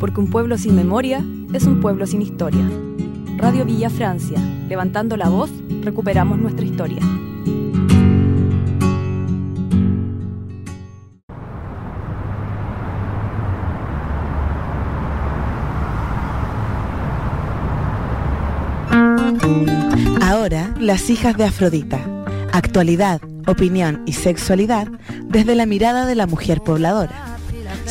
porque un pueblo sin memoria es un pueblo sin historia. Radio Villa Francia, levantando la voz, recuperamos nuestra historia. Ahora, las hijas de Afrodita. Actualidad, opinión y sexualidad desde la mirada de la mujer pobladora.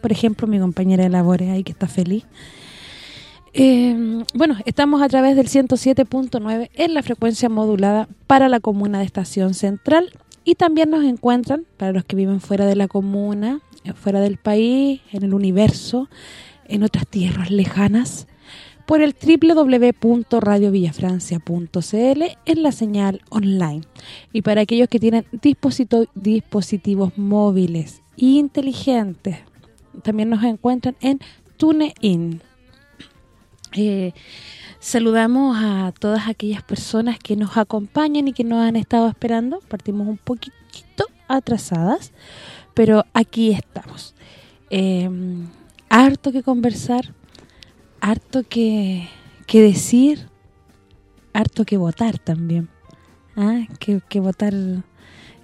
Por ejemplo, mi compañera de labores ahí que está feliz. Eh, bueno, estamos a través del 107.9 en la frecuencia modulada para la comuna de Estación Central y también nos encuentran, para los que viven fuera de la comuna, fuera del país, en el universo, en otras tierras lejanas, por el www.radiovillafrancia.cl en la señal online. Y para aquellos que tienen dispositivos móviles inteligentes, también nos encuentran en TuneIn. Eh, saludamos a todas aquellas personas que nos acompañan y que nos han estado esperando. Partimos un poquitito atrasadas, pero aquí estamos. Eh, harto que conversar, harto que, que decir, harto que votar también. ¿ah? Que, que votar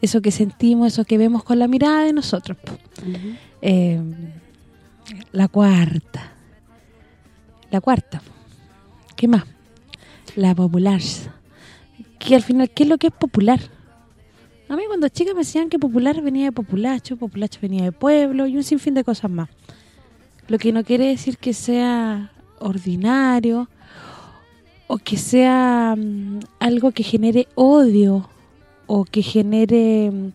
eso que sentimos, eso que vemos con la mirada de nosotros. Eh, la cuarta. La cuarta. ¿Qué más? La popular. Que al final, ¿qué es lo que es popular? A mí cuando chica me decían que popular venía de populacho, populacho venía de pueblo y un sinfín de cosas más. Lo que no quiere decir que sea ordinario o que sea um, algo que genere odio o que genere um,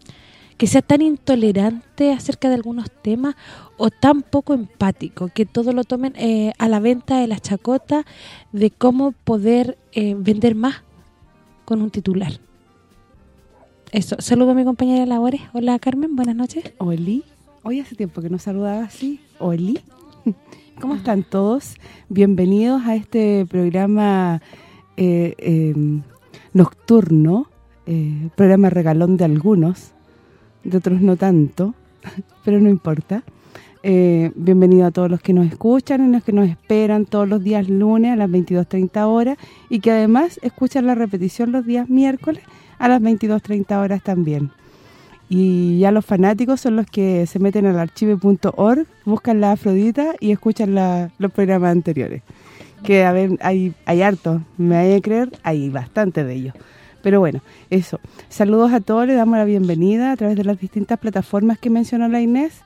que sea tan intolerante acerca de algunos temas o tan poco empático, que todo lo tomen eh, a la venta de la chacota de cómo poder eh, vender más con un titular. Eso, saludo a mi compañera labores. Hola Carmen, buenas noches. Oli, hoy hace tiempo que no saludaba así. Oli. ¿Cómo están todos? Bienvenidos a este programa eh, eh, nocturno, programa regalón de algunos, de otros no tanto, pero no importa. Eh, bienvenido a todos los que nos escuchan y los que nos esperan todos los días lunes a las 22.30 horas y que además escuchan la repetición los días miércoles a las 22.30 horas también. Y ya los fanáticos son los que se meten al archive.org, buscan la Afrodita y escuchan la, los programas anteriores. Que a ver, hay, hay harto, me hay a creer, hay bastante de ellos. Pero bueno, eso. Saludos a todos, les damos la bienvenida a través de las distintas plataformas que mencionó la Inés.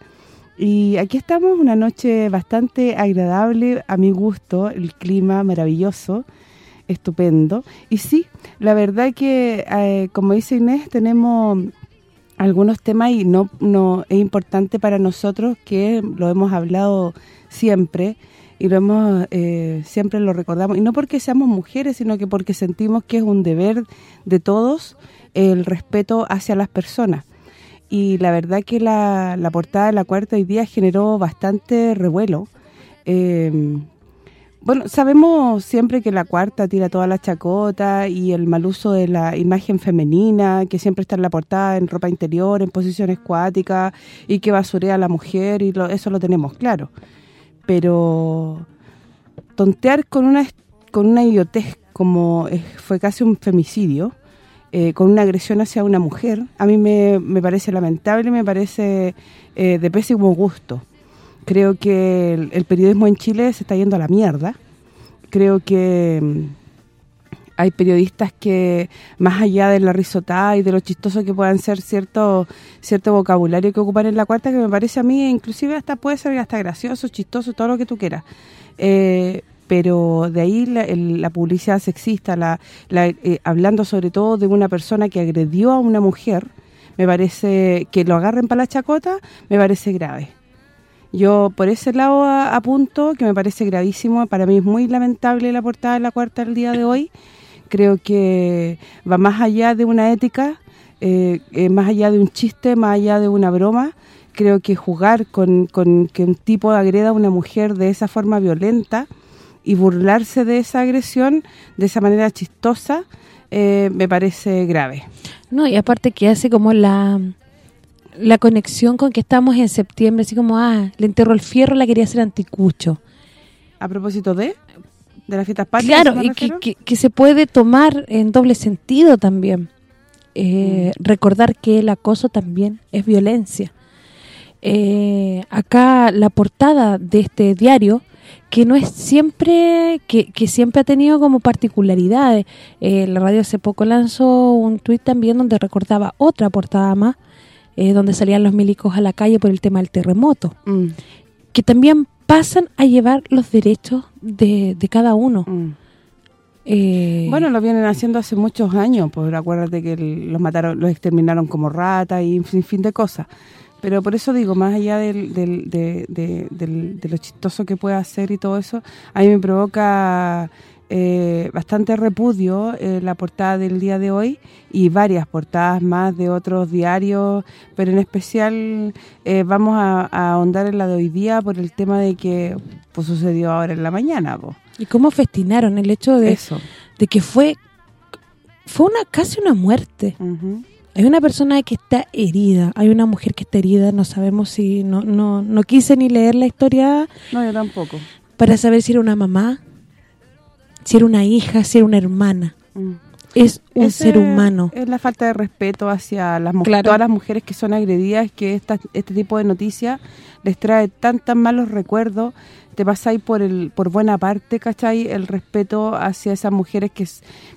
Y aquí estamos, una noche bastante agradable, a mi gusto, el clima maravilloso, estupendo. Y sí, la verdad que, eh, como dice Inés, tenemos algunos temas y no no es importante para nosotros que lo hemos hablado siempre y lo hemos eh, siempre lo recordamos. Y no porque seamos mujeres sino que porque sentimos que es un deber de todos el respeto hacia las personas. Y la verdad que la, la portada de la cuarta hoy día generó bastante revuelo. Eh, bueno, sabemos siempre que la cuarta tira toda la chacota y el mal uso de la imagen femenina, que siempre está en la portada, en ropa interior, en posiciones cuáticas, y que basurea a la mujer, y lo, eso lo tenemos claro. Pero tontear con una con una idiotez como fue casi un femicidio, eh, con una agresión hacia una mujer, a mí me, me parece lamentable, me parece eh, de pésimo gusto creo que el, periodismo en Chile se está yendo a la mierda. Creo que mm, hay periodistas que, más allá de la risotada y de lo chistoso que puedan ser cierto cierto vocabulario que ocupan en la cuarta, que me parece a mí, inclusive hasta puede ser hasta gracioso, chistoso, todo lo que tú quieras. Eh, pero de ahí la, el, la publicidad sexista, la, la eh, hablando sobre todo de una persona que agredió a una mujer, me parece que lo agarren para la chacota, me parece grave Yo por ese lado apunto, que me parece gravísimo, para mí es muy lamentable la portada de la cuarta del día de hoy. Creo que va más allá de una ética, eh, eh, más allá de un chiste, más allá de una broma. Creo que jugar con, con que un tipo agreda a una mujer de esa forma violenta y burlarse de esa agresión de esa manera chistosa eh, me parece grave. No, y aparte que hace como la la conexión con que estamos en septiembre, así como, ah, le enterró el fierro, la quería hacer anticucho. A propósito de de las fiestas patrias, Claro, ¿me y que- que se puede tomar en doble sentido también. Eh, Mm. Recordar que el acoso también es violencia. Eh, acá la portada de este diario, que no es siempre, que, que siempre ha tenido como particularidades. Eh, la radio hace poco lanzó un tuit también donde recordaba otra portada más, eh, donde salían los milicos a la calle por el tema del terremoto Mm, que también pasan a llevar los derechos de, de cada uno. mm. Eh, Bueno, lo vienen haciendo hace muchos años, pues acuérdate que los mataron, los exterminaron como ratas y sin fin de cosas. Pero por eso digo, más allá del, del- de, de- de lo chistoso que puede hacer y todo eso, a mí me provoca eh, bastante repudio eh, la portada del día de hoy y varias portadas más de otros diarios, pero en especial eh, vamos a, a ahondar en la de hoy día por el tema de que pues sucedió ahora en la mañana, pues. ¿Y cómo festinaron el hecho de, Eso. de que fue fue una casi una muerte? Hay una persona que está herida, hay una mujer que está herida, no sabemos si... No, no, no quise ni leer la historia No, yo tampoco. para saber si era una mamá, si era una hija, si era una hermana. Mm. Es un Ese ser humano. Es la falta de respeto hacia las mujeres, Claro. todas las mujeres que son agredidas, que esta, este tipo de noticias les trae tan tan malos recuerdos, te pasáis por el por buena parte, ¿cachai? El respeto hacia esas mujeres que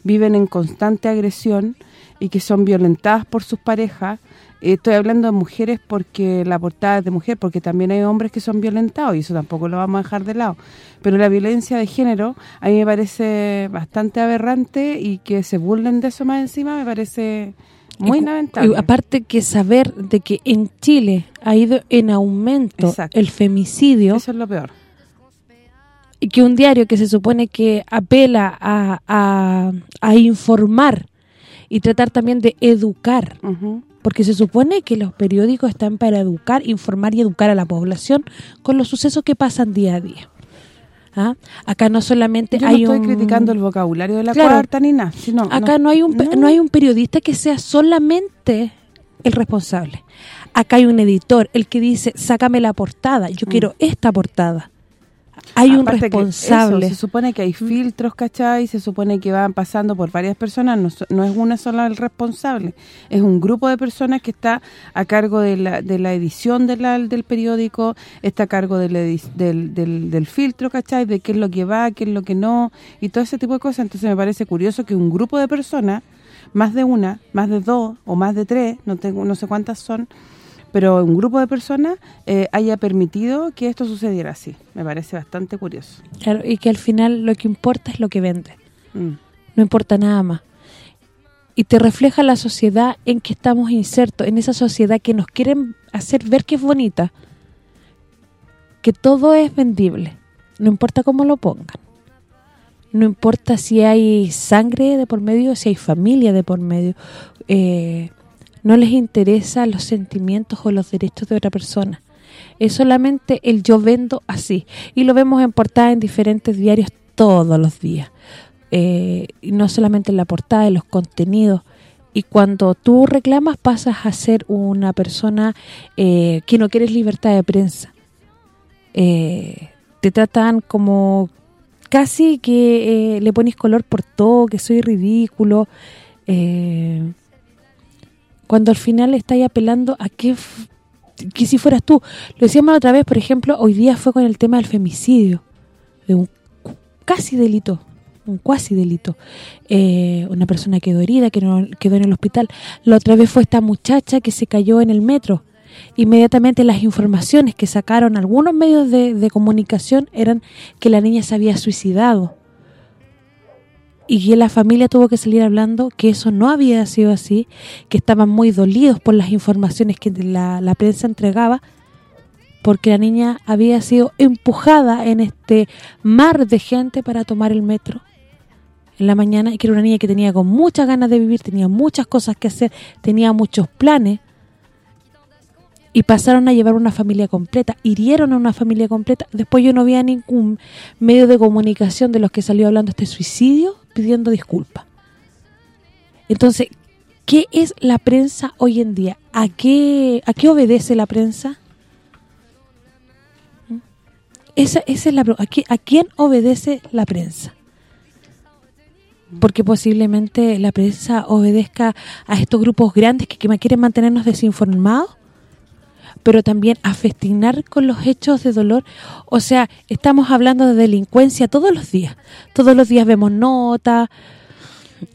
viven en constante agresión y que son violentadas por sus parejas. Estoy hablando de mujeres porque la portada es de mujer, porque también hay hombres que son violentados y eso tampoco lo vamos a dejar de lado. Pero la violencia de género a mí me parece bastante aberrante y que se burlen de eso más encima me parece muy Y lamentable. y aparte que saber de que en Chile ha ido en aumento Exacto. el femicidio Eso es lo peor. y que un diario que se supone que apela a, a, a informar y tratar también de educar. Porque se supone que los periódicos están para educar, informar y educar a la población con los sucesos que pasan día a día. ¿Ah? Acá no solamente Yo hay no estoy un... criticando el vocabulario de la Claro. cuarta ni nada. sino- Acá no, hay un no. no hay un periodista que sea solamente el responsable. Acá hay un editor, el que dice, sácame la portada, yo quiero esta portada. Hay un Mm. Aparte responsable. eso, se supone que hay filtros, ¿cachai? Se supone que van pasando por varias personas, no, no es una sola el responsable, es un grupo de personas que está a cargo de la, de la edición de la- del periódico, está a cargo del, del, del filtro, ¿cachai? De qué es lo que va, qué es lo que no, y todo ese tipo de cosas. Entonces me parece curioso que un grupo de personas, más de una, más de dos o más de tres, no tengo no sé cuántas son, pero un grupo de personas eh, haya permitido que esto sucediera así. Me parece bastante curioso. Claro, y que al final lo que importa es lo que vende. Mm. No importa nada más. Y te refleja la sociedad en que estamos insertos, en esa sociedad que nos quieren hacer ver que es bonita. Que todo es vendible. No importa cómo lo pongan. No importa si hay sangre de por medio, si hay familia de por medio. Eh, no les interesa los sentimientos o los derechos de otra persona. Es solamente el yo vendo así. Y lo vemos en portada en diferentes diarios todos los días. Eh, no solamente en la portada, en los contenidos. Y cuando tú reclamas pasas a ser una persona eh, que no quieres libertad de prensa. Eh, te tratan como casi que le pones color por todo, que soy ridículo. Cuando al final estás apelando a que, que si fueras tú. Lo decíamos otra vez, por ejemplo, hoy día fue con el tema del femicidio, de un casi delito, un cuasi delito. Eh, una persona quedó herida, que no, quedó en el hospital. La otra vez fue esta muchacha que se cayó en el metro. Inmediatamente las informaciones que sacaron algunos medios de comunicación eran que la niña se había suicidado y que la familia tuvo que salir hablando que eso no había sido así, que estaban muy dolidos por las informaciones que la, la prensa entregaba, porque la niña había sido empujada en este mar de gente para tomar el metro en la mañana y que era una niña que tenía con muchas ganas de vivir, tenía muchas cosas que hacer, tenía muchos planes y pasaron a llevar una familia completa, hirieron a una familia completa. Después yo no vi a ningún medio de comunicación de los que salió hablando este suicidio pidiendo disculpas. Entonces, ¿qué es la prensa hoy en día? ¿A qué, a qué obedece la prensa? ¿Mm? Esa, esa es la ¿A, ¿A quién obedece la prensa? Porque posiblemente la prensa obedezca a estos grupos grandes que, que quieren mantenernos desinformados pero también a festinar con los hechos de dolor. O sea, estamos hablando de delincuencia todos los días. Todos los días vemos notas,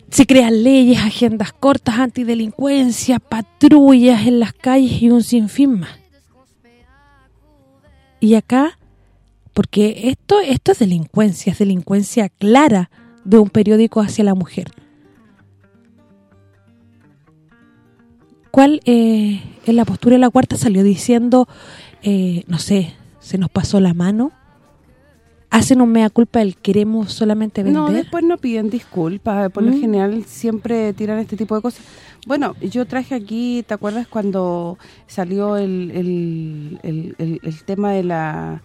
se crean leyes, agendas cortas, antidelincuencia, patrullas en las calles y un sinfín más. Y acá, porque esto esto es delincuencia, es delincuencia clara de un periódico hacia la mujer. ¿Cuál eh, en la postura de la cuarta salió diciendo, eh, no sé, se nos pasó la mano? ¿Hacen un mea culpa el queremos solamente vender? No, después no piden disculpas. Por lo Mm. general siempre tiran este tipo de cosas. Bueno, yo traje aquí, ¿te acuerdas cuando salió el, el, el, el- el tema de la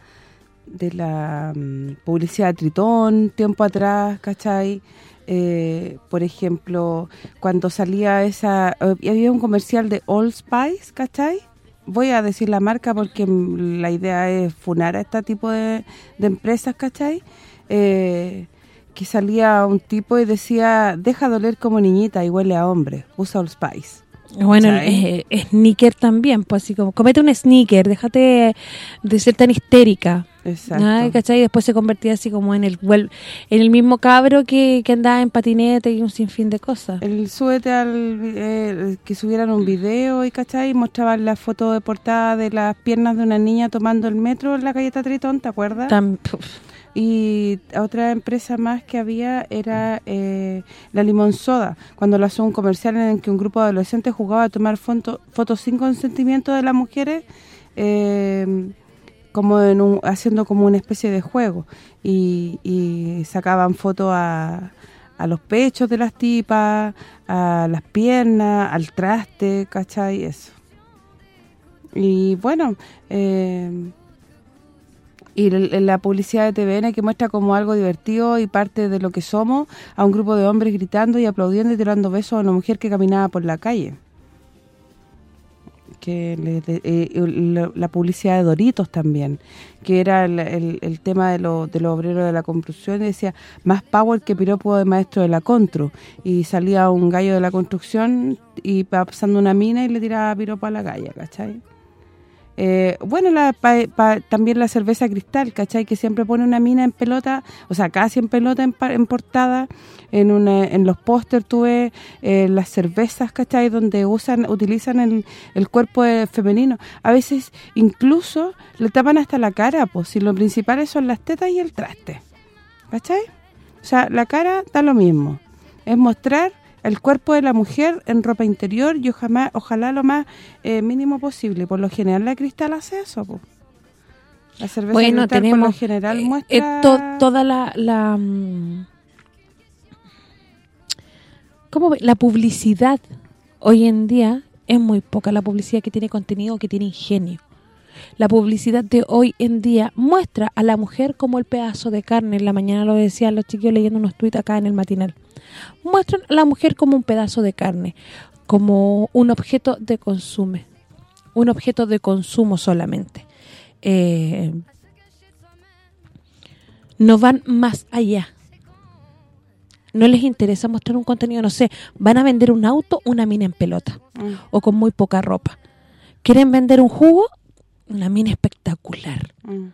de la mm, publicidad de Tritón tiempo atrás, ¿cachai? Eh, por ejemplo, cuando salía esa... eh, había un comercial de Old Spice, ¿cachai? Voy a decir la marca porque la idea es funar a este tipo de, de empresas, ¿cachai? Eh, que salía un tipo y decía, deja doler como niñita y huele a hombre, usa Old Spice. Bueno, ¿Cachai? eh, sneaker también, pues así como, comete un sneaker, déjate de ser tan histérica. Exacto. Ay, ¿cachai? Y después se convertía así como en el en el mismo cabro que, que andaba en patinete y un sinfín de cosas. El súbete al eh, que subieran un video y ¿cachai? mostraban la foto de portada de las piernas de una niña tomando el metro en la galleta Tritón, ¿te acuerdas? Tan-. Y otra empresa más que había era eh, la Limón Soda, cuando hizo un comercial en el que un grupo de adolescentes jugaba a tomar foto- fotos sin consentimiento de las mujeres, eh, como en un, haciendo como una especie de juego. Y, sacaban fotos a, los pechos de las tipas, a las piernas, al traste, ¿cachai? Eso. Y bueno, eh, y la publicidad de TVN que muestra como algo divertido y parte de lo que somos a un grupo de hombres gritando y aplaudiendo y tirando besos a una mujer que caminaba por la calle. Que le- eh, la, la publicidad de Doritos también, que era el, el- tema de, lo- de los obreros de la construcción decía, más power que piropo de maestro de la contru. Y salía un gallo de la construcción y pa- pasando una mina y le tiraba piropo a la galla, ¿cachai? Eh, bueno, la, pa- pa- también la cerveza cristal, ¿cachai? Que siempre pone una mina en pelota, o sea, casi en pelota en, en portada, en una, en los póster tuve eh, las cervezas, ¿cachai? Donde usan utilizan el, el cuerpo de- femenino. A veces incluso le tapan hasta la cara, pues si lo principales son las tetas y el traste, ¿cachai? O sea, la cara da lo mismo. Es mostrar el cuerpo de la mujer en ropa interior y ojalá, ojalá lo más eh, mínimo posible. Por lo general la cristal hace eso, po. La cerveza Bueno, cristal tenemos por lo general eh, muestra... eh, to- toda la... la mm, ¿Cómo? La publicidad hoy en día es muy poca. La publicidad que tiene contenido, que tiene ingenio. La publicidad de hoy en día muestra a la mujer como el pedazo de carne. En la mañana lo decían los chiquillos leyendo unos tuits acá en el matinal. Muestran a la mujer como un pedazo de carne, como un objeto de consumo. Un objeto de consumo solamente. Eh, no van más allá. No les interesa mostrar un contenido, no sé, van a vender un auto, una mina en pelota Mm. o con muy poca ropa. ¿Quieren vender un jugo? Una mina espectacular. Mm.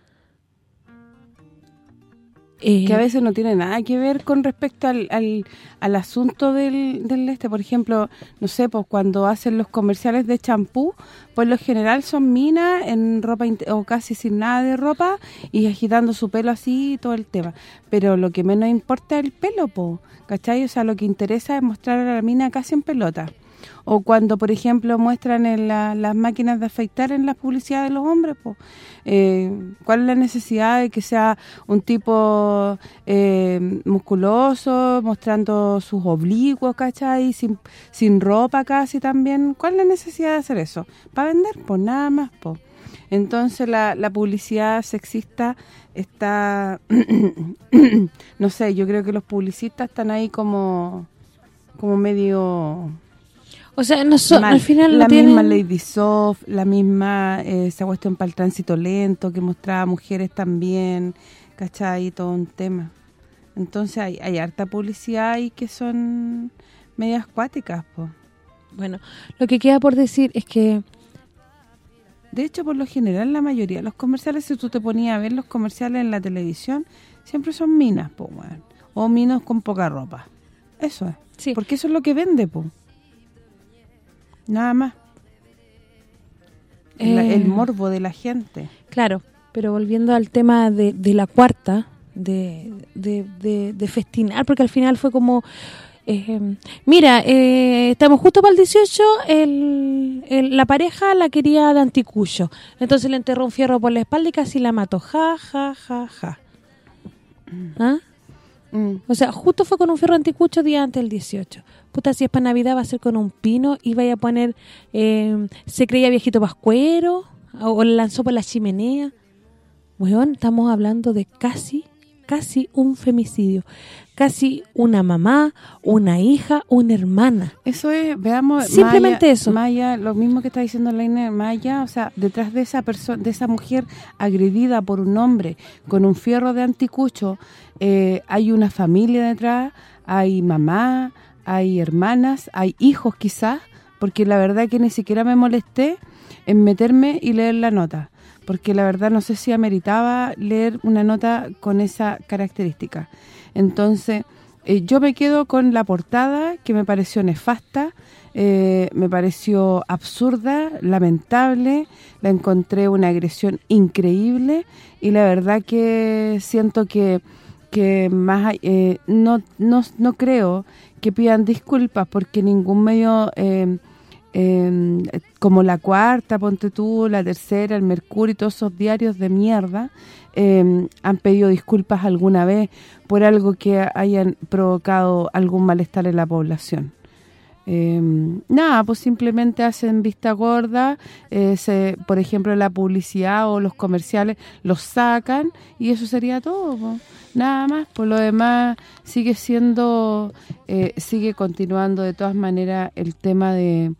Eh, que a veces no tiene nada que ver con respecto al, al, al asunto del, del este. Por ejemplo, no sé, pues cuando hacen los comerciales de champú, por lo general son minas en ropa o casi sin nada de ropa y agitando su pelo así y todo el tema. Pero lo que menos importa es el pelo, po, ¿cachai? O sea, lo que interesa es mostrar a la mina casi en pelota. O cuando, por ejemplo, muestran en las máquinas de afeitar en las publicidades de los hombres, pues, ¿cuál es la necesidad de que sea un tipo eh, musculoso, mostrando sus oblicuos, ¿cachai? Sin, sin ropa casi también. ¿Cuál es la necesidad de hacer eso? ¿Para vender? Pues nada más, pues. Entonces la, la publicidad sexista está, no sé, yo creo que los publicistas están ahí como como medio o sea, no al final la misma Lady Soft, la misma eh, esa cuestión para el tránsito lento que mostraba mujeres también, ¿cachai? Todo un tema. Entonces hay, hay harta publicidad ahí que son medias acuáticas, pues. Bueno, lo que queda por decir es que de hecho, por lo general, la mayoría de los comerciales, si tú te ponías a ver los comerciales en la televisión, siempre son minas, po, O minos con poca ropa. Eso es. Sí. Porque eso es lo que vende, po. Nada más. el eh, morbo de la gente. Claro, pero volviendo al tema de, la cuarta, de, de, de festinar, porque al final fue como eh, mira, eh, estamos justo para el 18, la pareja la quería de anticucho. Entonces le enterró un fierro por la espalda y casi la mató. Ja, ja, ja, ja. ¿Ah? Mm. O sea, justo fue con un fierro anticucho día antes del 18. Puta, si es para Navidad va a ser con un pino y vaya a poner... Eh, se creía viejito pascuero o, le lanzó por la chimenea. Weón, estamos hablando de casi, casi un femicidio casi una mamá, una hija, una hermana. Eso es, veamos, simplemente eso. Maya, lo mismo que está diciendo Laine Maya, o sea, detrás de esa persona de esa mujer agredida por un hombre con un fierro de anticucho, eh, hay una familia detrás, hay mamá, hay hermanas, hay hijos quizás, porque la verdad que ni siquiera me molesté en meterme y leer la nota porque la verdad no sé si ameritaba leer una nota con esa característica. Entonces, eh, yo me quedo con la portada que me pareció nefasta, eh, me pareció absurda, lamentable, la encontré una agresión increíble y la verdad que siento que que más eh, no, no, no creo que pidan disculpas porque ningún medio como La Cuarta, Ponte Tú, La Tercera, El Mercurio y todos esos diarios de mierda Em, han pedido disculpas alguna vez por algo que hayan provocado algún malestar en la población. Em, nada, pues simplemente hacen vista gorda, eh, por ejemplo la publicidad o los comerciales los sacan y eso sería todo, nada más, por lo demás sigue siendo, eh, sigue continuando de todas maneras el tema de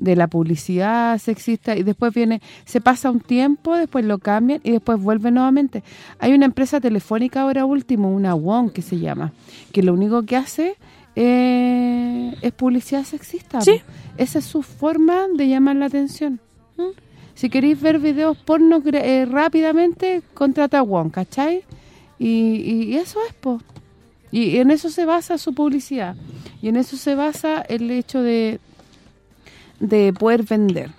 de la publicidad sexista y después viene, se pasa un tiempo, después lo cambian y después vuelve nuevamente. Hay una empresa telefónica ahora último, una WON que se llama, que lo único que hace eh, es publicidad sexista. ¿Sí? Esa es su forma de llamar la atención. ¿Mm? Si queréis ver videos porno eh, rápidamente, contrata a WON, ¿cachai? Y, y eso es, po. Y en eso se basa su publicidad. Y en eso se basa el hecho de, de poder vender.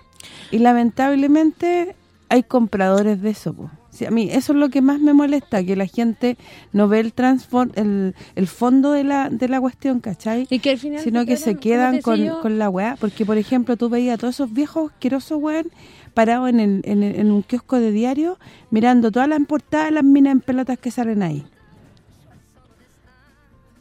Y lamentablemente hay compradores de eso, a mí eso es lo que más me molesta, que la gente no ve el el, el fondo de la, de la cuestión, ¿cachai? Y que al final Sino que se quedan con, con, la weá. Porque, por ejemplo, tú veías a todos esos viejos asquerosos, weón, parados en, el, en, en, un kiosco de diario, mirando todas las portadas de las minas en pelotas que salen ahí.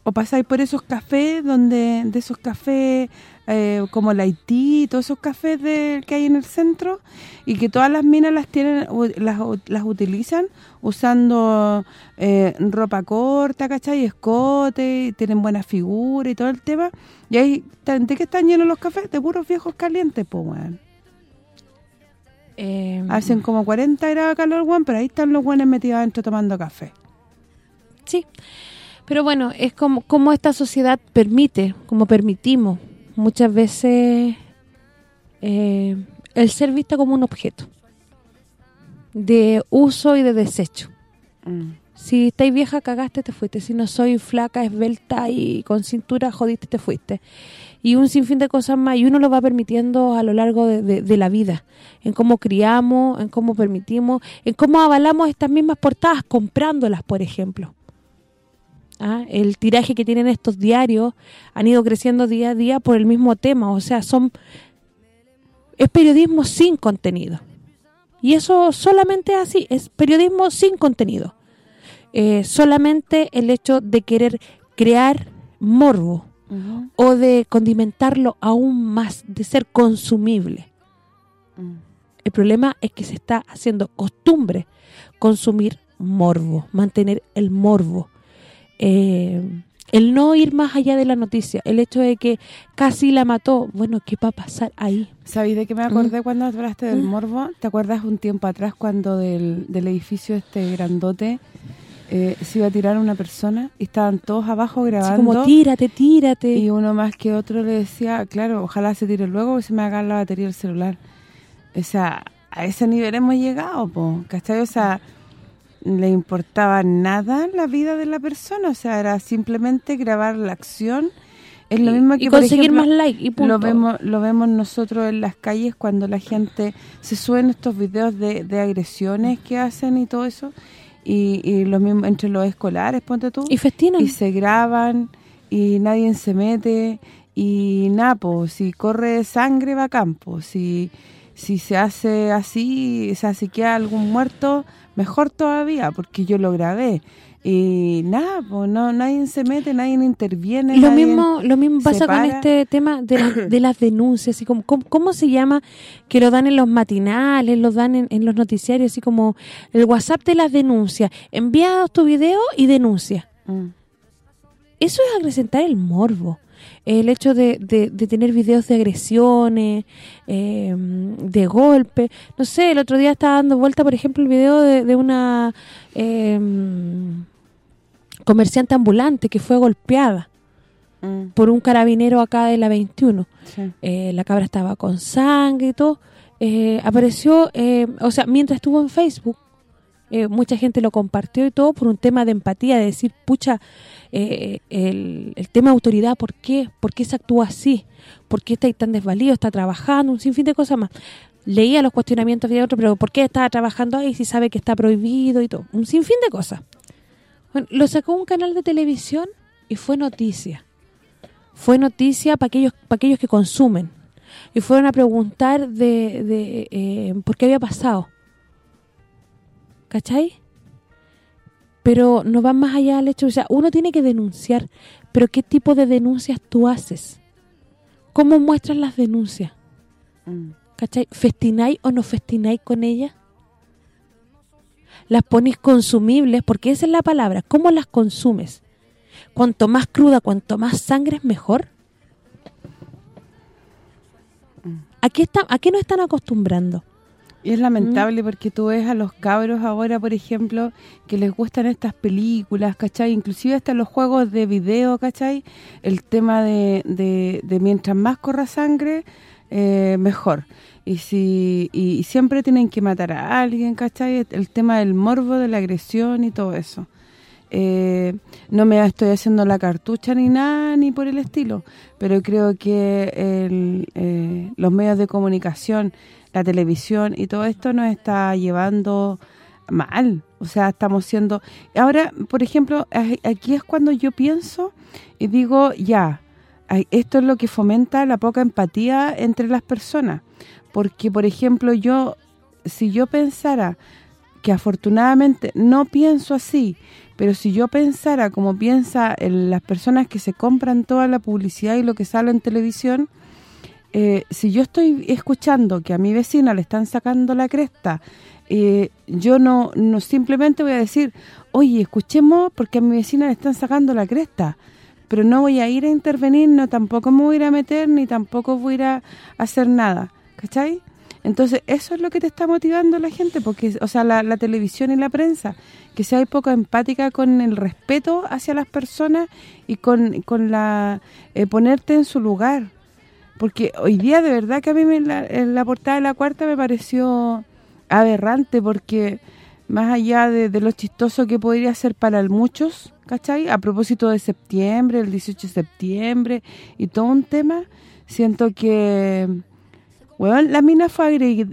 O pasáis por esos cafés, donde de esos cafés eh, como el Haití, todos esos cafés de, que hay en el centro y que todas las minas las tienen las, las utilizan usando eh, ropa corta, ¿cachai? Escote, y tienen buena figura y todo el tema. Y ahí, ¿de qué están llenos los cafés? De puros viejos calientes, pues, weón. Em, Hacen como 40 grados de calor, weón, pero ahí están los buenos metidos adentro tomando café. Sí, pero bueno, es como, como esta sociedad permite, como permitimos muchas veces eh, el ser visto como un objeto de uso y de desecho. Mm. Si estáis vieja, cagaste, te fuiste. Si no soy flaca, esbelta y con cintura, jodiste, te fuiste. Y un sinfín de cosas más, y uno lo va permitiendo a lo largo de, la vida. En cómo criamos, en cómo permitimos, en cómo avalamos estas mismas portadas comprándolas, por ejemplo. ¿Ah? el tiraje que tienen estos diarios han ido creciendo día a día por el mismo tema, o sea, son es periodismo sin contenido. Y eso solamente así, es periodismo sin contenido. Eh, solamente el hecho de querer crear morbo o de condimentarlo aún más, de ser consumible. Mm. El problema es que se está haciendo costumbre consumir morbo, mantener el morbo. Eh, el no ir más allá de la noticia, el hecho de que casi la mató, bueno, ¿qué va a pasar ahí? ¿Sabéis de qué me acordé mm. cuando hablaste del mm. morbo? ¿Te acuerdas un tiempo atrás cuando del, edificio este grandote eh, se iba a tirar una persona y estaban todos abajo grabando? como tírate, tírate. Y uno más que otro le decía, claro, ojalá se tire luego o se me haga la batería del celular. O sea, a ese nivel hemos llegado, po, ¿cachai? O sea le importaba nada la vida de la persona, o sea, era simplemente grabar la acción. Es lo mismo que, conseguir más like y punto. Lo vemos, lo vemos nosotros en las calles cuando la gente se suben estos videos de, agresiones que hacen y todo eso. Y, lo mismo entre los escolares, ponte tú. Y festinan. Y se graban y nadie se mete y napo, si corre sangre va a campo, si si se hace así, o sea, si queda algún muerto, mejor todavía, porque yo lo grabé. Y nada, pues no nadie se mete, nadie interviene. Lo mismo lo mismo pasa con este tema de, de las denuncias, y como ¿cómo, se llama? Que lo dan en los matinales, lo dan en, los noticiarios, así como el WhatsApp de las denuncias. Envía tu video y denuncia. Mm. Eso es acrecentar el morbo el hecho de, de, tener videos de agresiones, eh, de golpes. No sé, el otro día estaba dando vuelta, por ejemplo, el video de, una em, comerciante ambulante que fue golpeada mm. por un carabinero acá de la 21. Eh, la cabra estaba con sangre y todo. Eh, apareció, o sea, mientras estuvo en Facebook, mucha gente lo compartió y todo por un tema de empatía, de decir, pucha, eh, el, tema de autoridad, ¿por qué? ¿Por qué se actúa así? ¿Por qué está tan desvalido? ¿Está trabajando? Un sinfín de cosas más. Leía los cuestionamientos de otro, pero ¿por qué está trabajando ahí si sabe que está prohibido y todo? Un sinfín de cosas. Bueno, lo sacó un canal de televisión y fue noticia. Fue noticia para aquellos para aquellos que consumen. Y fueron a preguntar de, de eh, por qué había pasado. ¿Cachai? Pero no va más allá del hecho, o sea, uno tiene que denunciar, pero ¿qué tipo de denuncias tú haces? ¿Cómo muestras las denuncias? Mm. ¿Cachai? ¿Festináis o no festináis con ellas? ¿Las pones consumibles? Porque esa es la palabra. ¿Cómo las consumes? Cuanto más cruda, cuanto más sangre es mejor. Mm. ¿A qué, está, ¿A qué nos están acostumbrando? Y es lamentable porque tú ves a los cabros ahora, por ejemplo, que les gustan estas películas, ¿cachai? Inclusive hasta los juegos de video, ¿cachai? El tema de, de, mientras más corra sangre, eh, mejor. Y si y, siempre tienen que matar a alguien, ¿cachai? El tema del morbo, de la agresión y todo eso. Eh, no me estoy haciendo la cartucha ni nada, ni por el estilo, pero creo que eh, los medios de comunicación la televisión y todo esto nos está llevando mal, o sea, estamos siendo... Ahora, por ejemplo, aquí es cuando yo pienso y digo, ya, esto es lo que fomenta la poca empatía entre las personas, porque, por ejemplo, yo, si yo pensara que afortunadamente no pienso así, pero si yo pensara como piensa las personas que se compran toda la publicidad y lo que sale en televisión, eh, si yo estoy escuchando que a mi vecina le están sacando la cresta, eh, yo no, no simplemente voy a decir, oye, escuchemos porque a mi vecina le están sacando la cresta, pero no voy a ir a intervenir, no tampoco me voy a ir a meter, ni tampoco voy a ir a hacer nada, ¿cachai? Entonces, eso es lo que te está motivando la gente, porque o sea, la, televisión y la prensa, que sea poco empática con el respeto hacia las personas y con, con la eh, ponerte en su lugar, porque hoy día de verdad que a mí en la, portada de la cuarta me pareció aberrante porque más allá de, lo chistoso que podría ser para muchos, ¿cachai? A propósito de septiembre, el 18 de septiembre y todo un tema, siento que, bueno, la mina fue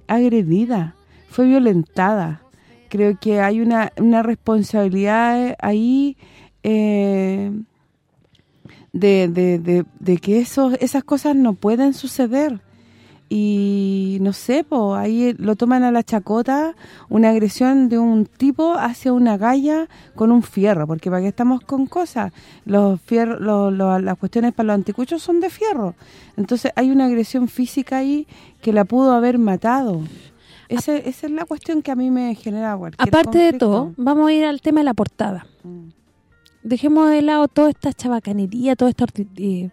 agredida, fue violentada. Creo que hay una, una responsabilidad ahí eh, de, de, de, de que esos, esas cosas no pueden suceder y no sé, pues ahí lo toman a la chacota una agresión de un tipo hacia una galla con un fierro, porque para qué estamos con cosas, los fierros, las cuestiones para los anticuchos son de fierro. Entonces hay una agresión física ahí que la pudo haber matado. esa es la cuestión que a mí me genera cualquier Aparte de todo, vamos a ir al tema de la portada. Mm. Dejemos de lado toda esta chabacanería, toda esta... Eh,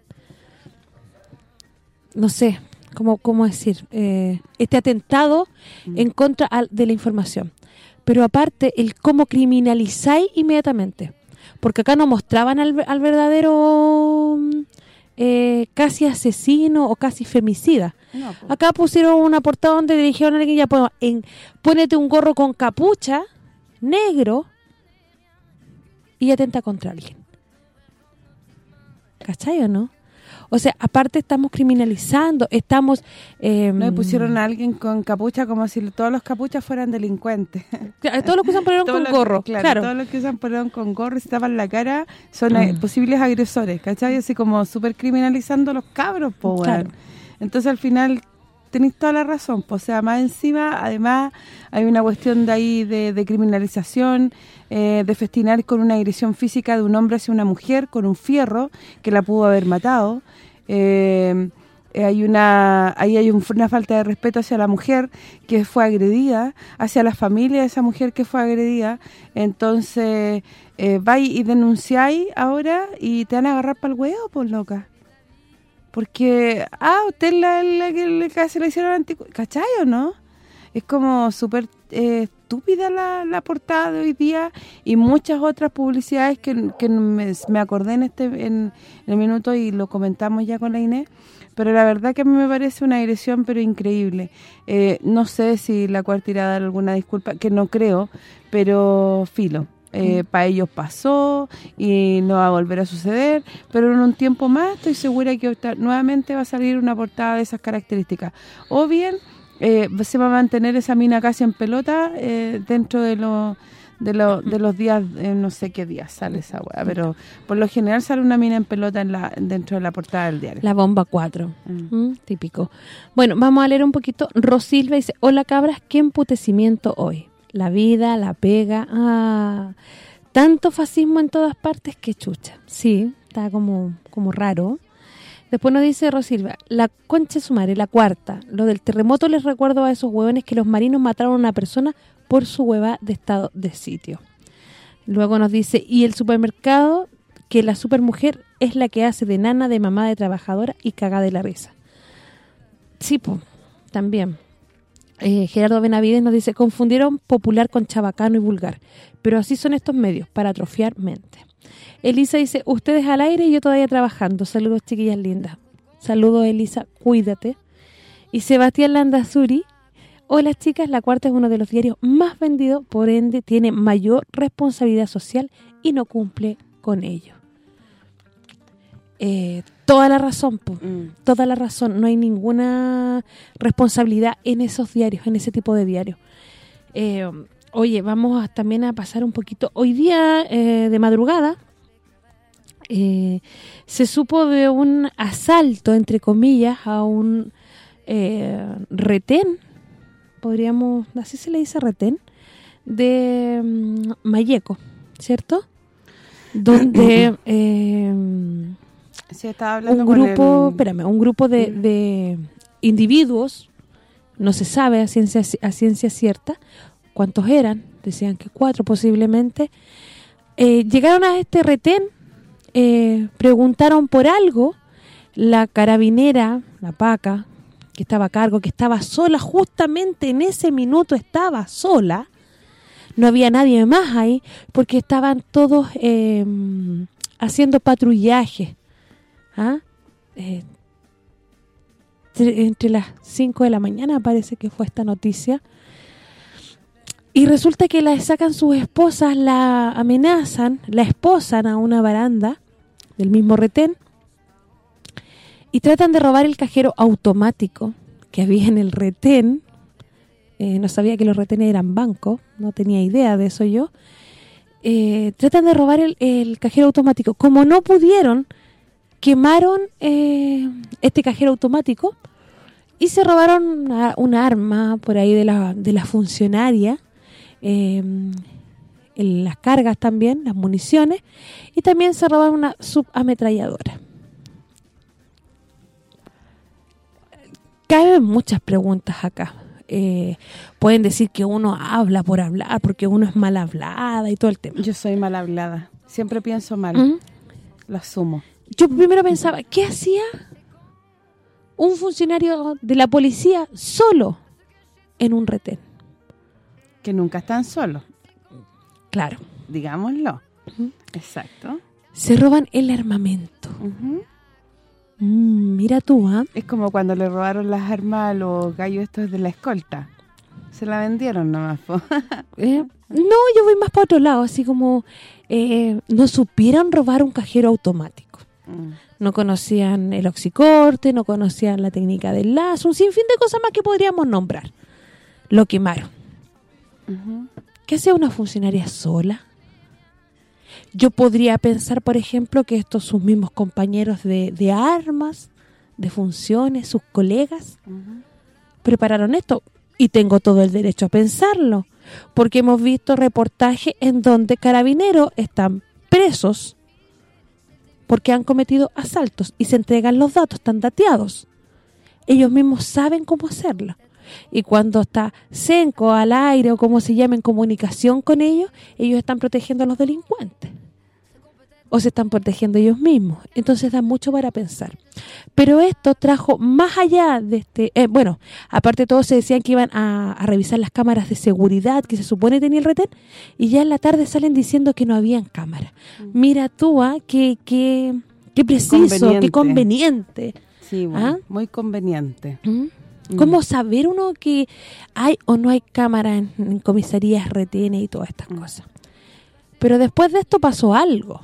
no sé, como cómo decir, eh, este atentado mm. en contra de la información. Pero aparte, el cómo criminalizáis inmediatamente. Porque acá no mostraban al, verdadero eh, casi asesino o casi femicida. Acá pusieron una portada donde dirigieron a alguien ya pues, en ponete un gorro con capucha negro y atenta contra alguien. ¿Cachai o no? O sea, aparte estamos criminalizando, estamos... Eh, no pusieron a alguien con capucha como si todos los capuchas fueran delincuentes. todos los que usan ponerón con gorro, claro, Todos los que usan ponerón con gorro y se tapan la cara son mm. posibles agresores, ¿cachai? Así como súper criminalizando los cabros, po, Entonces al final tenéis toda la razón, o sea, más encima, además, hay una cuestión de ahí de, criminalización, eh, de festinar con una agresión física de un hombre hacia una mujer con un fierro que la pudo haber matado. Eh, hay una ahí hay una falta de respeto hacia la mujer que fue agredida, hacia la familia de esa mujer que fue agredida. Entonces, eh, vais y denunciáis ahora y te van a agarrar para el huevo, pues loca. Porque, ah, usted la, la, que se le hicieron anticucho, ¿cachai o no? Es como súper eh, estúpida la, la, portada de hoy día y muchas otras publicidades que, que me, acordé en este en, el minuto y lo comentamos ya con la Inés, pero la verdad que a mí me parece una agresión pero increíble. Eh, no sé si la cuarta irá a dar alguna disculpa, que no creo, pero filo eh, para ellos pasó y no va a volver a suceder, pero en un tiempo más estoy segura que nuevamente va a salir una portada de esas características. O bien eh, se va a mantener esa mina casi en pelota eh, dentro de los de, de los días, no sé qué días sale esa weá, pero por lo general sale una mina en pelota en la dentro de la portada del diario. La bomba 4, mm. Mm, típico. Bueno, vamos a leer un poquito. Rosilva dice, hola cabras, qué emputecimiento hoy la vida, la pega, ah, tanto fascismo en todas partes que chucha. Sí, está como como raro. Después nos dice Rosilva, la concha su madre, la cuarta. Lo del terremoto les recuerdo a esos huevones que los marinos mataron a una persona por su hueva de estado de sitio. Luego nos dice, y el supermercado, que la supermujer es la que hace de nana, de mamá, de trabajadora y caga de la risa. Sí, pues, también. Eh, Gerardo Benavides nos dice, confundieron popular con chabacano y vulgar, pero así son estos medios, para atrofiar mente. Elisa dice, ustedes al aire y yo todavía trabajando. Saludos, chiquillas lindas. Saludos, Elisa, cuídate. Y Sebastián Landazuri, hola chicas, La Cuarta es uno de los diarios más vendidos, por ende tiene mayor responsabilidad social y no cumple con ello. Eh, toda la razón, mm. toda la razón. No hay ninguna responsabilidad en esos diarios, en ese tipo de diarios. Eh, oye, vamos también a pasar un poquito. Hoy día, eh, de madrugada, se supo de un asalto, entre comillas, a un retén, podríamos, así se le dice retén, de mm, Mayeco, ¿cierto? Donde un grupo, espérame, un grupo de, individuos, no se sabe a ciencia a ciencia cierta cuántos eran, decían que cuatro posiblemente, eh, llegaron a este retén, eh, preguntaron por algo, la carabinera, la paca, que estaba a cargo, que estaba sola, justamente en ese minuto estaba sola, no había nadie más ahí, porque estaban todos eh, haciendo patrullaje ¿Ah? Eh, entre las 5 de la mañana parece que fue esta noticia. Y resulta que la sacan sus esposas, la amenazan, la esposan a una baranda del mismo retén y tratan de robar el cajero automático que había en el retén. Eh, no sabía que los retenes eran bancos, no tenía idea de eso yo. eh, tratan de robar el, cajero automático. Como no pudieron, quemaron eh, este cajero automático y se robaron un arma por ahí de la, de la funcionaria, em, las cargas también, las municiones, y también se robaron una subametralladora. Caben muchas preguntas acá. Eh, pueden decir que uno habla por hablar, porque uno es mal hablada y todo el tema. Yo soy mal hablada. Siempre pienso mal. Lo asumo. Yo primero pensaba, ¿qué hacía un funcionario de la policía solo en un retén? Que nunca están solos. Claro. Digámoslo. Exacto. Se roban el armamento. Mm, mira tú, ¿ah? Es como cuando le robaron las armas a los gallos estos de la escolta. Se la vendieron nomás, ¿Eh? No, yo voy más para otro lado, así como eh, no supieran robar un cajero automático. Mm. No conocían el oxicorte, no conocían la técnica del lazo, un sinfín de cosas más que podríamos nombrar. Lo quemaron. ¿Qué hacía una funcionaria sola? Yo podría pensar, por ejemplo, que estos sus mismos compañeros de, armas, de funciones, sus colegas, prepararon esto. Y tengo todo el derecho a pensarlo, porque hemos visto reportajes en donde carabineros están presos porque han cometido asaltos y se entregan los datos, están dateados. Ellos mismos saben cómo hacerlo. Y cuando está Senco al aire o como se llama en comunicación con ellos, ellos están protegiendo a los delincuentes o se están protegiendo ellos mismos. Entonces da mucho para pensar. Pero esto trajo más allá de este... Eh, bueno, aparte de todo se decían que iban a, revisar las cámaras de seguridad que se supone tenía el retén y ya en la tarde salen diciendo que no habían cámaras. Mm. Mira tú, ¿ah? qué, qué, preciso, qué conveniente. Sí, ¿Ah? muy conveniente. ¿Mm? Mm. ¿Cómo saber uno que hay o no hay cámara en, comisarías, retenes y todas estas cosas? Pero después de esto pasó algo.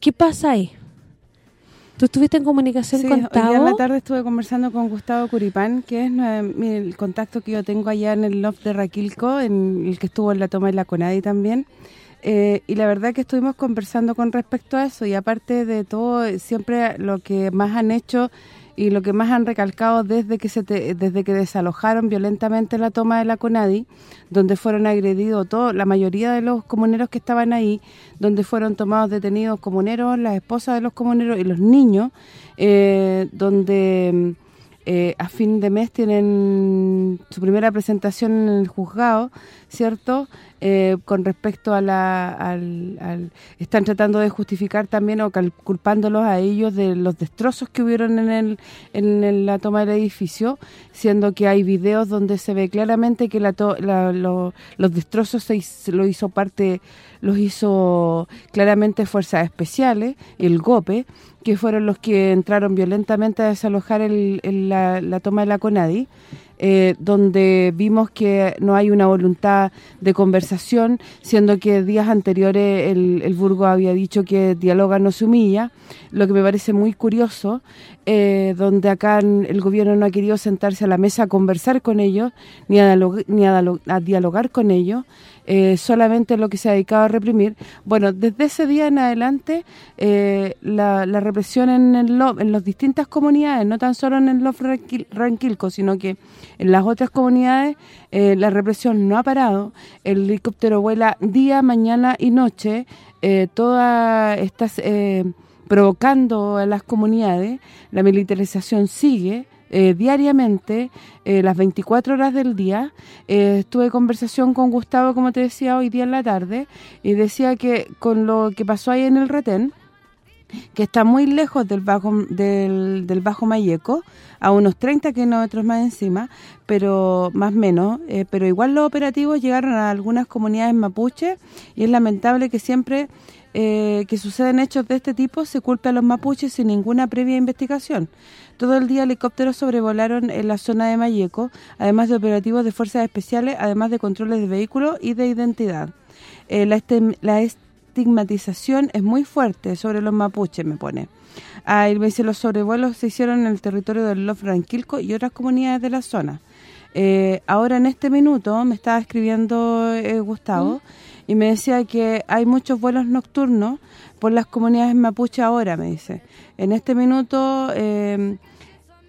¿Qué pasa ahí? ¿Tú estuviste en comunicación con Gustavo? Sí, en la tarde estuve conversando con Gustavo Curipán, que es el contacto que yo tengo allá en el loft de Raquilco, en el que estuvo en la toma de la CONADI también. Eh, y la verdad que estuvimos conversando con respecto a eso y aparte de todo, siempre lo que más han hecho y lo que más han recalcado desde que se desde que desalojaron violentamente la toma de la CONADI, donde fueron agredidos todo, la mayoría de los comuneros que estaban ahí, donde fueron tomados detenidos comuneros, las esposas de los comuneros y los niños, eh, donde eh, a fin de mes tienen su primera presentación en el juzgado, ¿cierto?, eh, con respecto a la al, están tratando de justificar también o culpándolos a ellos de los destrozos que hubieron en el en la toma del edificio siendo que hay videos donde se ve claramente que la, los destrozos se lo hizo parte los hizo claramente fuerzas especiales el GOPE que fueron los que entraron violentamente a desalojar la, toma de la CONADI eh, donde vimos que no hay una voluntad de conversación, siendo que días anteriores el, el Burgo había dicho que dialoga no se humilla, lo que me parece muy curioso, eh, donde acá el gobierno no ha querido sentarse a la mesa a conversar con ellos, ni a, ni a, dialogar con ellos, eh, solamente lo que se ha dedicado a reprimir. Bueno, desde ese día en adelante, eh, la, represión en, el en las distintas comunidades, no tan solo en el Lof Ranquilco, sino que en las otras comunidades, la represión no ha parado. El helicóptero vuela día, mañana y noche. todas estas provocando a las comunidades, la militarización sigue eh, diariamente, eh, las 24 horas del día. Eh, estuve en conversación con Gustavo, como te decía, hoy día en la tarde, y decía que con lo que pasó ahí en el retén, que está muy lejos del Bajo del, Bajo Mayeco, a unos 30 kilómetros más encima, pero más menos, pero igual los operativos llegaron a algunas comunidades mapuche y es lamentable que siempre eh, que suceden hechos de este tipo se culpa a los mapuches sin ninguna previa investigación. Todo el día helicópteros sobrevolaron en la zona de Mayeco, además de operativos de fuerzas especiales, además de controles de vehículos y de identidad. Eh, la, estigmatización es muy fuerte sobre los mapuches, me pone. Ah, los sobrevuelos se hicieron en el territorio del Lof Ranquilco y otras comunidades de la zona. Eh, ahora en este minuto me estaba escribiendo eh, Gustavo y me decía que hay muchos vuelos nocturnos por las comunidades mapuche ahora, me dice. En este minuto eh,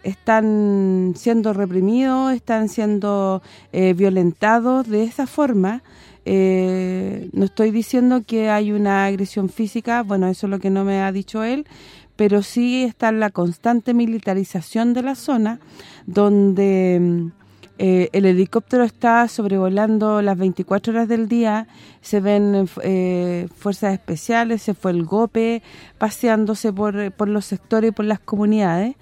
están siendo reprimidos, están siendo violentados de esa forma. no estoy diciendo que hay una agresión física, bueno, eso es lo que no me ha dicho él, pero sí está la constante militarización de la zona, donde eh, el helicóptero está sobrevolando las 24 horas del día, se ven eh, fuerzas especiales, se fue el GOPE paseándose por, por los sectores y por las comunidades,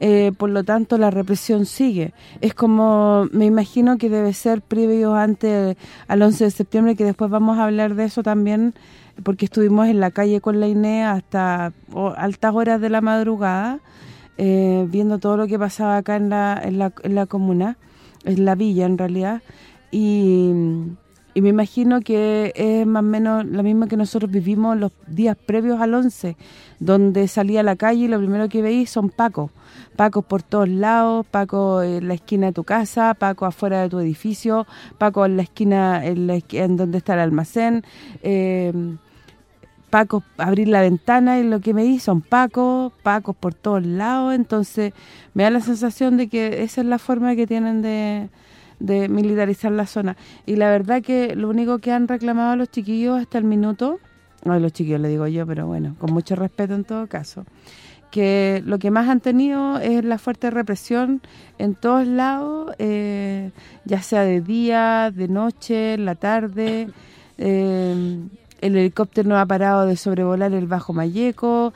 eh, por lo tanto la represión sigue. Es como, me imagino que debe ser previo antes al 11 de septiembre, que después vamos a hablar de eso también, porque estuvimos en la calle con la INE hasta altas horas de la madrugada, viendo todo lo que pasaba acá en la, en la, en la comuna es la villa en realidad, y, me imagino que es más o menos lo mismo que nosotros vivimos los días previos al 11, donde salía a la calle y lo primero que veis son pacos, pacos por todos lados, pacos en la esquina de tu casa, pacos afuera de tu edificio, pacos en la esquina en, la, en donde está el almacén, eh, pacos, abrir la ventana y lo que me di son pacos, pacos por todos lados, entonces me da la sensación de que esa es la forma que tienen de, militarizar la zona. Y la verdad que lo único que han reclamado los chiquillos hasta el minuto, no los chiquillos le digo yo, pero bueno, con mucho respeto en todo caso, que lo que más han tenido es la fuerte represión en todos lados, eh, ya sea de día, de noche, en la tarde, eh, el helicóptero no ha parado de sobrevolar el Bajo Mayeco,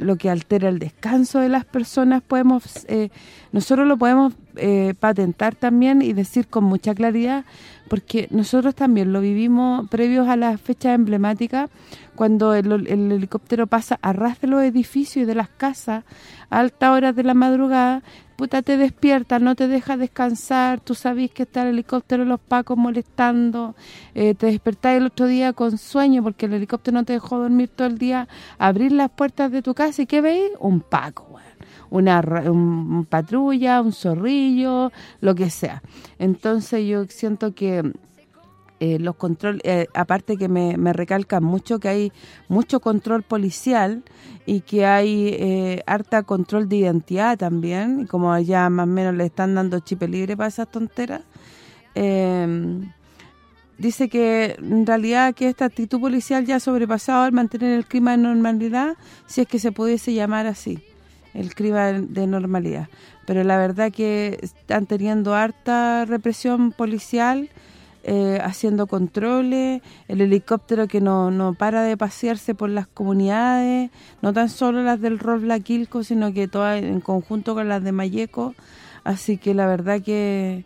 lo que altera el descanso de las personas. podemos eh, Nosotros lo podemos eh, patentar también y decir con mucha claridad, porque nosotros también lo vivimos previos a las fechas emblemáticas, cuando el, el helicóptero pasa a ras de los edificios y de las casas a altas horas de la madrugada puta, te despierta, no te deja descansar, tú sabes que está el helicóptero, los pacos molestando, eh, te despertás el otro día con sueño porque el helicóptero no te dejó dormir todo el día, abrir las puertas de tu casa y ¿qué veis? Un paco, una un, patrulla, un zorrillo, lo que sea. Entonces yo siento que eh, los control eh, aparte que me, me recalcan mucho que hay mucho control policial y que hay eh, harta control de identidad también, y como ya más o menos le están dando chip libre para esas tonteras, em, dice que en realidad que esta actitud policial ya ha sobrepasado al mantener el clima de normalidad, si es que se pudiese llamar así, el clima de normalidad. Pero la verdad que están teniendo harta represión policial, eh, haciendo controles, el helicóptero que no, no para de pasearse por las comunidades, no tan solo las del Quilco, sino que todas en conjunto con las de Mayeco, así que la verdad que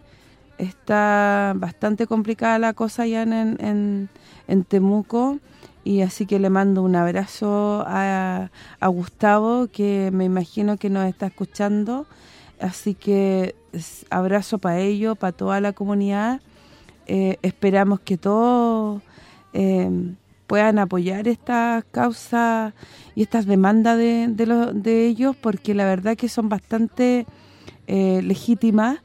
está bastante complicada la cosa ya en, en, Temuco y así que le mando un abrazo a, a Gustavo que me imagino que nos está escuchando así que abrazo para ellos, para toda la comunidad eh, esperamos que todos eh, puedan apoyar estas causas y estas demandas de, de, ellos porque la verdad que son bastante eh, legítimas.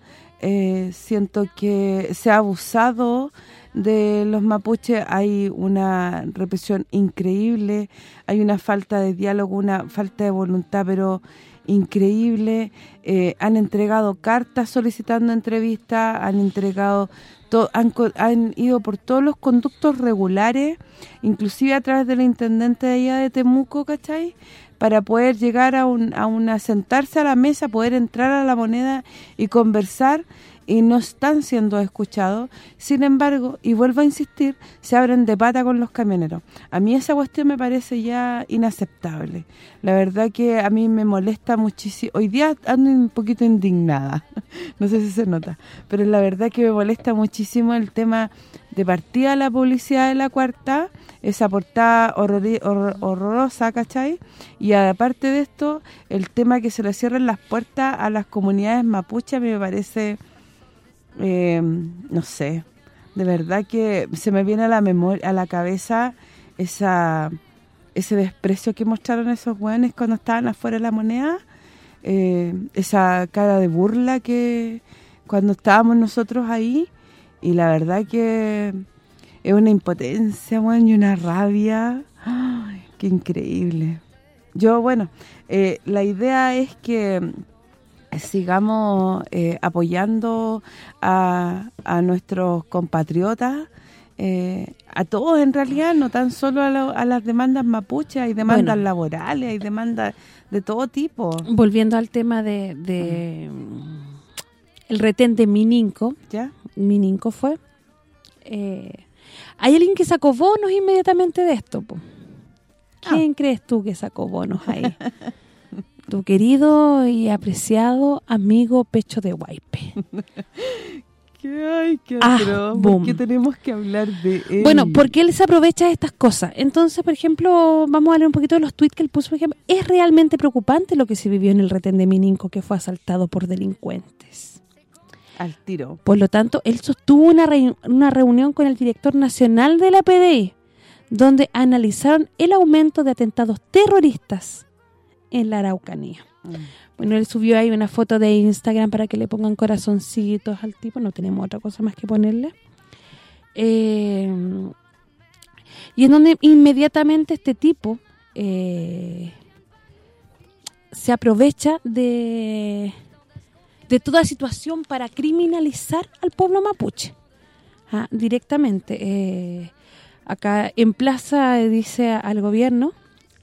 siento que se ha abusado de los mapuches, hay una represión increíble, hay una falta de diálogo, una falta de voluntad, pero increíble. han entregado cartas solicitando entrevistas, han entregado han, ido por todos los conductos regulares, inclusive a través del intendente de allá de Temuco, ¿cachai? Para poder llegar a, un, a una, sentarse a la mesa, poder entrar a la moneda y conversar y no están siendo escuchados. Sin embargo, y vuelvo a insistir, se abren de pata con los camioneros. A mí esa cuestión me parece ya inaceptable. La verdad que a mí me molesta muchísimo. Hoy día ando un poquito indignada, no sé si se nota, pero la verdad que me molesta muchísimo el tema de partida la publicidad de la cuarta, esa portada horrorosa, ¿cachai? Y aparte de esto, el tema que se le cierren las puertas a las comunidades mapuches me parece eh, no sé, de verdad que se me viene a la memoria a la cabeza esa ese desprecio que mostraron esos hueones cuando estaban afuera de la moneda, eh, esa cara de burla que cuando estábamos nosotros ahí y la verdad que es una impotencia, bueno, y una rabia. ¡Ay, qué increíble! Yo, bueno, eh, la idea es que sigamos eh, apoyando a, a, nuestros compatriotas, eh, a todos en realidad, no tan solo a, las demandas mapuches, hay demandas laborales, hay demandas de todo tipo. Volviendo al tema de, de el retén de Mininco, ¿ya? Mininco fue, eh, hay alguien que sacó bonos inmediatamente de esto, ¿Quién ah. crees tú que sacó bonos ahí? tu querido y apreciado amigo Pecho de Guaype. ¿Qué hay? ¿Qué ah, ¿Por qué tenemos que hablar de él? Bueno, porque él se aprovecha de estas cosas. Entonces, por ejemplo, vamos a leer un poquito de los tweets que él puso. Por ejemplo, es realmente preocupante lo que se vivió en el retén de Mininco, que fue asaltado por delincuentes. Al tiro. Por lo tanto, él sostuvo una, una reunión con el director nacional de la PDI, donde analizaron el aumento de atentados terroristas en la Araucanía. Bueno, él subió ahí una foto de Instagram para que le pongan corazoncitos al tipo, no tenemos otra cosa más que ponerle. Eh, y en donde inmediatamente este tipo eh, se aprovecha de, de toda situación para criminalizar al pueblo mapuche. Ah, directamente. Eh, acá en plaza dice al gobierno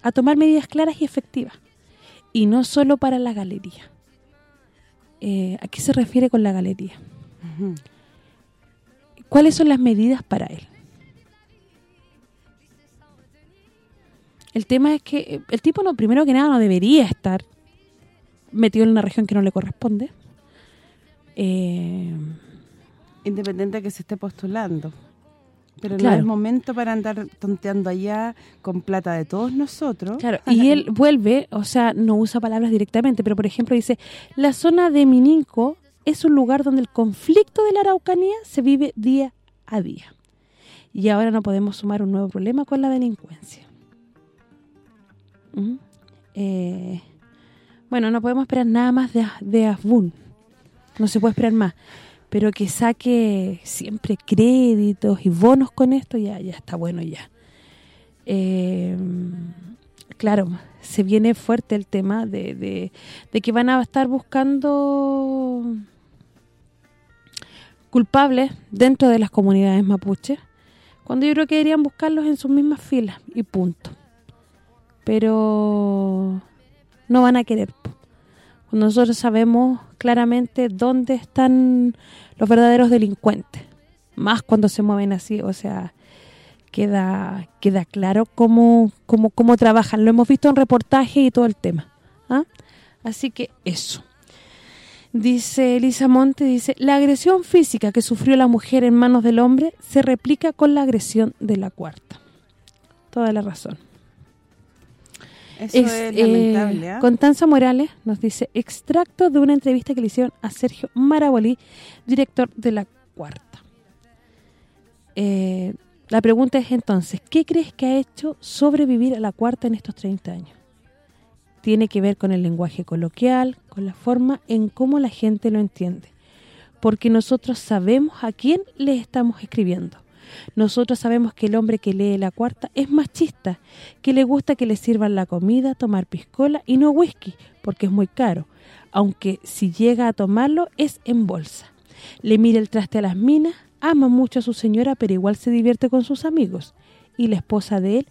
a tomar medidas claras y efectivas y no solo para la galería. Eh, ¿A qué se refiere con la galería? ¿Cuáles son las medidas para él? El tema es que eh, el tipo, no primero que nada, no debería estar metido en una región que no le corresponde. Eh, Independiente de que se esté postulando. Pero no es momento para andar tonteando allá con plata de todos nosotros. Claro, y él vuelve, o sea, no usa palabras directamente, pero por ejemplo dice, la zona de Mininco es un lugar donde el conflicto de la Araucanía se vive día a día. Y ahora no podemos sumar un nuevo problema con la delincuencia. ¿Mm? Eh, bueno, no podemos esperar nada más de, de Asbun. No se puede esperar más pero que saque siempre créditos y bonos con esto, ya ya está bueno ya. Eh, claro, se viene fuerte el tema de, de, que van a estar buscando culpables dentro de las comunidades mapuches, cuando yo creo que deberían buscarlos en sus mismas filas y punto. Pero no van a querer. Nosotros sabemos claramente dónde están los verdaderos delincuentes, más cuando se mueven así, o sea, queda queda claro cómo, cómo, cómo trabajan. Lo hemos visto en reportaje y todo el tema. ¿ah? Así que eso. Dice Elisa Monte, dice, la agresión física que sufrió la mujer en manos del hombre se replica con la agresión de la cuarta. Toda la razón. Eso es, lamentable, ¿ah? Constanza Morales nos dice, extracto de una entrevista que le hicieron a Sergio Marabolí, director de La Cuarta. Eh, la pregunta es entonces, ¿qué crees que ha hecho sobrevivir a La Cuarta en estos 30 años? Tiene que ver con el lenguaje coloquial, con la forma en cómo la gente lo entiende. Porque nosotros sabemos a quién le estamos escribiendo nosotros sabemos que el hombre que lee la cuarta es machista, que le gusta que le sirvan la comida, tomar piscola y no whisky, porque es muy caro, aunque si llega a tomarlo es en bolsa. Le mira el traste a las minas, ama mucho a su señora, pero igual se divierte con sus amigos. Y la esposa de él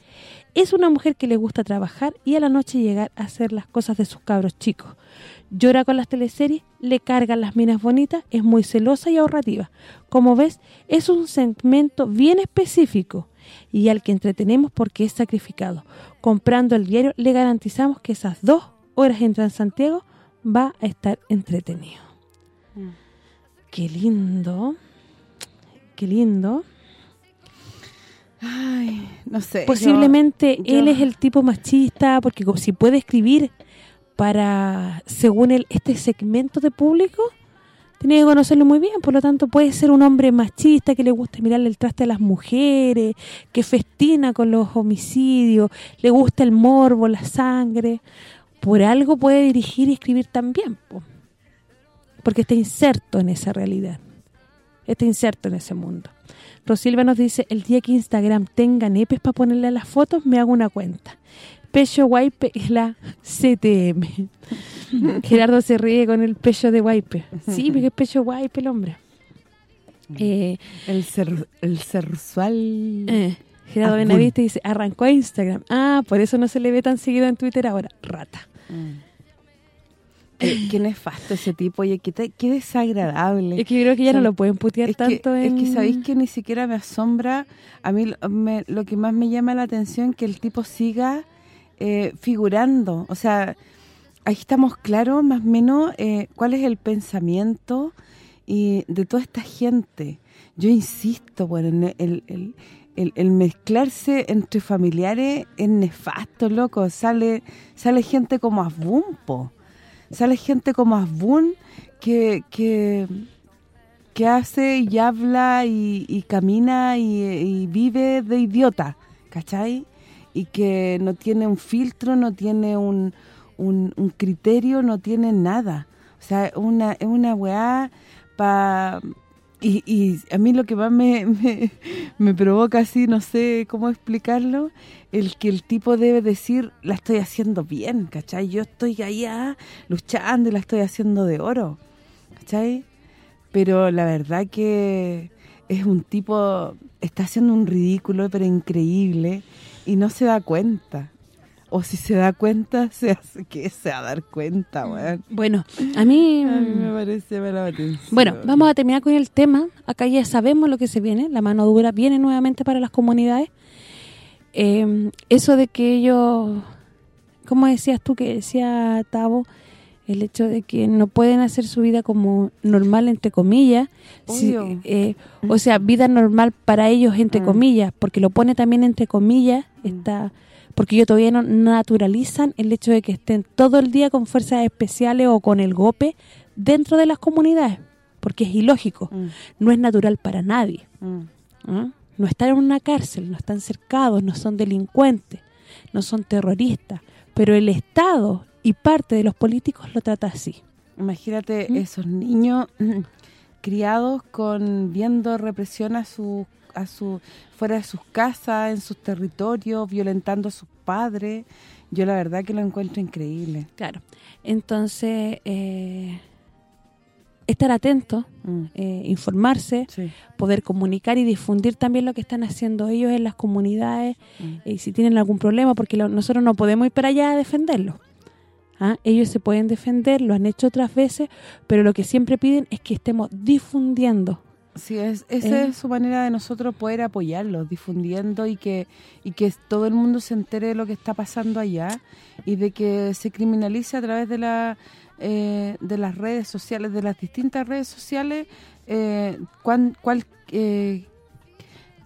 es una mujer que le gusta trabajar y a la noche llegar a hacer las cosas de sus cabros chicos. Llora con las teleseries, le cargan las minas bonitas, es muy celosa y ahorrativa. Como ves, es un segmento bien específico y al que entretenemos porque es sacrificado. Comprando el diario le garantizamos que esas dos horas en Transantiago va a estar entretenido. Mm. Qué lindo. Qué lindo. Ay, no sé. Posiblemente él es el tipo machista porque si puede escribir para, según este segmento de público, tiene que conocerlo muy bien, por lo tanto puede ser un hombre machista que le gusta mirarle el traste a las mujeres, que festina con los homicidios, le gusta el morbo, la sangre, por algo puede dirigir y escribir también, porque está inserto en esa realidad. Está inserto en ese mundo. Rosilva nos dice, el día que Instagram tenga nepes para ponerle las fotos, me hago una cuenta. Pecho Wipe es la CTM. Gerardo se ríe con el pecho de Wipe. Sí, porque es pecho Wipe el hombre. Eh, el ser el sexual eh, Gerardo Ah, Benaviste dice, arrancó a Instagram. Ah, por eso no se le ve tan seguido en Twitter ahora. Rata. Eh, qué nefasto ese tipo, oye, qué, qué desagradable. Es que yo creo que ya no lo pueden putear es que, tanto en... es que sabéis que ni siquiera me asombra, a mí lo- me- lo que más me llama la atención que el tipo siga eh, figurando, o sea, ahí estamos claros más o menos eh, cuál es el pensamiento y de toda esta gente. Yo insisto, bueno, en el, el- el- mezclarse entre familiares es nefasto, loco, sale sale gente como Asbun. Sale gente como Asbun que, que, que hace y habla y, camina y vive de idiota, ¿cachai? Y que no tiene un filtro, no tiene un, un, criterio, no tiene nada. O sea, una, es una weá pa... Y, y a mí lo que más me, me, me provoca así, no sé cómo explicarlo, el que el tipo debe decir, la estoy haciendo bien, ¿cachai? Yo estoy allá luchando y la estoy haciendo de oro, ¿cachai? Pero la verdad que es un tipo, está haciendo un ridículo, pero increíble, y no se da cuenta. O si se da cuenta, se hace que se va a dar cuenta, weón. Bueno, a mí... A mí me parece mala. Bueno, vamos a terminar con el tema. Acá ya sabemos lo que se viene. La mano dura viene nuevamente para las comunidades. Eh, eso de que ellos... ¿Cómo decías tú que decía Tavo? El hecho de que no pueden hacer su vida como normal, entre comillas. Si- eh, o sea, vida normal para ellos, entre Mm. comillas. Porque lo pone también entre comillas. Mm. está Porque ellos todavía no naturalizan el hecho de que estén todo el día con fuerzas especiales o con el GOPE dentro de las comunidades. Porque es ilógico Mm, no es natural para nadie. ¿ah? No están en una cárcel, no están cercados, no son delincuentes, no son terroristas, pero el Estado y parte de los políticos lo trata así. Imagínate ¿Mm? esos niños criados con viendo represión a su a su fuera de sus casas, en sus territorios, violentando a sus padres. Yo la verdad que lo encuentro increíble. Claro. Entonces, eh, estar atento, Mm, eh, informarse, sí. poder comunicar y difundir también lo que están haciendo ellos en las comunidades Mm. y si tienen algún problema, porque lo- nosotros no podemos ir para allá a defenderlos. ¿Ah? Ellos se pueden defender, lo han hecho otras veces, pero lo que siempre piden es que estemos difundiendo. Sí, es, esa ¿Eh? es su manera de nosotros poder apoyarlos, difundiendo y que y que todo el mundo se entere de lo que está pasando allá y de que se criminalice a través de la eh, de las redes sociales, de las distintas redes sociales, eh, cuán- cuál eh,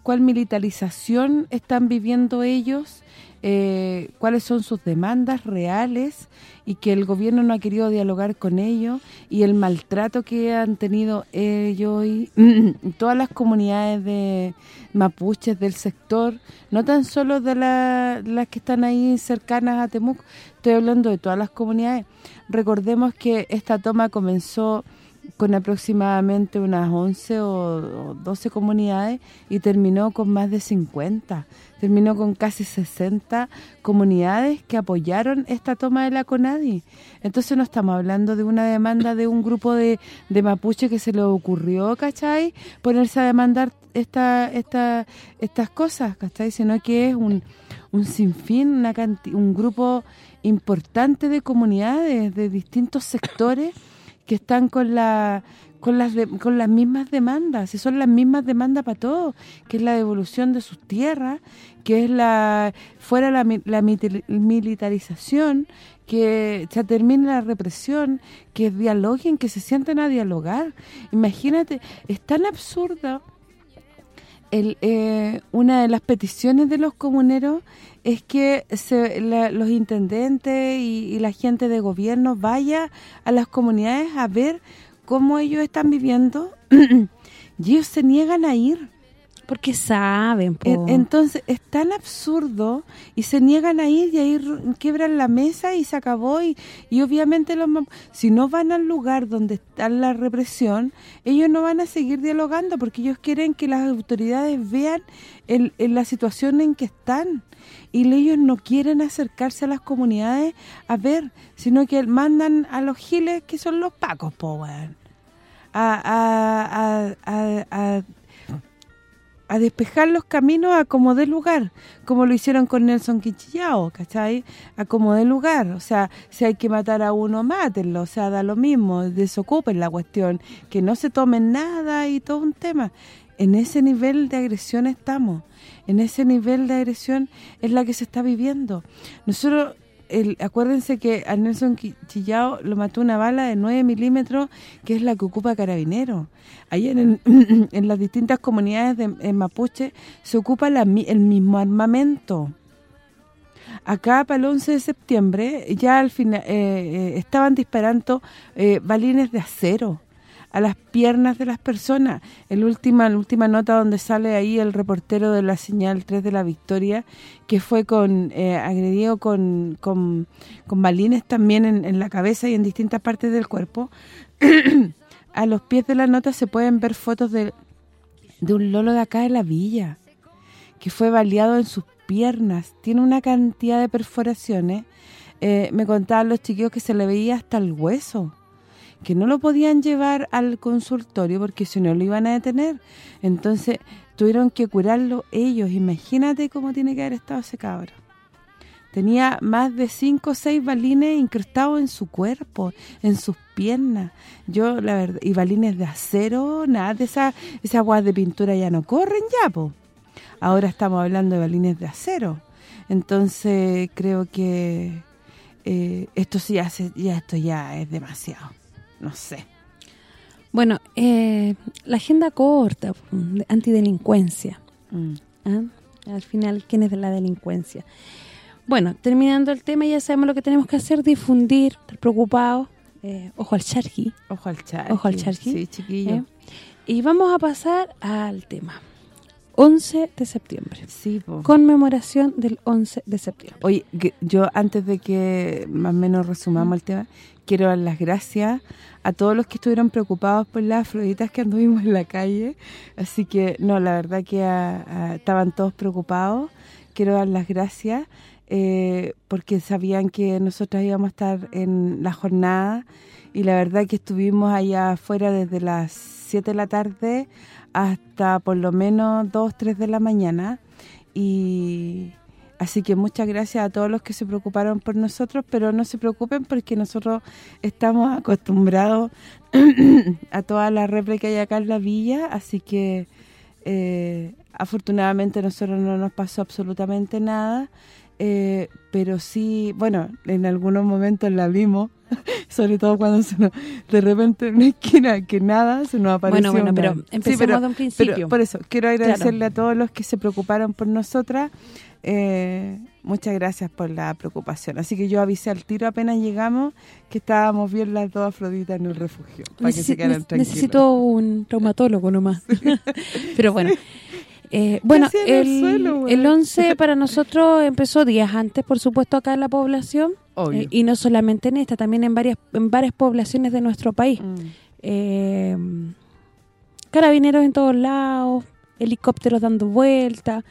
cuál militarización están viviendo ellos, eh, cuáles son sus demandas reales y que el gobierno no ha querido dialogar con ellos y el maltrato que han tenido ellos y todas las comunidades de mapuches del sector, no tan solo de la- las que están ahí cercanas a Temuco, estoy hablando de todas las comunidades. Recordemos que esta toma comenzó con aproximadamente unas 11 o, o 12 comunidades y terminó con más de 50. Terminó con casi 60 comunidades que apoyaron esta toma de la CONADI. Entonces no estamos hablando de una demanda de un grupo de, de mapuche que se le ocurrió, ¿cachai? Ponerse a demandar esta, esta, estas cosas, ¿cachai? Sino que es un, un sinfín, una un grupo importante de comunidades de distintos sectores que están con la con las de- con las mismas demandas, y son las mismas demandas para todos, que es la devolución de sus tierras, que es la fuera la, la militarización, que se termine la represión, que dialoguen, que se sienten a dialogar. Imagínate, es tan absurdo el, eh, una de las peticiones de los comuneros es que se- la- los intendentes y, y la gente de gobierno vaya a las comunidades a ver cómo ellos están viviendo y ellos se niegan a ir. Porque saben, po. En- Entonces, es tan absurdo y se niegan a ir y ahí quiebran la mesa y se acabó y, y obviamente los si no van al lugar donde está la represión, ellos no van a seguir dialogando porque ellos quieren que las autoridades vean el, la situación en que están y ellos no quieren acercarse a las comunidades a ver, sino que mandan a los giles que son los pacos, po, a, a, a despejar los caminos a como dé lugar, como lo hicieron con Nelson Quichillao, ¿cachai? A como dé lugar, o sea, si hay que matar a uno, mátenlo, o sea, da lo mismo, desocupen la cuestión, que no se tomen nada y todo un tema. En ese nivel de agresión estamos, en ese nivel de agresión es la que se está viviendo. Nosotros, el, acuérdense que a Nelson Quichillao lo mató una bala de 9 milímetros, que es la que ocupa Carabinero. Ahí en, las distintas comunidades de Mapuche se ocupa el mismo armamento. Acá para el 11 de septiembre ya al final estaban disparando eh, balines de acero a las piernas de las personas. El última la última nota donde sale ahí el reportero de la señal 3 de la Victoria que fue con eh, agredido con, con, balines también en, en la cabeza y en distintas partes del cuerpo. a los pies de la nota se pueden ver fotos de, de un lolo de acá de la villa que fue baleado en sus piernas. Tiene una cantidad de perforaciones. Eh, me contaban los chiquillos que se le veía hasta el hueso que no lo podían llevar al consultorio porque si no lo iban a detener. Entonces tuvieron que curarlo ellos. Imagínate cómo tiene que haber estado ese cabro. Tenía más de cinco o seis balines incrustados en su cuerpo, en sus piernas. Yo, la verdad, y balines de acero, nada de esa, esas aguas de pintura ya no corren ya, po. Ahora estamos hablando de balines de acero. Entonces, creo que eh, esto sí ya, se- ya esto ya es demasiado. No sé. Bueno, eh, la agenda corta, de antidelincuencia. Mm. ¿ah? Al final, ¿quién es de la delincuencia? Bueno, terminando el tema, ya sabemos lo que tenemos que hacer, difundir, estar preocupados, eh, ojo al charqui, Ojo al charqui. Ojo al charqui. Sí, chiquillo. ¿eh? Y vamos a pasar al tema. 11 de septiembre. Sí, po. Conmemoración del 11 de septiembre. Oye, yo antes de que más o menos resumamos el tema, quiero dar las gracias a todos los que estuvieron preocupados por las afroditas que anduvimos en la calle. Así que, no, la verdad que ah, ah, estaban todos preocupados. Quiero dar las gracias eh, porque sabían que nosotras íbamos a estar en la jornada y la verdad que estuvimos allá afuera desde las 7 de la tarde hasta por lo menos 2, 3 de la mañana y así que muchas gracias a todos los que se preocuparon por nosotros, pero no se preocupen porque nosotros estamos acostumbrados a toda la réplica que hay acá en la villa, así que eh, afortunadamente a nosotros no nos pasó absolutamente nada, eh, pero sí, bueno, en algunos momentos la vimos, sobre todo cuando se nos, de repente en una esquina que nada se nos apareció. Bueno, bueno, pero empecemos de un principio. pero por eso, quiero agradecerle a todos los que se preocuparon por nosotras. Eh, muchas gracias por la preocupación. Así que yo avisé al tiro apenas llegamos que estábamos bien las dos afroditas en el refugio. Para que se quedaran tranquilos. necesito un traumatólogo nomás. Pero bueno. Eh, bueno, el el, suelo, el 11 para nosotros empezó días antes, por supuesto, acá en la población. Eh, y no solamente en esta, también en varias en varias poblaciones de nuestro país. Mm. Eh, carabineros en todos lados, helicópteros dando vueltas,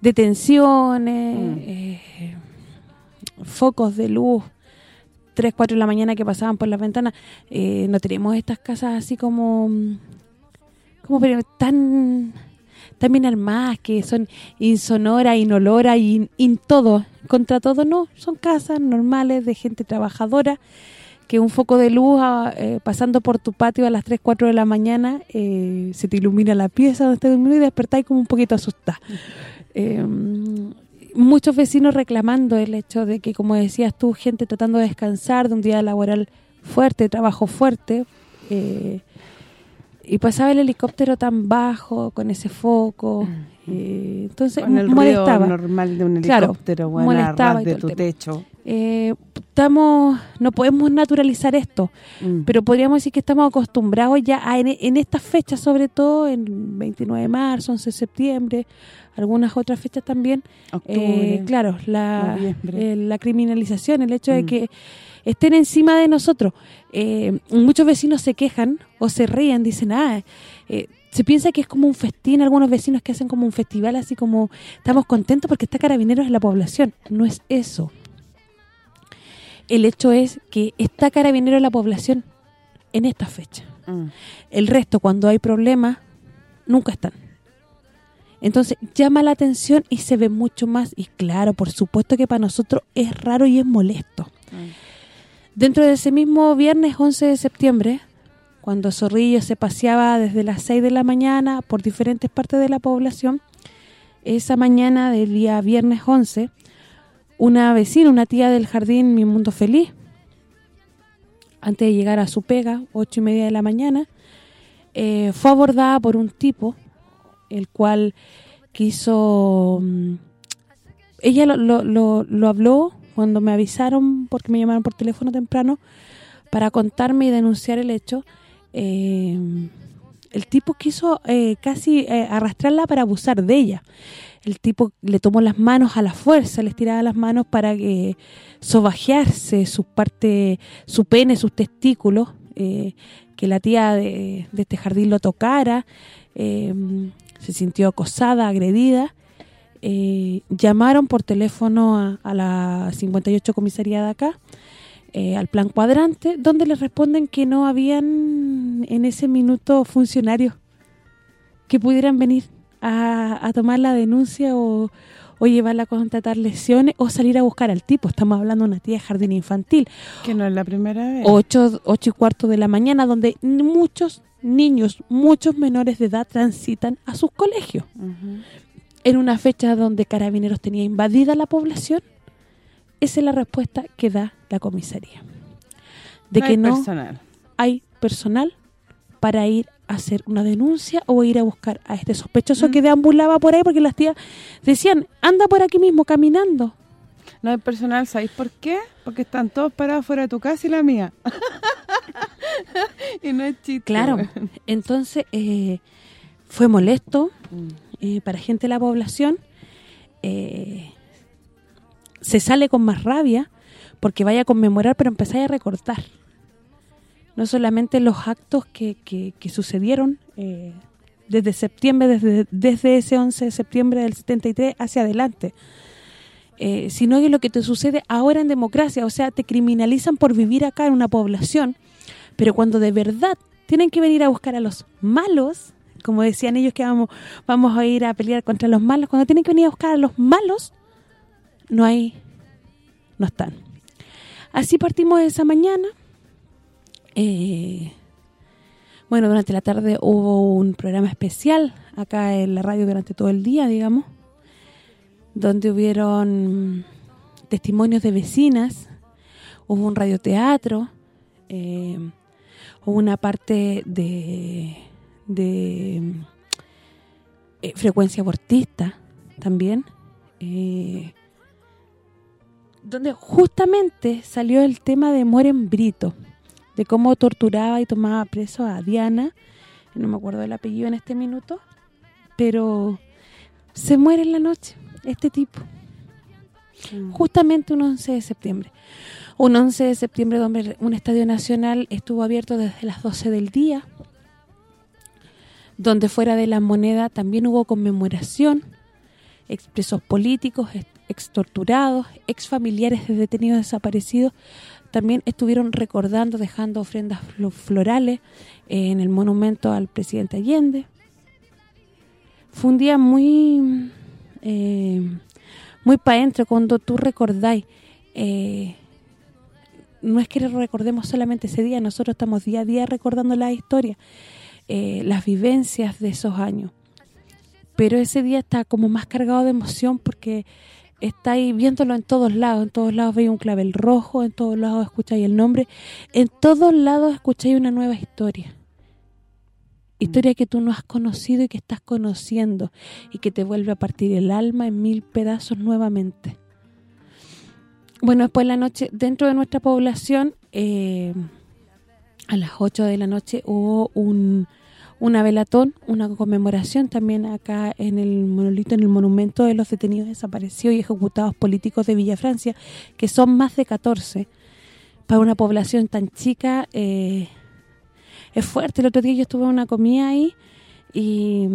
detenciones, Mm. eh, focos de luz, 3, 4 de la mañana que pasaban por las ventanas. Eh, no tenemos estas casas así como como pero tan tan bien armadas que son insonoras, inoloras y in, in todo, contra todo no, son casas normales de gente trabajadora que un foco de luz ah, eh, pasando por tu patio a las 3, 4 de la mañana eh, se te ilumina la pieza donde estás durmiendo y despertáis como un poquito asustada. Eh, muchos vecinos reclamando el hecho de que, como decías tú, gente tratando de descansar de un día laboral fuerte, trabajo fuerte, eh, y pasaba el helicóptero tan bajo, con ese foco, eh, entonces Con el molestaba. normal de un Claro, helicóptero, a molestaba de tu tema. techo. eh, estamos no podemos naturalizar esto, Mm. pero podríamos decir que estamos acostumbrados ya a, en, en estas fechas, sobre todo en 29 de marzo, 11 de septiembre, algunas otras fechas también, Octubre. eh, claro, la, eh, la criminalización, el hecho de Mm. que estén encima de nosotros. Eh, muchos vecinos se quejan o se ríen, dicen, ah, eh, se piensa que es como un festín, algunos vecinos que hacen como un festival, así como estamos contentos porque está Carabineros en la población. No es eso. El hecho es que está Carabineros en la población en esta fecha. Mm. El resto, cuando hay problemas, nunca están. Entonces, llama la atención y se ve mucho más. Y claro, por supuesto que para nosotros es raro y es molesto. Mm. Dentro de ese mismo viernes 11 de septiembre, cuando Zorrillo se paseaba desde las 6 de la mañana por diferentes partes de la población, esa mañana del día viernes 11, una vecina, una tía del jardín Mi Mundo Feliz, antes de llegar a su pega, ocho y media de la mañana, eh, fue abordada por un tipo, el cual quiso... mm, ella lo, lo, lo, lo habló cuando me avisaron, porque me llamaron por teléfono temprano, para contarme y denunciar el hecho. Eh, el tipo quiso eh, casi eh, arrastrarla para abusar de ella. El tipo le tomó las manos a la fuerza, le estiraba las manos para que sobajearse su parte, su pene, sus testículos, eh, que la tía de, este jardín lo tocara, eh, se sintió acosada, agredida, eh, llamaron por teléfono a, a la 58 comisaría de acá, eh, al plan cuadrante, donde les responden que no habían en ese minuto funcionarios que pudieran venir a, a tomar la denuncia o, o llevarla a contratar lesiones o salir a buscar al tipo. Estamos hablando de una tía de jardín infantil. Que no es la primera vez. 8, ocho y cuarto de la mañana, donde muchos niños, muchos menores de edad transitan a sus colegios. En una fecha donde Carabineros tenía invadida la población, esa es la respuesta que da la comisaría. De No que hay no personal. hay personal para ir a hacer una denuncia o ir a buscar a este sospechoso Mm. que deambulaba por ahí porque las tías decían, anda por aquí mismo caminando. No hay personal, ¿sabéis por qué? Porque están todos parados fuera de tu casa y la mía. y no es chiste. Claro, entonces eh, fue molesto Mm. eh, para gente de la población. eh, se sale con más rabia porque vaya a conmemorar, pero empezáis a recortar. No solamente los actos que, que, sucedieron eh, desde septiembre, desde, desde ese 11 de septiembre del 73 hacia adelante, eh, sino que lo que te sucede ahora en democracia, o sea, te criminalizan por vivir acá en una población, pero cuando de verdad tienen que venir a buscar a los malos, como decían ellos que vamos vamos a ir a pelear contra los malos, cuando tienen que venir a buscar a los malos, no hay, no están. Así partimos esa mañana. Eh, bueno, durante la tarde hubo un programa especial acá en la radio durante todo el día, digamos, donde hubieron testimonios de vecinas, hubo un radioteatro, eh, hubo una parte de, de eh, frecuencia abortista también, eh, donde justamente salió el tema de Moren Brito, de cómo torturaba y tomaba preso a Diana, no me acuerdo del apellido en este minuto, pero se muere en la noche este tipo, Mm. justamente un 11 de septiembre. Un 11 de septiembre donde un estadio nacional estuvo abierto desde las 12 del día, donde fuera de la moneda también hubo conmemoración, expresos políticos, ex- extorturados, exfamiliares de detenidos desaparecidos, también estuvieron recordando, dejando ofrendas flo- florales eh, en el monumento al presidente Allende. Fue un día muy eh, muy para adentro cuando tú recordáis eh, no es que recordemos solamente ese día, nosotros estamos día a día recordando la historia, eh, las vivencias de esos años. Pero ese día está como más cargado de emoción porque estáis viéndolo en todos lados, en todos lados veis un clavel rojo, en todos lados escucháis el nombre, en todos lados escucháis una nueva historia. Historia que tú no has conocido y que estás conociendo y que te vuelve a partir el alma en mil pedazos nuevamente. bueno, después de la noche, dentro de nuestra población, eh, a las 8 de la noche hubo un, una velatón, una conmemoración también acá en el monolito, en el monumento de los detenidos desaparecidos y ejecutados políticos de Villa Francia, que son más de 14. Para una población tan chica eh, es fuerte. El otro día yo estuve en una comida ahí y,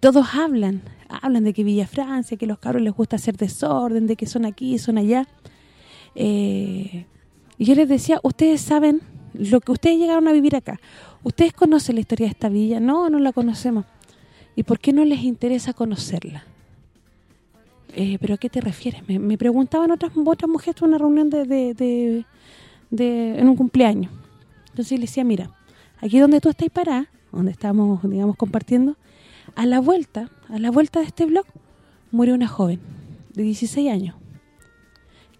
todos hablan, hablan de que Villa Francia, que los cabros les gusta hacer desorden, de que son aquí, son allá. Eh, y yo les decía, ustedes saben lo que ustedes llegaron a vivir acá. ¿Ustedes conocen la historia de esta villa? No, no la conocemos. ¿Y por qué no les interesa conocerla? Eh, ¿Pero a qué te refieres? Me, preguntaban otras otras mujeres en una reunión de, de, de, en un cumpleaños. Entonces les decía, mira, aquí donde tú estás parada, donde estamos, digamos, compartiendo, a la vuelta, a la vuelta de este blog, murió una joven de 16 años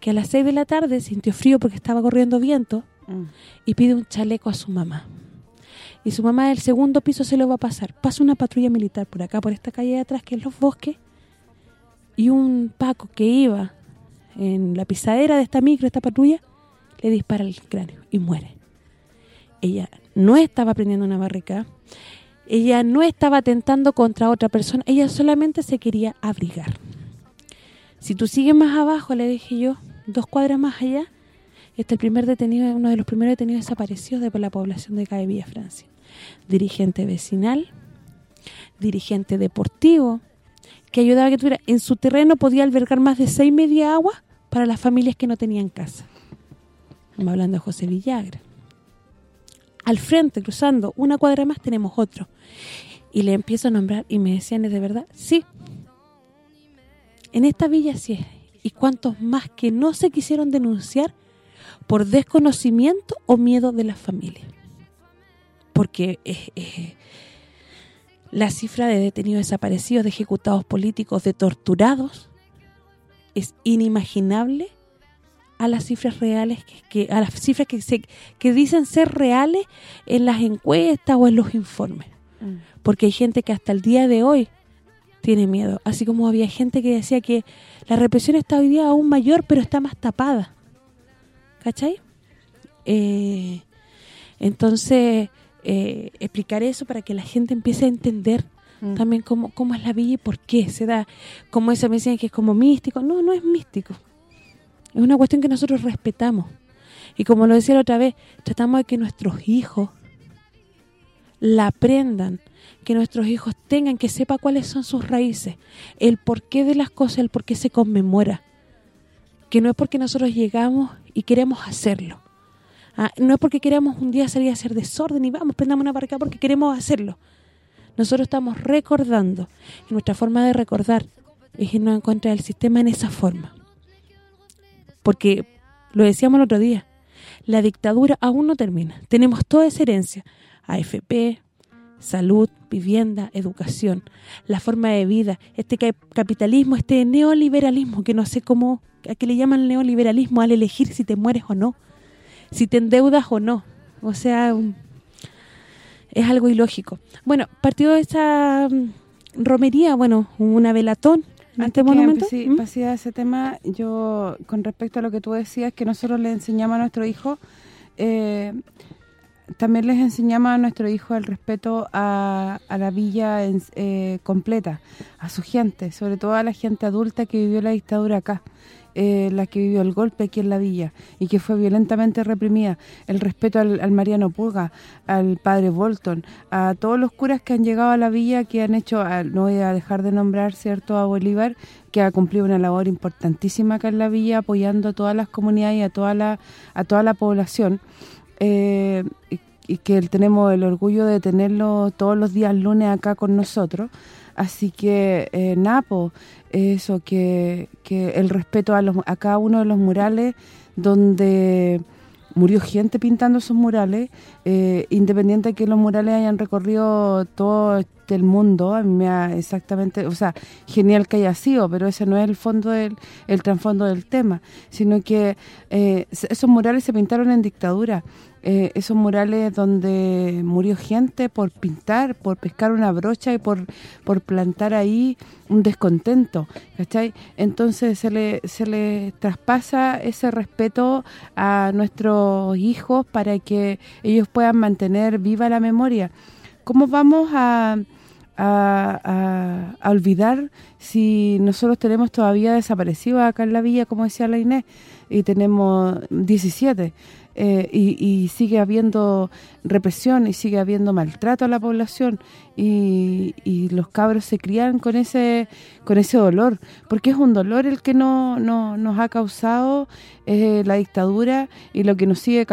que a las 6 de la tarde sintió frío porque estaba corriendo viento mm. y pide un chaleco a su mamá. Y su mamá del segundo piso se lo va a pasar. Pasa una patrulla militar por acá, por esta calle de atrás, que es los bosques, y un Paco que iba en la pisadera de esta micro, esta patrulla, le dispara el cráneo y muere. Ella no estaba prendiendo una barrica, ella no estaba atentando contra otra persona, ella solamente se quería abrigar. Si tú sigues más abajo, le dije yo, dos cuadras más allá, está el primer detenido, uno de los primeros detenidos desaparecidos de la población de Calle Villa Francia. Dirigente vecinal, dirigente deportivo, que ayudaba a que tuviera, en su terreno podía albergar más de seis media agua para las familias que no tenían casa. Estamos hablando de José Villagra. Al frente, cruzando una cuadra más, tenemos otro. Y le empiezo a nombrar y me decían, ¿es de verdad? Sí. En esta villa sí es y cuántos más que no se quisieron denunciar por desconocimiento o miedo de las familias. Porque la cifra de detenidos desaparecidos, de ejecutados políticos, de torturados, es inimaginable a las cifras reales que, a las cifras que se que dicen ser reales en las encuestas o en los informes. Mm. Porque hay gente que hasta el día de hoy tiene miedo. Así como había gente que decía que la represión está hoy día aún mayor, pero está más tapada. ¿Cachai? Eh, entonces, eh, explicar eso para que la gente empiece a entender mm. también cómo, cómo es la villa y por qué se da. Como esa me que es como místico. No, no es místico. Es una cuestión que nosotros respetamos. Y como lo decía la otra vez, tratamos de que nuestros hijos la aprendan, que nuestros hijos tengan, que sepa cuáles son sus raíces, el porqué de las cosas, el por qué se conmemora. Que no es porque nosotros llegamos y queremos hacerlo. Ah, no es porque queremos un día salir a hacer desorden y vamos, prendamos una barca porque queremos hacerlo. Nosotros estamos recordando. Y nuestra forma de recordar es irnos en contra del sistema en esa forma. Porque, lo decíamos el otro día, la dictadura aún no termina. Tenemos toda esa herencia. AFP, salud, vivienda, educación, la forma de vida, este capitalismo, este neoliberalismo, que no sé cómo, a qué le llaman neoliberalismo al elegir si te mueres o no, si te endeudas o no. O sea, es algo ilógico. Bueno, partió de esa mm, romería, bueno, una velatón en este. Sí, ¿Mm? ese tema, yo con respecto a lo que tú decías, que nosotros le enseñamos a nuestro hijo... Eh, también les enseñamos a nuestro hijo el respeto a, la villa eh, completa, a su gente, sobre todo a la gente adulta que vivió la dictadura acá, eh, la que vivió el golpe aquí en la villa y que fue violentamente reprimida, el respeto al, Mariano Pulga, al padre Bolton, a todos los curas que han llegado a la villa, que han hecho, no voy a dejar de nombrar, ¿cierto?, a Bolívar, que ha cumplido una labor importantísima acá en la villa, apoyando a todas las comunidades y a toda la, a toda la población, eh, y, que tenemos el orgullo de tenerlo todos los días lunes acá con nosotros. Así que, eh, Napo, eso, que, que el respeto a, los, a cada uno de los murales donde murió gente pintando esos murales, eh, independiente de que los murales hayan recorrido todo parte del mundo, a mí me ha exactamente, o sea, genial que haya sido, pero ese no es el fondo del el trasfondo del tema, sino que eh, esos murales se pintaron en dictadura, eh, esos murales donde murió gente por pintar, por pescar una brocha y por, por plantar ahí un descontento, ¿cachai? Entonces se le, se le traspasa ese respeto a nuestros hijos para que ellos puedan mantener viva la memoria. ¿Cómo vamos a, a, a, olvidar si nosotros tenemos todavía desaparecidos acá en la villa, como decía la Inés, y tenemos 17? Eh, y, sigue habiendo represión y sigue habiendo maltrato a la población y, los cabros se crían con ese con ese dolor, porque es un dolor el que no, nos ha causado eh, la dictadura y lo que nos sigue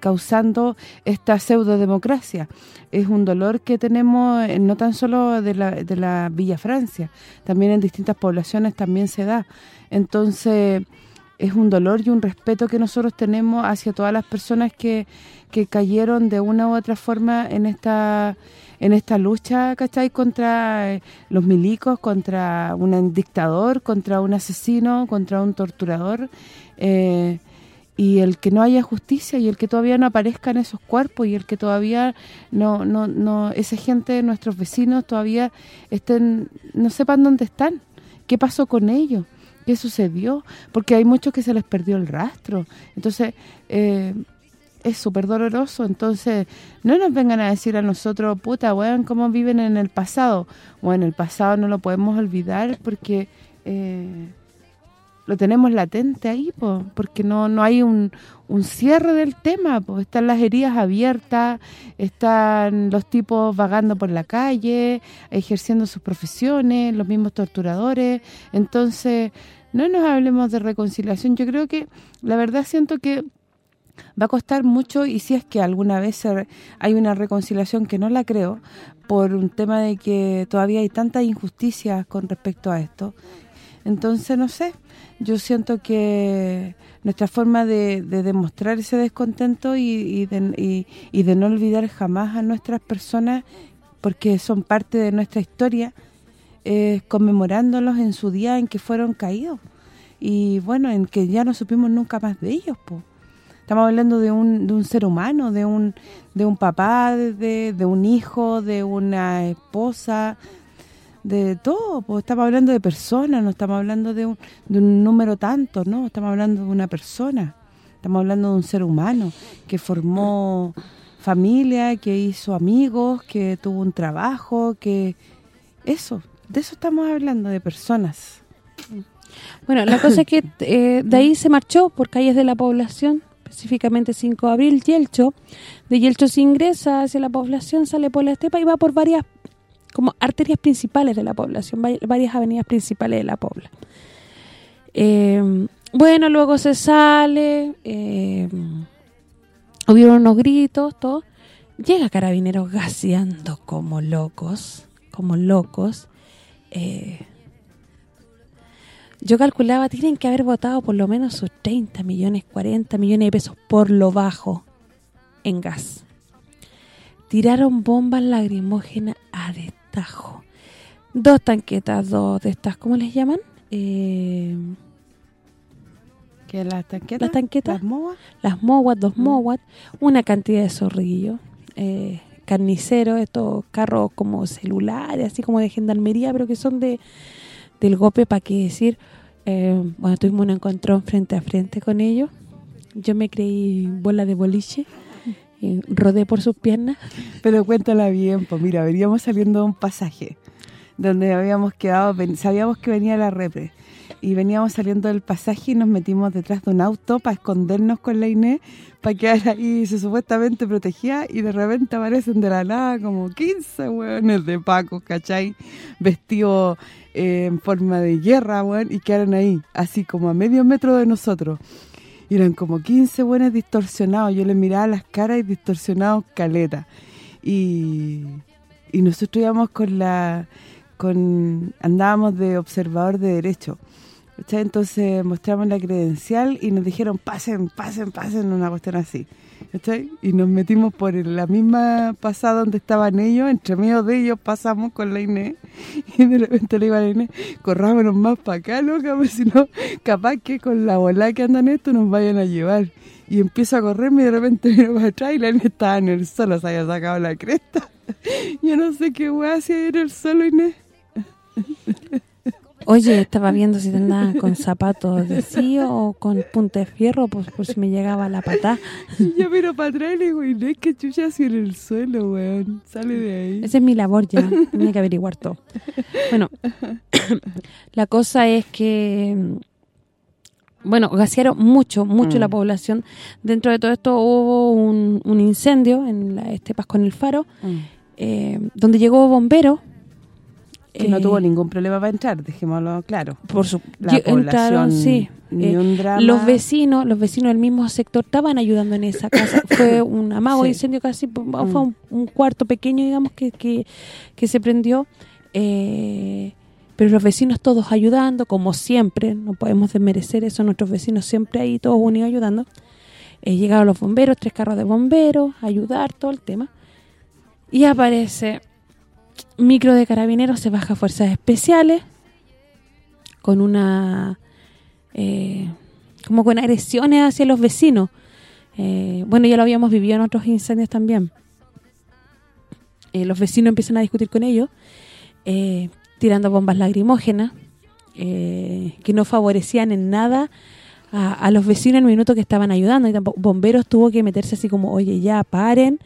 causando esta pseudo-democracia. Es un dolor que tenemos eh, no tan solo de la, de la Villa Francia, también en distintas poblaciones también se da. Entonces es un dolor y un respeto que nosotros tenemos hacia todas las personas que, que cayeron de una u otra forma en esta en esta lucha, ¿cachai? Contra eh, los milicos, contra un dictador, contra un asesino, contra un torturador. Eh, y el que no haya justicia y el que todavía no aparezca en esos cuerpos y el que todavía no no no esa gente, nuestros vecinos todavía estén no sepan dónde están, qué pasó con ellos qué sucedió, porque hay muchos que se les perdió el rastro. Entonces, eh, es súper doloroso. Entonces, no nos vengan a decir a nosotros, puta, weón, cómo viven en el pasado. Bueno, el pasado no lo podemos olvidar porque... Eh, lo tenemos latente ahí, porque no no hay un, un cierre del tema, pues están las heridas abiertas, están los tipos vagando por la calle, ejerciendo sus profesiones, los mismos torturadores, entonces no nos hablemos de reconciliación. Yo creo que, la verdad siento que va a costar mucho y si es que alguna vez hay una reconciliación que no la creo, por un tema de que todavía hay tantas injusticias con respecto a esto. Entonces, no sé, yo siento que nuestra forma de, demostrar ese descontento y, de, y de no olvidar jamás a nuestras personas, porque son parte de nuestra historia, eh, conmemorándolos en su día en que fueron caídos. Y bueno, en que ya no supimos nunca más de ellos, pues. Estamos hablando de un, de un ser humano, de un de un papá, de, de un hijo, de una esposa, de todo. Pues estamos hablando de personas, no estamos hablando de un, de un número tanto, no. Estamos hablando de una persona. Estamos hablando de un ser humano que formó familia, que hizo amigos, que tuvo un trabajo, que... Eso, de eso estamos hablando, de personas. Bueno, la cosa es que eh, de ahí se marchó por calles de la población, específicamente 5 de abril, Yelcho. De Yelcho se ingresa hacia la población, sale por la estepa y va por varias como arterias principales de la población, varias avenidas principales de la pobla. Eh, bueno, luego se sale, eh, hubieron unos gritos, todo. Llega Carabineros gaseando como locos, como locos, eh, yo calculaba, tienen que haber votado por lo menos sus 30 millones, 40 millones de pesos por lo bajo en gas. Tiraron bombas lacrimógenas a Dos tanquetas, dos de estas, ¿cómo les llaman? Eh, ¿Qué las tanquetas? Las tanquetas. Las moas. Las moas, dos mm. una cantidad de zorrillos. Eh, carniceros, estos carros como celulares, así como de gendarmería, pero que son de del golpe, para qué decir. Eh, bueno, tuvimos un encontrón frente a frente con ellos. Yo me creí bola de boliche rodé por sus piernas. Pero cuéntala bien, pues mira, veníamos saliendo de un pasaje donde habíamos quedado, sabíamos que venía la repre y veníamos saliendo del pasaje y nos metimos detrás de un auto para escondernos con la Inés, para quedar ahí, se supuestamente protegía y de repente aparecen de la nada como 15 hueones de Paco, ¿cachai? Vestidos eh, en forma de guerra, weón, y quedaron ahí, así como a medio metro de nosotros. Y eran como 15 buenos distorsionados, yo les miraba las caras y distorsionados caleta. Y, y nosotros íbamos con la con andábamos de observador de derecho. Entonces mostramos la credencial y nos dijeron, pasen, pasen, pasen, una cuestión así. Y nos metimos por la misma pasada donde estaban ellos, entre medio de ellos pasamos con la Inés, y de repente le iba la Inés, corrámonos más para acá, loca, porque si no, capaz que con la bola que andan esto nos vayan a llevar. Y empiezo a correrme y de repente miro para atrás y la Inés estaba en el suelo, se había sacado la cresta. Yo no sé qué hueá hacía en el suelo, Inés. Oye, estaba viendo si te andaban con zapatos de sí o con punta de fierro, pues por si me llegaba la pata. Yo miro para atrás y digo, Inés, ¿qué chucha hacía en el suelo, weón? Sale de ahí. Esa es mi labor ya, tenía que averiguar todo. Bueno, la cosa es que, bueno, gasearon mucho, mucho Mm. la población. Dentro de todo esto hubo un, un incendio en la Estepas con el Faro, eh, donde llegó bombero. Que no eh, tuvo ningún problema para entrar, dejémoslo claro. por su La entraron, sí. ni eh, un drama. los vecinos, los vecinos del mismo sector estaban ayudando en esa casa. Fue un amago de incendio casi, fue Mm. un, un cuarto pequeño, digamos, que, que, que se prendió. eh, pero los vecinos todos ayudando, como siempre, no podemos desmerecer eso, nuestros vecinos siempre ahí, todos unidos ayudando. Eh, llegaron los bomberos, tres carros de bomberos, ayudar, todo el tema. Y aparece micro de carabineros, se baja fuerzas especiales con una eh, como con agresiones hacia los vecinos. Eh, bueno, ya lo habíamos vivido en otros incendios también. Eh, los vecinos empiezan a discutir con ellos, eh, tirando bombas lacrimógenas, eh, que no favorecían en nada a, a los vecinos en el minuto que estaban ayudando. Y tampoco, bomberos tuvo que meterse así como, oye, ya paren,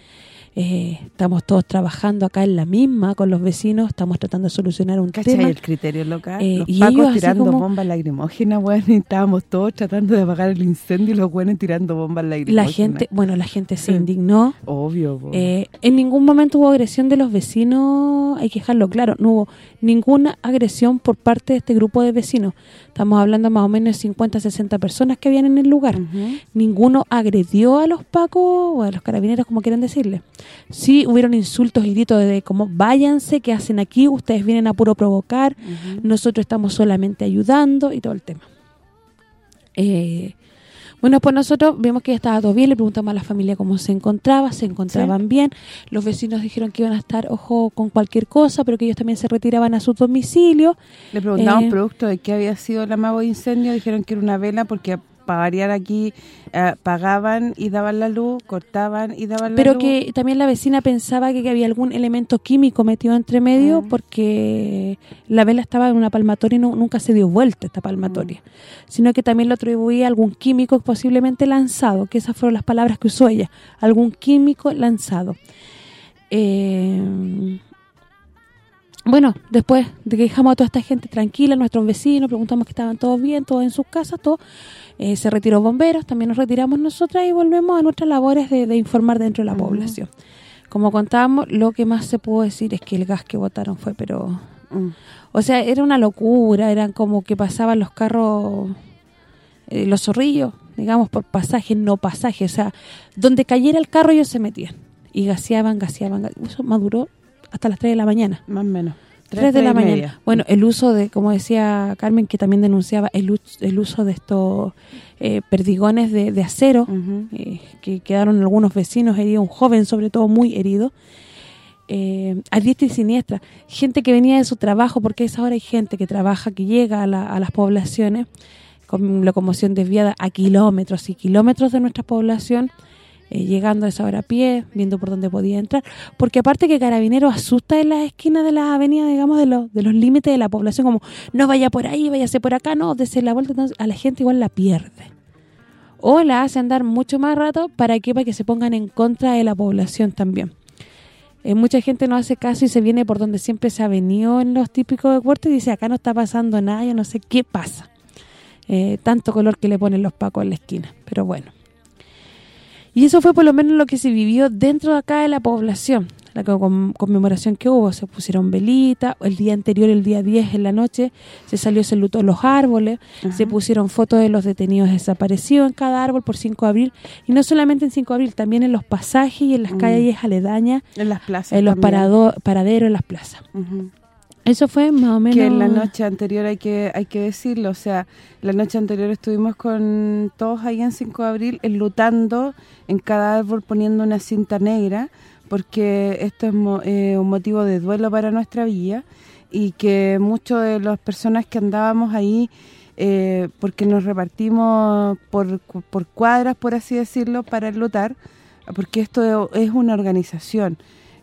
eh, estamos todos trabajando acá en la misma con los vecinos, estamos tratando de solucionar un ¿Cachai tema. el criterio local? Eh, los y pacos ellos tirando como- bombas lacrimógenas, weón, y estábamos todos tratando de apagar el incendio y los buenos tirando bombas La lacrimógenas. gente, bueno, la gente se indignó. Obvio. Eh, en ningún momento hubo agresión de los vecinos, hay que dejarlo claro, no hubo ninguna agresión por parte de este grupo de vecinos. Estamos hablando más o menos de 50, 60 personas que habían en el lugar. Ninguno agredió a los pacos o a los carabineros, como quieran decirle. Sí hubieron insultos y gritos de como, váyanse, ¿qué hacen aquí? Ustedes vienen a puro provocar, nosotros estamos solamente ayudando y todo el tema. Eh, bueno, pues nosotros vimos que ya estaba todo bien, le preguntamos a la familia cómo se encontraba, se encontraban bien. Los vecinos dijeron que iban a estar, ojo, con cualquier cosa, pero que ellos también se retiraban a su domicilio. Le preguntamos Eh, producto de qué había sido el amago de incendio, dijeron que era una vela porque para variar aquí eh, pagaban y daban la luz, cortaban y daban la Pero luz. que también la vecina pensaba que, que había algún elemento químico metido entre medio Mm. porque la vela estaba en una palmatoria y no- nunca se dio vuelta esta palmatoria. Sino que también lo atribuía a algún químico posiblemente lanzado, que esas fueron las palabras que usó ella. Algún químico lanzado. Eh, bueno, después de que dejamos a toda esta gente tranquila, nuestros vecinos, preguntamos que estaban todos bien, todos en sus casas, todo, eh, se retiró bomberos, también nos retiramos nosotras y volvemos a nuestras labores de, de informar dentro de la población. Como contábamos, lo que más se pudo decir es que el gas que botaron fue, pero... Mm. O sea, era una locura, eran como que pasaban los carros, eh, los zorrillos, digamos, por pasaje, no pasaje. O sea, donde cayera el carro ellos se metían. Y gaseaban, gaseaban, ga- eso maduró hasta las 3 de la mañana. Más o menos. 3 de la mañana. media. Bueno, el uso de, como decía Carmen, que también denunciaba, el, el uso de estos eh, perdigones de, de acero, eh, que quedaron algunos vecinos heridos, un joven sobre todo muy herido, eh, a diestra y siniestra. Gente que venía de su trabajo, porque a esa hora hay gente que trabaja, que llega a, la- a las poblaciones con locomoción desviada a kilómetros y kilómetros de nuestra población, eh, llegando a esa hora a pie, viendo por dónde podía entrar. Porque aparte que Carabineros asusta en las esquinas de las avenidas, digamos, de los, de los límites de la población, como no vaya por ahí, váyase por acá, no, dese la vuelta, entonces a la gente igual la pierde. O la hace andar mucho más rato, ¿para qué? Para que se pongan en contra de la población también. Eh, mucha gente no hace caso y se viene por donde siempre se ha venido en los típicos de y dice, acá no está pasando nada, yo no sé qué pasa. Eh, tanto color que le ponen los pacos en la esquina, pero bueno. Y eso fue por lo menos lo que se vivió dentro de acá de la población, la con- conmemoración que hubo, se pusieron velitas, el día anterior, el día 10 en la noche, se salió ese luto en los árboles, se pusieron fotos de los detenidos desaparecidos en cada árbol por 5 de abril, y no solamente en 5 de abril, también en los pasajes y en las Mm. calles aledañas, En las plazas en los paraderos, en las plazas. Eso fue más o menos... Que en la noche anterior hay que hay que decirlo, o sea, la noche anterior estuvimos con todos ahí en 5 de abril enlutando en cada árbol poniendo una cinta negra, porque esto es eh, un motivo de duelo para nuestra villa y que muchas de las personas que andábamos ahí, eh, porque nos repartimos por, por cuadras, por así decirlo, para enlutar, porque esto es una organización,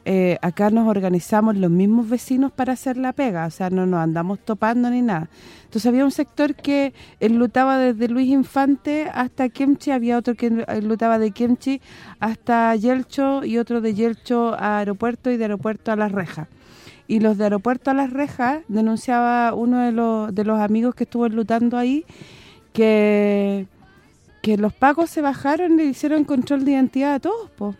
eh, acá nos organizamos los mismos vecinos para hacer la pega, o sea, no nos andamos topando ni nada. Entonces había un sector que lutaba desde Luis Infante hasta Kemchi, había otro que lutaba de Kemchi hasta Yelcho y otro de Yelcho a Aeropuerto y de Aeropuerto a Las Rejas. Y los de Aeropuerto a Las Rejas, denunciaba uno de los, de los amigos que estuvo lutando ahí, que que los pagos se bajaron y le hicieron control de identidad a todos, pues.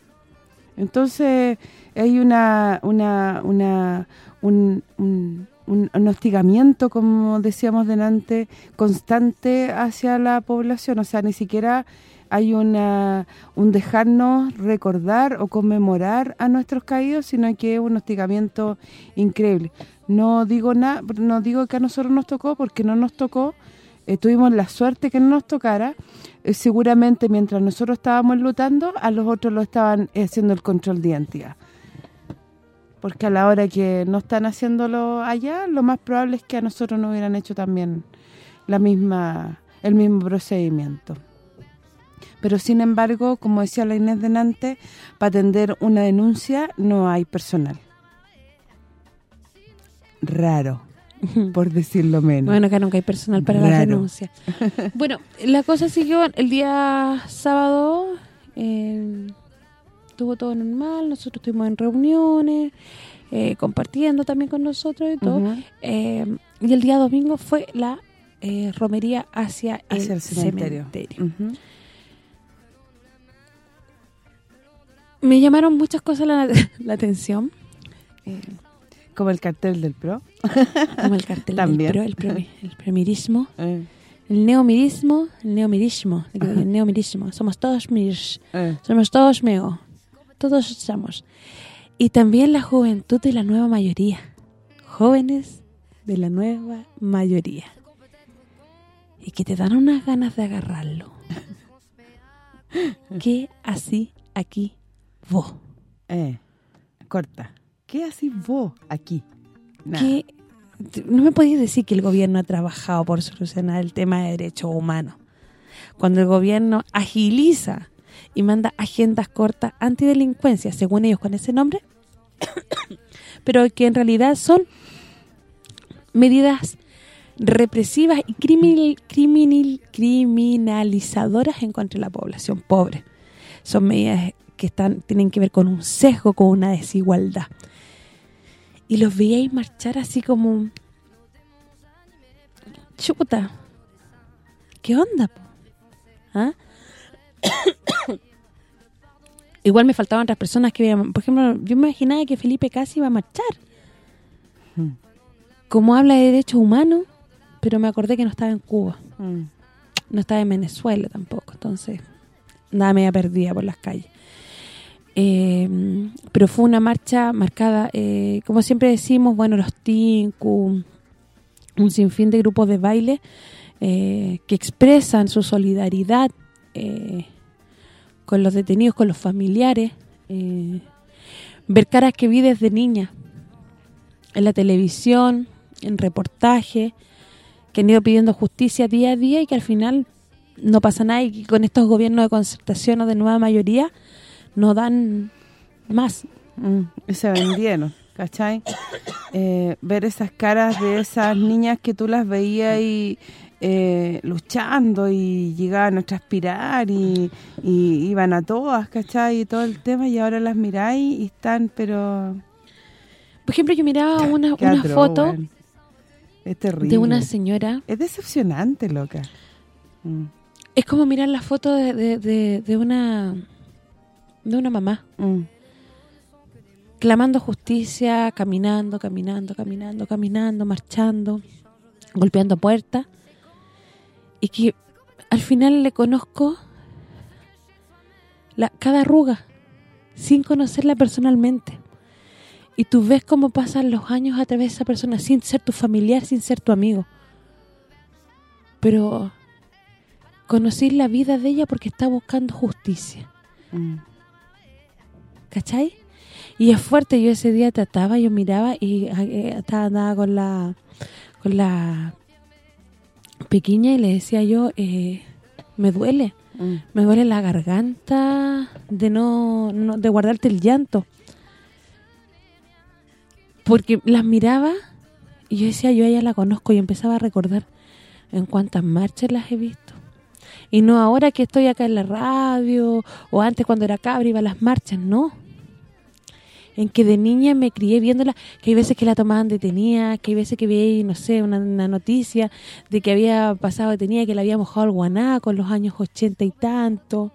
Entonces, hay una, una, una un, un, un, hostigamiento, como decíamos delante, constante hacia la población. O sea, ni siquiera hay una un dejarnos recordar o conmemorar a nuestros caídos, sino que es un hostigamiento increíble. No digo nada, no digo que a nosotros nos tocó porque no nos tocó, eh, tuvimos la suerte que no nos tocara. Eh, seguramente mientras nosotros estábamos lutando, a los otros lo estaban haciendo el control de identidad porque a la hora que no están haciéndolo allá, lo más probable es que a nosotros nos hubieran hecho también la misma el mismo procedimiento. Pero sin embargo, como decía la Inés Denante, para atender una denuncia no hay personal. Raro, por decirlo menos. Bueno, que nunca hay personal para la denuncia. bueno, la cosa siguió el día sábado... Eh, estuvo todo normal, nosotros estuvimos en reuniones, eh, compartiendo también con nosotros y todo. Eh, y el día domingo fue la eh, romería hacia, el, cementerio. Me llamaron muchas cosas la, atención. Como el cartel del PRO. Como el cartel del PRO, el, el premirismo. El neomirismo, el neomirismo, el neomirismo. Somos todos mirs. Somos todos meo todos somos. Y también la juventud de la nueva mayoría. Jóvenes de la nueva mayoría. Y que te dan unas ganas de agarrarlo. ¿Qué así aquí vos? Eh, corta. ¿Qué así vos aquí? no me podéis decir que el gobierno ha trabajado por solucionar el tema de derechos humanos. Cuando el gobierno agiliza y manda agendas cortas antidelincuencia, según ellos con ese nombre, pero que en realidad son medidas represivas y criminal, criminalizadoras en contra de la población pobre. Son medidas que están tienen que ver con un sesgo, con una desigualdad. Y los veíais marchar así como... Chuta, ¿qué onda? ¿Ah? Igual me faltaban otras personas que, por ejemplo, yo me imaginaba que Felipe casi iba a marchar. Hmm. Como habla de derechos humanos, pero me acordé que no estaba en Cuba. Hmm. No estaba en Venezuela tampoco, entonces nada me había perdida por las calles. Eh, pero fue una marcha marcada, eh, como siempre decimos, bueno, los Tinku, un sinfín de grupos de baile eh, que expresan su solidaridad con los detenidos, con los familiares, eh, ver caras que vi desde niña, en la televisión, en reportajes, que han ido pidiendo justicia día a día y que al final no pasa nada y con estos gobiernos de concertación o de nueva mayoría no dan más. Mm, se vendieron, ¿cachai? Eh, ver esas caras de esas niñas que tú las veías y eh, luchando y llegaban a transpirar y, y iban a todas, ¿cachai? Y todo el tema y ahora las miráis y están, pero... Por ejemplo, yo miraba una, una foto de una señora... Es decepcionante, loca. Mm. Es como mirar la foto de, de, de, una de una mamá. Mm. Clamando justicia, caminando, caminando, caminando, caminando, marchando, golpeando puertas y que al final le conozco la, cada arruga sin conocerla personalmente. y tú ves cómo pasan los años a través de esa persona sin ser tu familiar, sin ser tu amigo. Pero conocí la vida de ella porque está buscando justicia. Mm. ¿Cachai? Y es fuerte, yo ese día trataba, yo miraba y eh, estaba andaba con la con la pequeña y le decía yo, eh, me duele, Mm. me duele la garganta de no, no- de guardarte el llanto. Porque las miraba y yo decía, yo a ella la conozco y empezaba a recordar en cuántas marchas las he visto. Y no ahora que estoy acá en la radio o antes cuando era cabra iba a las marchas, no. En que de niña me crié viéndola, que hay veces que la tomaban detenida, que hay veces que veía, no sé, una, una noticia de que había pasado detenida, que la había mojado el guanaco en los años ochenta y tanto.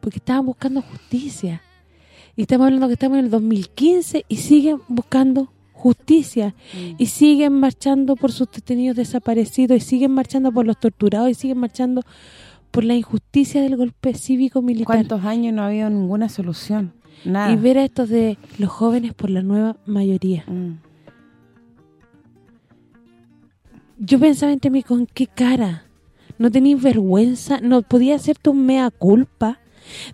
Porque estaban buscando justicia. Y estamos hablando que estamos en el 2015 y siguen buscando justicia. Y siguen marchando por sus detenidos desaparecidos, y siguen marchando por los torturados, y siguen marchando por la injusticia del golpe cívico-militar. ¿Cuántos años no ha habido ninguna solución? Nada. Y ver a estos de los jóvenes por la nueva mayoría. Mm. Yo pensaba entre mí, ¿con qué cara? ¿No tenéis vergüenza? ¿No podía hacerte un mea culpa?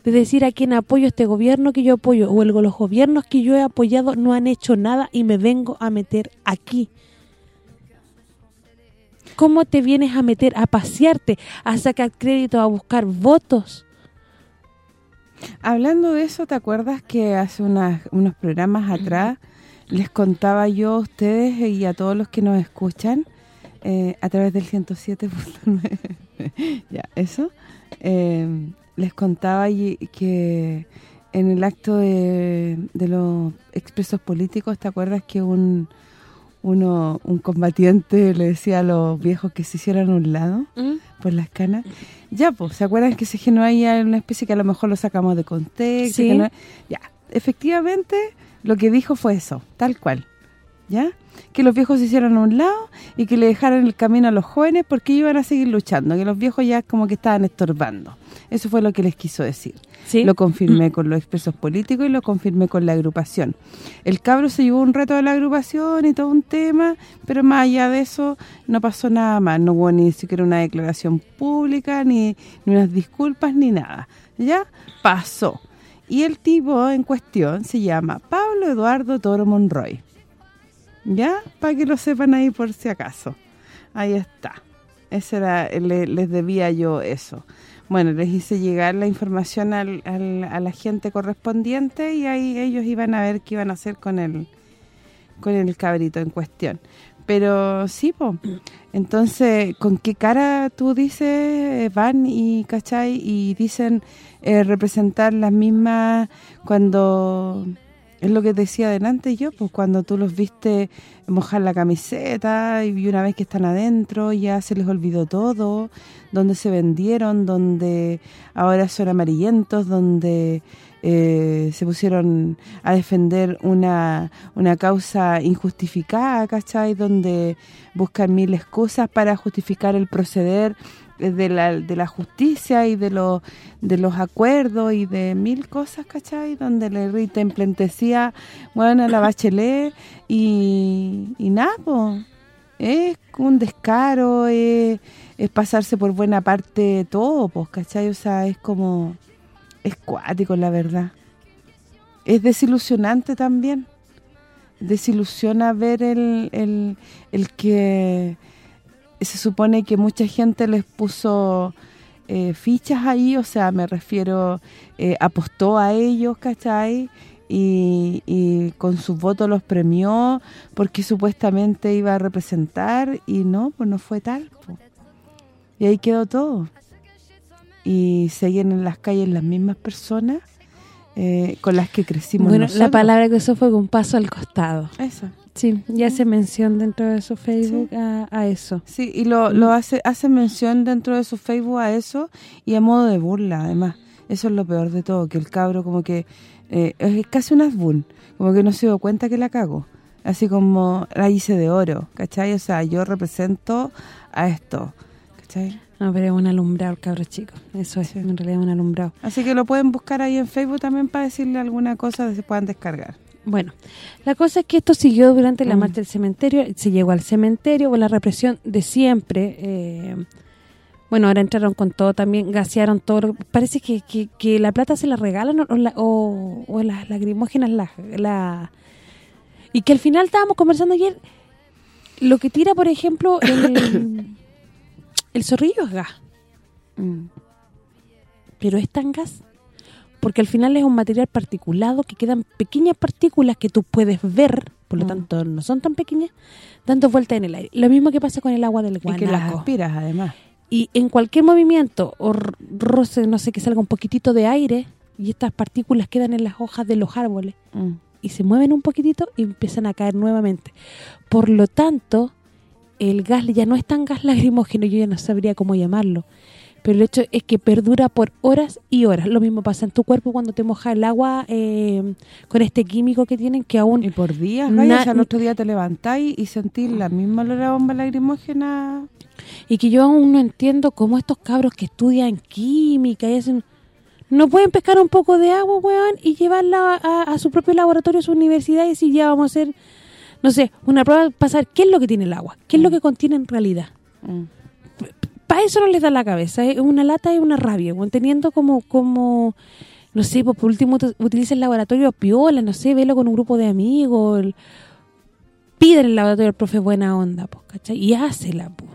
De decir a quién apoyo este gobierno que yo apoyo o el, los gobiernos que yo he apoyado no han hecho nada y me vengo a meter aquí. ¿Cómo te vienes a meter? A pasearte, a sacar crédito, a buscar votos. Hablando de eso, ¿te acuerdas que hace unas- unos programas atrás les contaba yo a ustedes y a todos los que nos escuchan eh, a través del 107.9 ya, eso eh, les contaba que en el acto de, de los expresos políticos, ¿te acuerdas que un uno un combatiente le decía a los viejos que se hicieran un lado? por las canas. Ya, pues, ¿se acuerdan que se generó ahí una especie que a lo mejor lo sacamos de contexto? Sí. que no- ya, efectivamente, lo que dijo fue eso, tal cual. ¿Ya? Que los viejos se hicieran a un lado y que le dejaran el camino a los jóvenes porque iban a seguir luchando, que los viejos ya como que estaban estorbando. Eso fue lo que les quiso decir. ¿Sí? Lo confirmé con los expresos políticos y lo confirmé con la agrupación. El cabro se llevó un reto de la agrupación y todo un tema, pero más allá de eso no pasó nada más. No hubo ni siquiera una declaración pública, ni, ni unas disculpas, ni nada. ¿Ya? Pasó. Y el tipo en cuestión se llama Pablo Eduardo Toro Monroy. ¿Ya? Para que lo sepan ahí por si acaso. Ahí está. Ese era, le- les debía yo eso. Bueno, les hice llegar la información al, a la gente correspondiente y ahí ellos iban a ver qué iban a hacer con el con el cabrito en cuestión. Pero sí, po. Entonces, ¿con qué cara tú dices eh, van y, cachai? Y dicen eh, representar las mismas cuando... Es lo que decía adelante yo, pues cuando tú los viste mojar la camiseta y una vez que están adentro ya se les olvidó todo, donde se vendieron, donde ahora son amarillentos, donde eh, se pusieron a defender una, una causa injustificada, ¿cachai? Donde buscan mil excusas para justificar el proceder de la, de la justicia y de los de los acuerdos y de mil cosas, ¿cachai? Donde le riten plentecía, bueno, la bachelet y, y nada, po. es un descaro, es, es pasarse por buena parte todo, pues, ¿cachai? O sea, es como, es cuático la verdad. Es desilusionante también. Desilusiona ver el, el, el que se supone que mucha gente les puso eh, fichas ahí, o sea, me refiero, eh, apostó a ellos, ¿cachai? Y, y con su voto los premió porque supuestamente iba a representar y no, pues no fue tal. po. Y ahí quedó todo. Y seguían en las calles las mismas personas eh, con las que crecimos Bueno, la nosotros. palabra que usó fue un paso al costado. Eso. Sí, ya hace mención dentro de su Facebook a, a eso. Sí, y lo, lo hace hace mención dentro de su Facebook a eso y a modo de burla, además. Eso es lo peor de todo, que el cabro como que eh, es casi un asbun, como que no se dio cuenta que la cago. Así como la hice de oro, ¿cachai? O sea, yo represento a esto, ¿cachai? No, pero es un alumbrado, el cabro chico. Eso es, en realidad es un alumbrado. Así que lo pueden buscar ahí en Facebook también para decirle alguna cosa que se puedan descargar. Bueno, la cosa es que esto siguió durante la Mm. marcha del cementerio, se llegó al cementerio con la represión de siempre. eh, bueno, ahora entraron con todo también, gasearon todo. parece que, que, que la plata se la regalan o, la- o, o las lacrimógenas la, la... Y que al final estábamos conversando ayer, lo que tira, por ejemplo, el, el zorrillo es gas. Mm. pero es tan gas porque al final es un material particulado que quedan pequeñas partículas que tú puedes ver, por lo Mm. tanto no son tan pequeñas, dando vueltas en el aire. Lo mismo que pasa con el agua del Y que las guanaco. aspiras, además. Y en cualquier movimiento o roce, no sé, que salga un poquitito de aire y estas partículas quedan en las hojas de los árboles Mm. y se mueven un poquitito y empiezan a caer nuevamente. Por lo tanto, el gas ya no es tan gas lacrimógeno, yo ya no sabría cómo llamarlo. Pero el hecho es que perdura por horas y horas. Lo mismo pasa en tu cuerpo cuando te moja el agua eh, con este químico que tienen que aún... Y por días, Gaya, o sea, el otro día te levantáis y sentís la misma olor a bomba lacrimógena. Y que yo aún no entiendo cómo estos cabros que estudian química y hacen... No pueden pescar un poco de agua, weón, y llevarla a, a su propio laboratorio, a su universidad y decir, ya vamos a hacer, no sé, una prueba para saber qué es lo que tiene el agua, qué es lo que contiene en realidad. Mm. Para eso no les da la cabeza, es una lata y una rabia, teniendo como, como no sé, pues por último ut- utiliza el laboratorio piola, no sé, velo con un grupo de amigos, el- pide en el laboratorio al profe buena onda, pues, ¿cachai? Y hácela, pues.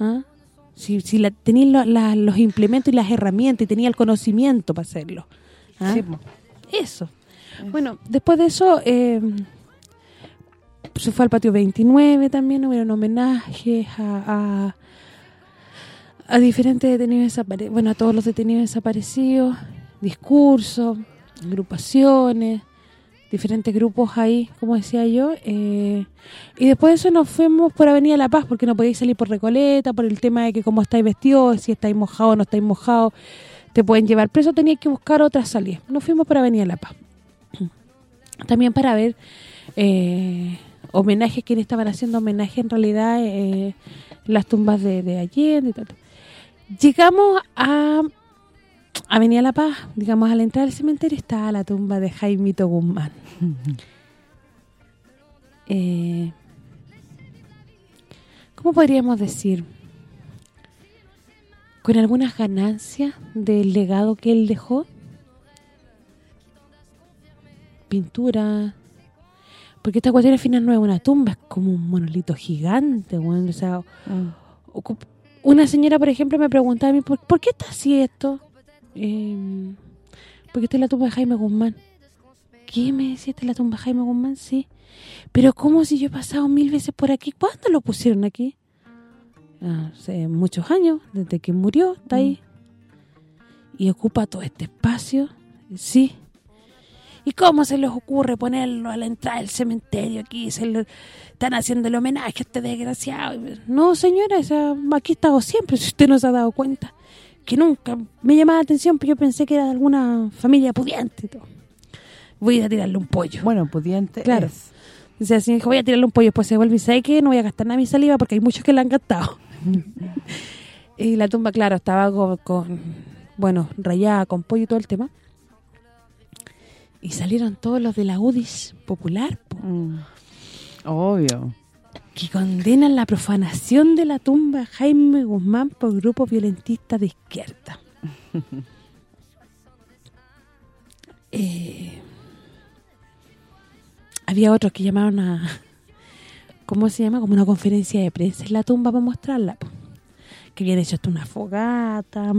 ¿Ah? Si, si la, tenéis lo- los implementos y las herramientas y tenía el conocimiento para hacerlo. ¿ah? Sí, po. Eso. Bueno, después de eso eh, se fue al patio 29 también, hubieron homenajes a, a, diferentes detenidos desaparecidos, bueno, a todos los detenidos desaparecidos, discursos, agrupaciones, diferentes grupos ahí, como decía yo, eh, y después de eso nos fuimos por Avenida La Paz, porque no podíais salir por Recoleta, por el tema de que cómo estáis vestidos, si estáis mojados o no estáis mojados, te pueden llevar preso, tenías que buscar otra salida. Nos fuimos por Avenida La Paz. También para ver eh, homenajes, quienes estaban haciendo homenaje en realidad eh, las tumbas de, de Allende y tal. Llegamos a Avenida La Paz, digamos, a la entrada del cementerio está la tumba de Jaimito Guzmán. Eh, ¿Cómo podríamos decir? Con algunas ganancias del legado que él dejó. Pintura. Porque esta cuestión al final no es una tumba, es como un monolito gigante, weón. O sea, Mm. ocup- una señora, por ejemplo, me preguntaba a mí, ¿por, por qué está así esto? Eh, porque esta es la tumba de Jaime Guzmán. ¿Qué me decía? ¿Esta es la tumba de Jaime Guzmán? Sí. Pero ¿cómo si yo he pasado mil veces por aquí? ¿Cuándo lo pusieron aquí? Hace muchos años, desde que murió, está ahí. Y ocupa todo este espacio. Sí. ¿Y cómo se les ocurre ponerlo a la entrada del cementerio aquí? Se le- están haciendo el homenaje a este desgraciado. No, señora, o sea, aquí he estado siempre, si usted no se ha dado cuenta. Que nunca me llamaba la atención, pero yo pensé que era de alguna familia pudiente. y todo. Voy a ir a tirarle un pollo. Bueno, pudiente Claro. es. Dice así, dijo, voy a tirarle un pollo, después se vuelve y sabe que no voy a gastar nada mi saliva porque hay muchos que la han gastado. y la tumba, claro, estaba con, con, bueno, rayada con pollo y todo el tema. Y salieron todos los de la UDIS popular, po, Mm. Obvio. que condenan la profanación de la tumba de Jaime Guzmán por grupos violentistas de izquierda. Eh, había otros que llamaron a... ¿Cómo se llama? Como una conferencia de prensa en la tumba para mostrarla. po. Que habían hecho hasta una fogata.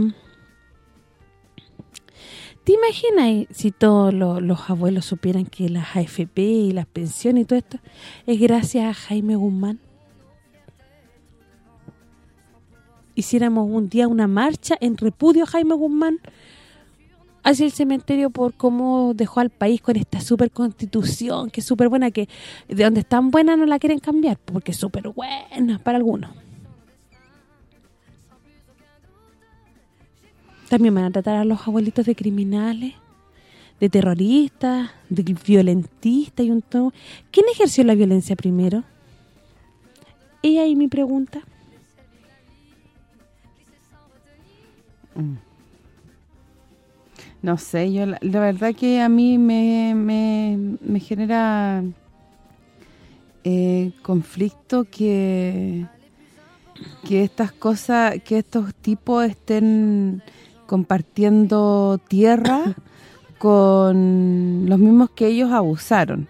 ¿Te imaginas si todos lo- los abuelos supieran que las AFP y las pensiones y todo esto es gracias a Jaime Guzmán? Hiciéramos un día una marcha en repudio a Jaime Guzmán hacia el cementerio por cómo dejó al país con esta super constitución que es súper buena, que de donde es tan buena no la quieren cambiar, porque es súper buena para algunos. También van a tratar a los abuelitos de criminales, de terroristas, de violentistas y un todo. ¿Quién ejerció la violencia primero? Y ahí mi pregunta. No sé, yo la, verdad que a mí me, me, me genera eh, conflicto que que estas cosas, que estos tipos estén compartiendo tierra con los mismos que ellos abusaron.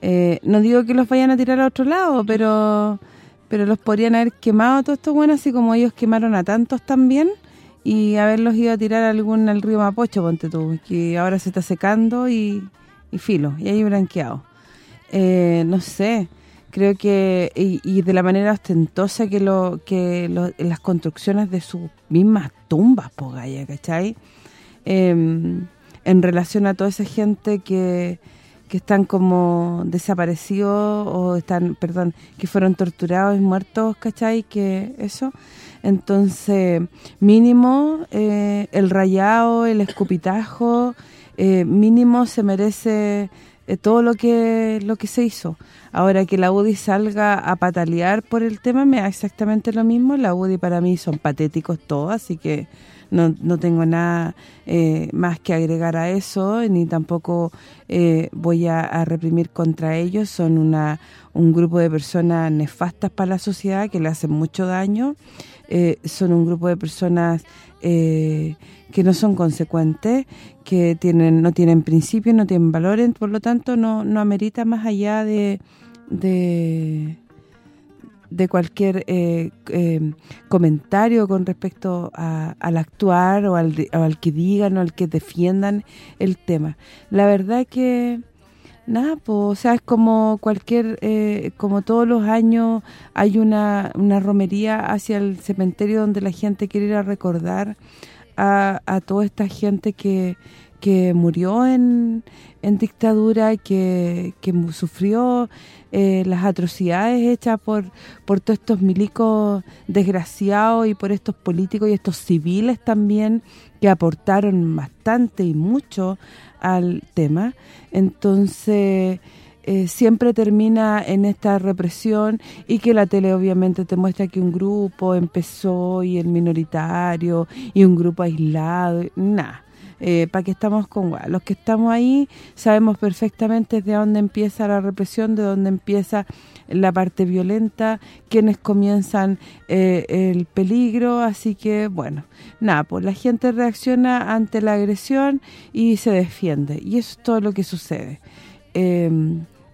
Eh, no digo que los vayan a tirar a otro lado, pero pero los podrían haber quemado todos estos buenos, así como ellos quemaron a tantos también, y haberlos ido a tirar algún al río Mapocho, ponte tú, que ahora se está secando y, y filo, y ahí branqueado. Eh, no sé, creo que y, de la manera ostentosa que lo que las construcciones de sus mismas tumbas, po gaya, ¿cachai? Em, en relación a toda esa gente que, que están como desaparecidos o están, perdón, que fueron torturados y muertos, ¿cachai? Que eso, entonces mínimo eh, el rayado, el escupitajo, eh, mínimo se merece eh, todo lo que lo que se hizo. Ahora que la UDI salga a patalear por el tema me da exactamente lo mismo. La UDI para mí son patéticos todos, así que no, no tengo nada eh, más que agregar a eso, ni tampoco eh, voy a, reprimir contra ellos. Son una un grupo de personas nefastas para la sociedad que le hacen mucho daño. Son un grupo de personas que no son consecuentes, que tienen no tienen principios, no tienen valores, por lo tanto no, no amerita más allá de, de, cualquier eh, eh, comentario con respecto al actuar o al, al que digan o al que defiendan el tema. La verdad que nada, pues, o sea, es como cualquier, eh, como todos los años hay una, una romería hacia el cementerio donde la gente quiere ir a recordar a, toda esta gente que, que murió en, en dictadura, que, que sufrió eh, las atrocidades hechas por, por todos estos milicos desgraciados y por estos políticos y estos civiles también que aportaron bastante y mucho al tema. Entonces eh, siempre termina en esta represión y que la tele obviamente te muestra que un grupo empezó y el minoritario y un grupo aislado, nada. Eh, ¿Para qué estamos con Los que estamos ahí sabemos perfectamente de dónde empieza la represión, de dónde empieza la parte violenta, quienes comienzan eh, el peligro, así que, bueno, nada, pues la gente reacciona ante la agresión y se defiende, y eso es todo lo que sucede. Eh,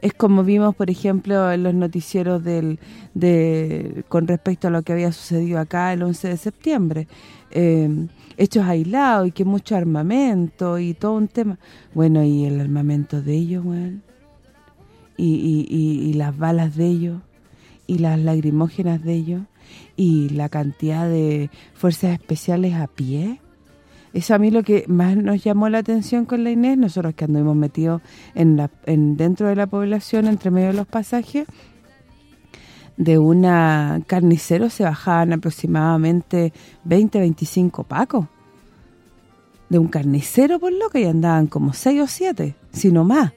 es como vimos, por ejemplo, en los noticieros del de con respecto a lo que había sucedido acá el 11 de septiembre. Eh, hechos aislados y que mucho armamento y todo un tema. Bueno, y el armamento de ellos, bueno, y, y, y las balas de ellos, y las lagrimógenas de ellos, y la cantidad de fuerzas especiales a pie eso a mí lo que más nos llamó la atención con la Inés, nosotros que anduvimos metidos en, la, en dentro de la población, entre medio de los pasajes, de una carnicero se bajaban aproximadamente 20, 25 pacos. De un carnicero, por lo que y andaban como 6 o 7, si no más.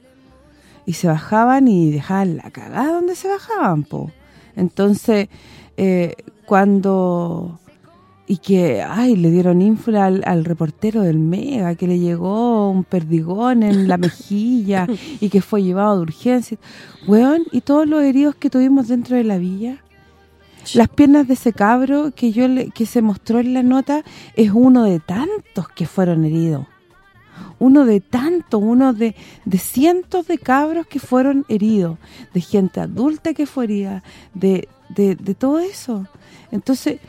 Y se bajaban y dejaban la cagada donde se bajaban, po. Entonces, eh, cuando y que, ay, le dieron infla al, reportero del Mega, que le llegó un perdigón en la mejilla y que fue llevado de urgencia. Weón, y todos los heridos que tuvimos dentro de la villa. Las piernas de ese cabro que yo le, que se mostró en la nota es uno de tantos que fueron heridos. Uno de tantos, uno de, de cientos de cabros que fueron heridos, de gente adulta que fue herida, de, de, de todo eso. Entonces,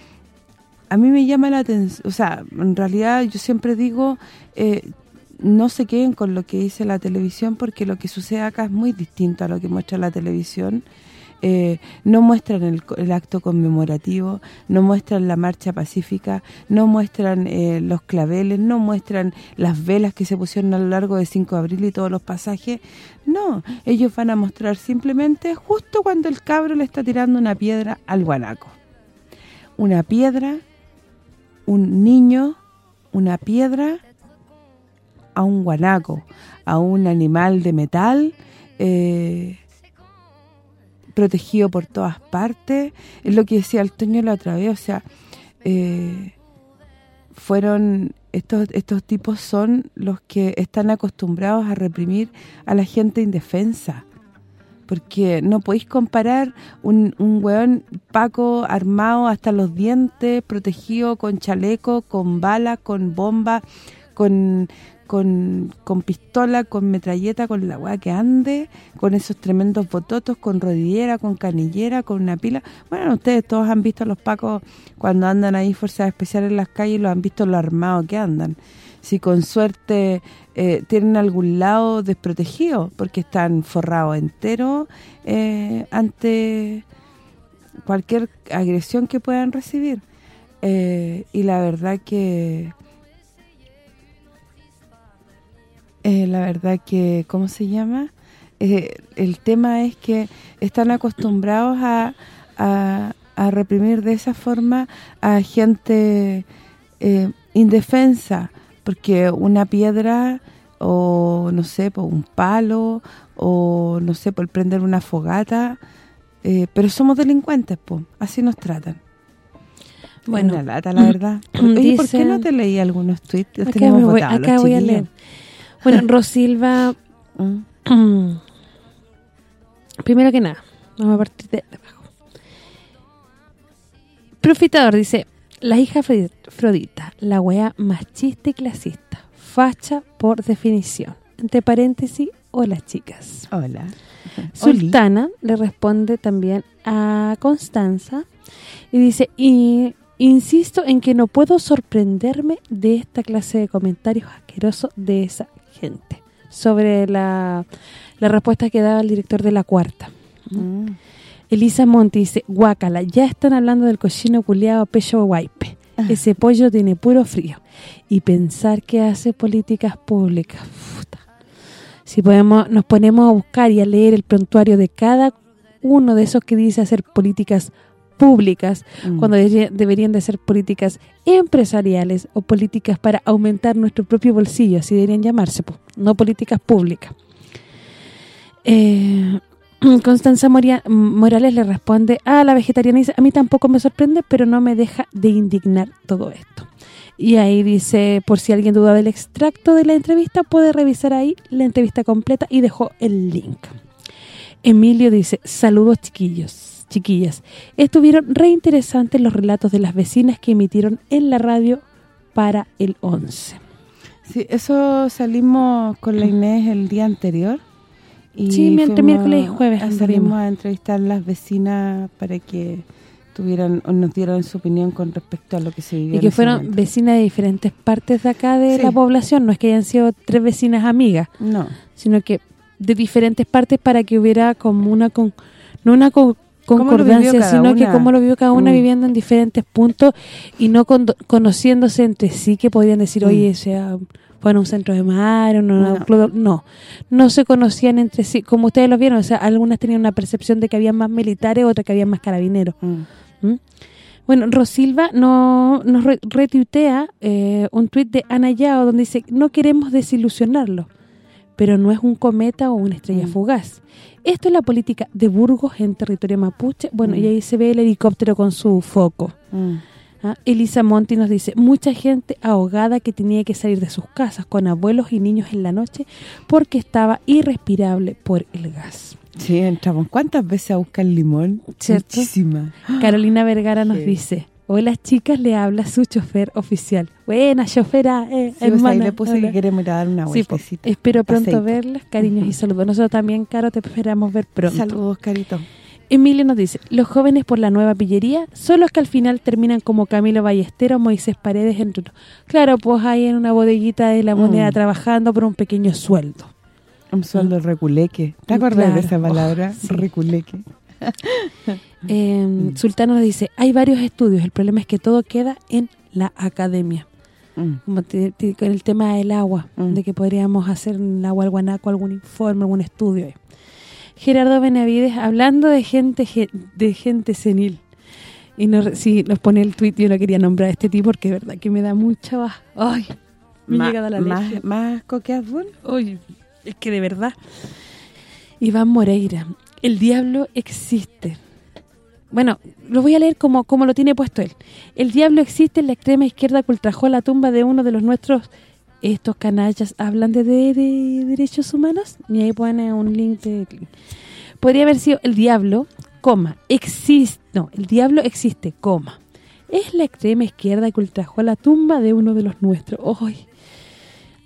a mí me llama la atención, o sea, en realidad yo siempre digo, eh, no se queden con lo que dice la televisión porque lo que sucede acá es muy distinto a lo que muestra la televisión. Eh, no muestran el, acto conmemorativo, no muestran la marcha pacífica, no muestran eh, los claveles, no muestran las velas que se pusieron a lo largo de 5 de abril y todos los pasajes. No, ellos van a mostrar simplemente justo cuando el cabro le está tirando una piedra al guanaco. Una piedra un niño, una piedra, a un guanaco, a un animal de metal eh, protegido por todas partes. Es lo que decía el Toño la otra vez, o sea, eh, fueron estos estos tipos son los que están acostumbrados a reprimir a la gente indefensa. Porque no podéis comparar un, un weón paco armado hasta los dientes, protegido con chaleco, con balas, con bomba, con, con, con pistola, con metralleta, con la weá que ande, con esos tremendos bototos, con rodillera, con canillera, con una pila. Bueno, ustedes todos han visto a los pacos cuando andan ahí fuerzas especiales en las calles, los han visto lo armados que andan. Si con suerte eh, tienen algún lado desprotegido, porque están forrados enteros eh, ante cualquier agresión que puedan recibir. Eh, y la verdad que eh, la verdad que, ¿cómo se llama? El tema es que están acostumbrados a, a, reprimir de esa forma a gente indefensa, porque una piedra o, no sé, por un palo o, no sé, por prender una fogata, eh, pero somos delincuentes, pues así nos tratan. Bueno, Una lata, la verdad. Oye, ¿por qué no te leí algunos tweets? Los acá, voy, botados, acá los voy a leer. Bueno, Rosilva, Mm. primero que nada, vamos a partir de, abajo. Profitador dice, la hija Afrodita, la wea machista y clasista, facha por definición. Entre paréntesis, hola chicas. Hola. Sultana le responde también a Constanza y dice, y insisto en que no puedo sorprenderme de esta clase de comentarios asquerosos de esa gente sobre la, la respuesta que daba el director de la cuarta. Mm. Elisa Monti dice, guácala, ya están hablando del cochino culiado pecho guaype. Ese pollo tiene puro frío. Y pensar que hace políticas públicas. Puta. Si podemos nos ponemos a buscar y a leer el prontuario de cada uno de esos que dice hacer políticas públicas, Mm. cuando debería- deberían de ser políticas empresariales o políticas para aumentar nuestro propio bolsillo, así deberían llamarse, no políticas públicas. Eh, Constanza Moria- Morales le responde a la vegetariana y dice, a mí tampoco me sorprende, pero no me deja de indignar todo esto. Y ahí dice, por si alguien duda del extracto de la entrevista, puede revisar ahí la entrevista completa y dejó el link. Emilio dice, saludos chiquillos, chiquillas. Estuvieron re interesantes los relatos de las vecinas que emitieron en la radio para el 11. Sí, eso salimos con la Inés el día anterior. Y Sí, entre miércoles y jueves a- anduvimos. Salimos a entrevistar a las vecinas para que tuvieran o nos dieran su opinión con respecto a lo que se vivió Y que fueron vecinas de diferentes partes de acá de Sí. la población, no es que hayan sido tres vecinas amigas, No, sino que de diferentes partes para que hubiera como una con no una con- ¿Cómo concordancia, sino que como lo vio cada una Mm. viviendo en diferentes puntos y no con- conociéndose entre sí que podían decir, Mm. oye, sea fue a un centro de mar, no, No. no, se conocían entre sí, como ustedes lo vieron, o sea, algunas tenían una percepción de que había más militares, otras que había más carabineros. mm. ¿Mm? Bueno, Rosilva no, nos re- retuitea eh, un tuit de Ana Yao donde dice, no queremos desilusionarlo, pero no es un cometa o una estrella Mm. fugaz. Esto es la política de Burgos en territorio mapuche. Bueno, Mm. y ahí se ve el helicóptero con su foco. Mm. ¿Ah? Elisa Monti nos dice, mucha gente ahogada que tenía que salir de sus casas con abuelos y niños en la noche porque estaba irrespirable por el gas. Sí, entramos. ¿Cuántas veces a buscar limón? ¿Cierto? Muchísimas. Carolina Vergara nos Sí. dice, hola chicas, le habla su chofer oficial. Buena, chofera, eh, Sí, pues ahí le puse hola. que queremos ir a dar una Sí, po. vueltecita. espero pronto verlas, cariños y saludos. Nosotros también, Caro, te esperamos ver pronto. Saludos, Carito. Emilio nos dice, los jóvenes por la nueva pillería son los que al final terminan como Camilo Ballestero, Moisés Paredes, entre otros. Claro, pues ahí en una bodeguita de la moneda Mm. trabajando por un pequeño sueldo. Un sueldo reculeque. ¿Te Mm, acuerdas de esa palabra? Oh, sí. Reculeque. Eh, Mm. Sultano nos dice, hay varios estudios, el problema es que todo queda en la academia. Mm. como te- te- con el tema del agua, Mm. de que podríamos hacer en el agua al guanaco algún informe, algún estudio. Gerardo Benavides, hablando de gente ge- de gente senil. Y nos, sí, nos pone el tuit, yo no quería nombrar a este tipo porque de verdad que me da mucha baja. Ay, me Ma- llega a la más, alergia. más coqueazbol. Oye, es que de verdad. Iván Moreira, el diablo existe. bueno, lo voy a leer como, como lo tiene puesto él. El diablo existe en la extrema izquierda que ultrajó la tumba de uno de los nuestros... Estos canallas hablan de, de- de derechos humanos. Y ahí pone un link de... Podría haber sido el diablo, coma, existe... No, el diablo existe, coma. Es la extrema izquierda que ultrajó la tumba de uno de los nuestros. ¡Ay!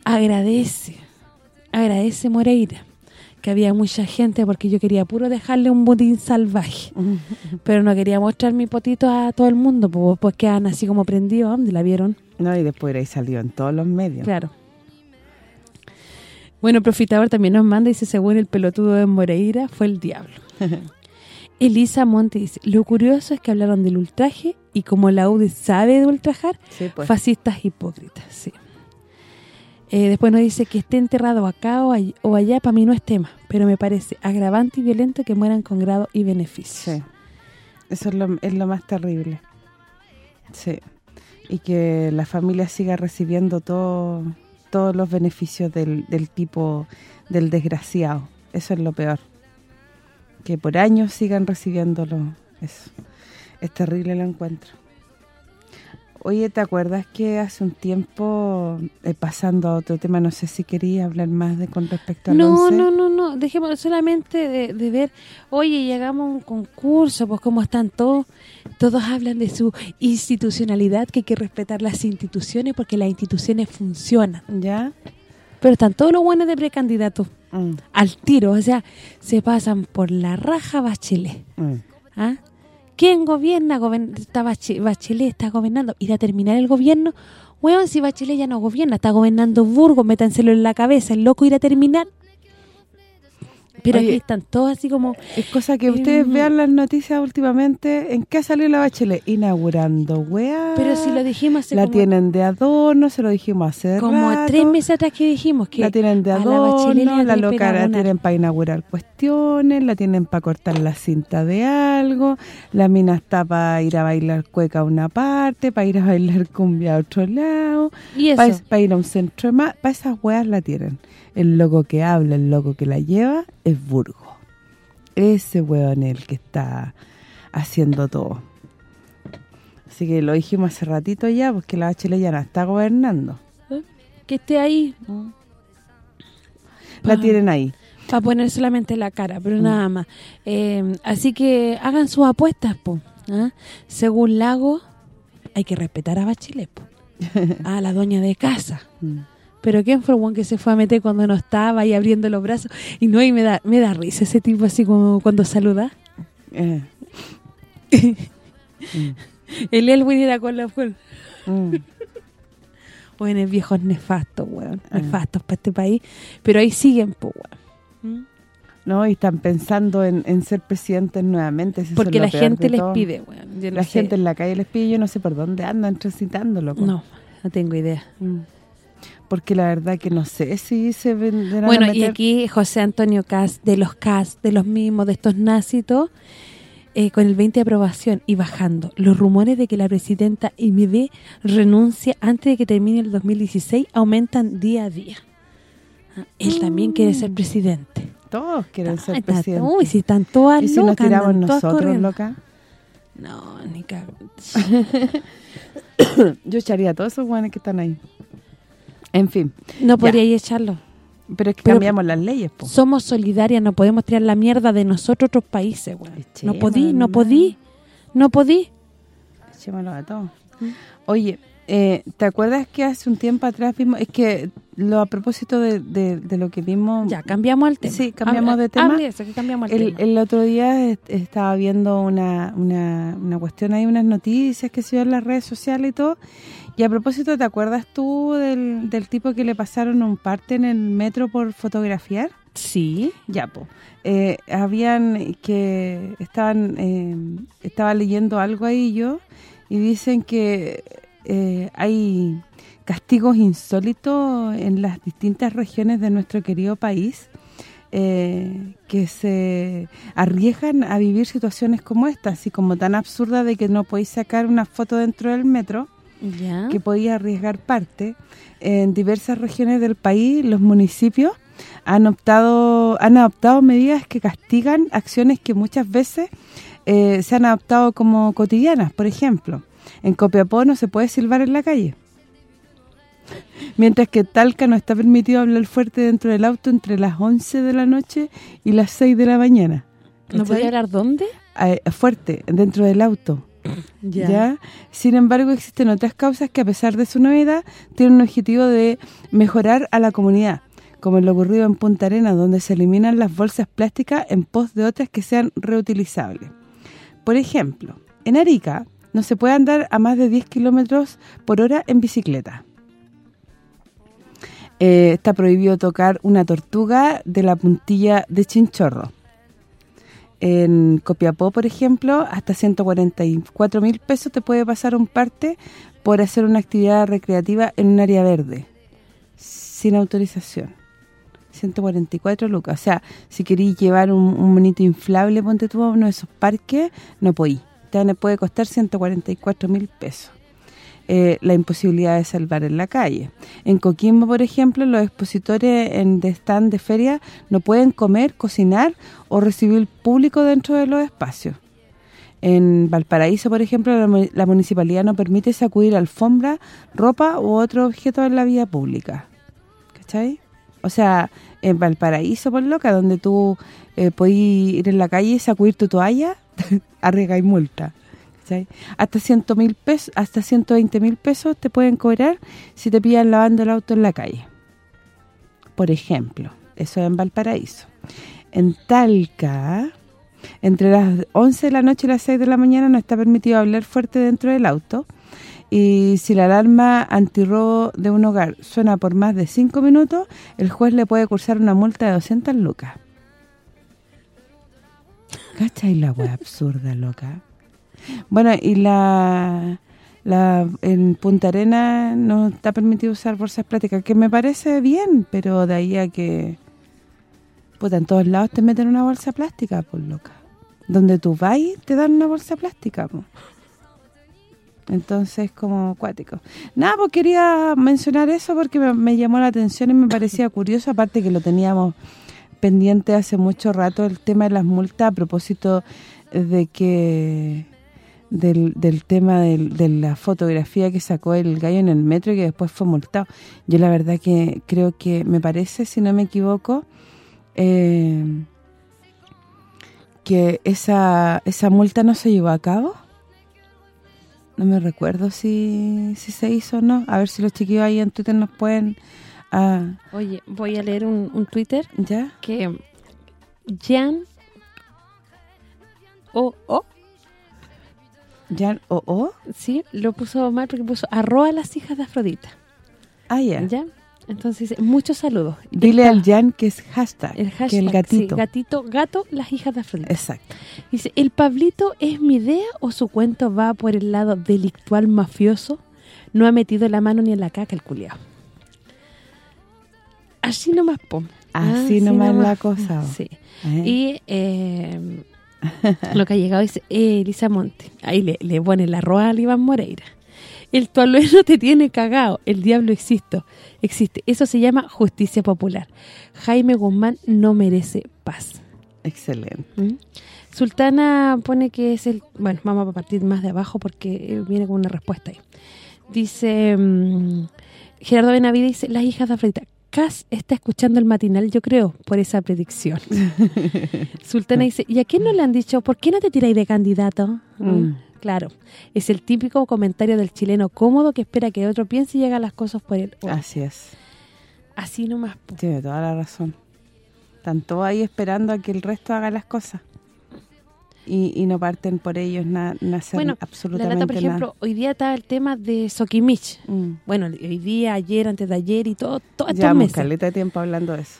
Agradece, agradece Moreira, que había mucha gente porque yo quería puro dejarle un budín salvaje. Pero no quería mostrar mi potito a todo el mundo, pues, pues quedan así como prendidos. ¿Dónde la vieron? No, y después ahí salió en todos los medios. Claro. Bueno, Profitador también nos manda, dice, según el pelotudo de Moreira, fue el diablo. Elisa Monte dice, lo curioso es que hablaron del ultraje y como la UDI sabe de ultrajar, Sí, pues. fascistas hipócritas, sí. Eh, después nos dice que esté enterrado acá o, all- o allá, para mí no es tema, pero me parece agravante y violento que mueran con grado y beneficio. Sí. Eso es lo, es lo más terrible. Sí. Y que la familia siga recibiendo todo, todos los beneficios del, del tipo del desgraciado. Eso es lo peor. Que por años sigan recibiéndolo. Eso. Es terrible el encuentro. Oye, ¿te acuerdas que hace un tiempo, eh, pasando a otro tema, no sé si quería hablar más de con respecto al No, 11? no, no, no, dejemos solamente de, de ver, oye, llegamos a un concurso, pues cómo están todos, todos hablan de su institucionalidad, que hay que respetar las instituciones porque las instituciones funcionan. ¿Ya? Pero están todos los buenos de precandidatos Mm, al tiro, o sea, se pasan por la raja Bachelet. mm. ¿Ah? ¿Quién gobierna? Goben- está Bache- Bachelet está gobernando. ¿Ir a terminar el gobierno? Weón, si Bachelet ya no gobierna, está gobernando Burgos, métanselo en la cabeza, el loco ir a terminar. Pero Oye. aquí están todos así como... Es cosa que ustedes Mm. vean las noticias últimamente. ¿En qué salió la Bachelet? Inaugurando, weá. Pero si lo dijimos hace La como, tienen de adorno, se lo dijimos hace como rato. tres meses atrás que dijimos que La tienen de la adorno, la de loca la tienen para inaugurar cuestiones, la tienen para cortar la cinta de algo, la mina está para ir a bailar cueca a una parte, para ir a bailar cumbia a otro lado, Y eso, para, ir a un centro de más, para esas weas la tienen. El loco que habla, el loco que la lleva, es Burgo. Ese es el que está haciendo todo. Así que lo dijimos hace ratito ya, porque la no está gobernando. que esté ahí La tienen ahí. para poner solamente la cara, pero Mm. nada más. Eh, así que hagan sus apuestas, po. ¿ah? Según Lago, hay que respetar a Bachelet, po. a la dueña de casa. Mm. Pero ¿quién fue el one que se fue a meter cuando no estaba ahí abriendo los brazos? Y no, y me da me da risa ese tipo así como cuando saluda. Eh. El Elwin era con la... con- Mm. Bueno, viejos nefastos, weón. Ah. Nefastos para este país. Pero ahí siguen, po, weón. ¿Mm? No, y están pensando en, en ser presidentes nuevamente. si Porque es la gente les todo. pide, weón. Yo no la sé. gente en la calle les pide, yo no sé por dónde andan transitándolo. No, no tengo idea. Mm. Porque la verdad que no sé si se venderán Bueno, a y aquí José Antonio Cas, de los Cas, de los mismos, de estos nácitos, eh, con el 20 de aprobación y bajando. Los rumores de que la presidenta IMD renuncia antes de que termine el 2016 aumentan día a día. Ah, Él también quiere ser presidente. Todos quieren Ah, ser presidentes. Uy, si están todas ¿Y si nos tiramos nosotros, corriendo. loca? No, ni cago. Yo echaría a todos esos guanes que están ahí. En fin, No podría echarlo. pero es que Pero- cambiamos las leyes, po. Somos solidarias, no podemos tirar la mierda de nosotros otros países, güey. No podí, no podí, no podí. Echémoslo a todos. Oye, eh, ¿te acuerdas que hace un tiempo atrás vimos... Es que lo a propósito de, de, de lo que vimos... Ya, cambiamos el tema. Sí, cambiamos de tema. eso, que cambiamos el, El, tema. el otro día est- estaba viendo una, una, una cuestión ahí, unas noticias que se ven en las redes sociales y todo. Y a propósito, ¿te acuerdas tú del, del tipo que le pasaron un parte en el metro por fotografiar? Sí. Ya, po. Eh, habían que estaban eh, estaba leyendo algo ahí yo y dicen que eh, hay castigos insólitos en las distintas regiones de nuestro querido país eh, que se arriesgan a vivir situaciones como esta, así como tan absurda de que no podéis sacar una foto dentro del metro, que podía arriesgar parte en diversas regiones del país, los municipios han optado han adoptado medidas que castigan acciones que muchas veces eh, se han adoptado como cotidianas. Por ejemplo, en Copiapó no se puede silbar en la calle. Mientras que Talca no está permitido hablar fuerte dentro del auto entre las 11 de la noche y las 6 de la mañana. ¿No puede hablar dónde? Eh, fuerte, dentro del auto. ¿ya? Sin embargo, existen otras causas que a pesar de su novedad tienen un objetivo de mejorar a la comunidad, como lo ocurrido en Punta Arenas, donde se eliminan las bolsas plásticas en pos de otras que sean reutilizables. Por ejemplo, en Arica no se puede andar a más de 10 kilómetros por hora en bicicleta. Eh, está prohibido tocar una tortuga de la puntilla de chinchorro. En Copiapó, por ejemplo, hasta 144 mil pesos te puede pasar un parte por hacer una actividad recreativa en un área verde, sin autorización. 144 lucas. O sea, si queréis llevar un, un monito inflable, ponte tú a uno de esos parques, no podí. Te puede costar 144 mil pesos. Eh, la imposibilidad de salvar en la calle. En Coquimbo, por ejemplo, los expositores en de stand de feria no pueden comer, cocinar o recibir público dentro de los espacios. En Valparaíso, por ejemplo, la, mu- la municipalidad no permite sacudir alfombra, ropa u otro objeto en la vía pública. ¿Cachai? O sea, en Valparaíso, por loca, donde tú eh, podís ir en la calle y sacudir tu toalla, arriesga y multa. Hasta 100 mil pesos, hasta 120 mil pesos te pueden cobrar si te pillan lavando el auto en la calle. Por ejemplo, eso en Valparaíso. En Talca, entre las 11 de la noche y las 6 de la mañana no está permitido hablar fuerte dentro del auto. Y si la alarma antirrobo de un hogar suena por más de 5 minutos, el juez le puede cursar una multa de 200 lucas. ¿Cachai la wea absurda, loca? Bueno, y la, la en Punta Arena no está permitido usar bolsas plásticas, que me parece bien, pero de ahí a que puta, en todos lados te meten una bolsa plástica, pues loca. Donde tú vas te dan una bolsa plástica, pues. Entonces, como acuático. Nada, pues quería mencionar eso porque me llamó la atención y me parecía curioso, aparte que lo teníamos pendiente hace mucho rato, el tema de las multas a propósito de que del, tema de la fotografía que sacó el gallo en el metro y que después fue multado. Yo la verdad que creo que, me parece, si no me equivoco, eh, que esa, esa multa no se llevó a cabo. No me recuerdo si, si se hizo o no. A ver si los chiquillos ahí en Twitter nos pueden... ah, Oye, voy a leer un, un Twitter ¿Ya? que Jan o o ¿Jan o o? sí, lo puso mal porque puso arroba las hijas de Afrodita. Ah, ya. ¿Ya? Entonces dice, muchos saludos. Dile Está al Jan que es hashtag, el hashtag, que el gatito. sí, gatito, gato, las hijas de Afrodita. Exacto. Dice, ¿el Pablito es mi idea o su cuento va por el lado delictual mafioso? No ha metido la mano ni en la caca el culiao. Así nomás, pum. Así nomás la cosa. Sí. ¿Eh? Y eh, lo que ha llegado dice, eh, Elisa Monte. Ahí le, le pone la roa al Iván Moreira. El tualueno te tiene cagado. El diablo existe. existe. Eso se llama justicia popular. Jaime Guzmán no merece paz. Excelente. ¿Mm? Sultana pone que es el... Bueno, vamos a partir más de abajo porque viene con una respuesta ahí. Dice... mm, Gerardo Benavides dice, las hijas de Afrodita. Cas está escuchando el matinal, yo creo, por esa predicción. Sultana dice, ¿y a quién no le han dicho, por qué no te tiráis de candidato? Mm. Claro, es el típico comentario del chileno cómodo que espera que otro piense y haga las cosas por él. Así es. Así nomás. Tiene toda la razón. Están todos ahí esperando a que el resto haga las cosas. Y, y no parten por ellos na, na hacer Bueno, la absolutamente lata, por ejemplo, hoy día está el tema de Soquimich. Mm. Bueno, hoy día, ayer, antes de ayer y todo, todos estos Llevamos meses. caleta de tiempo hablando de eso.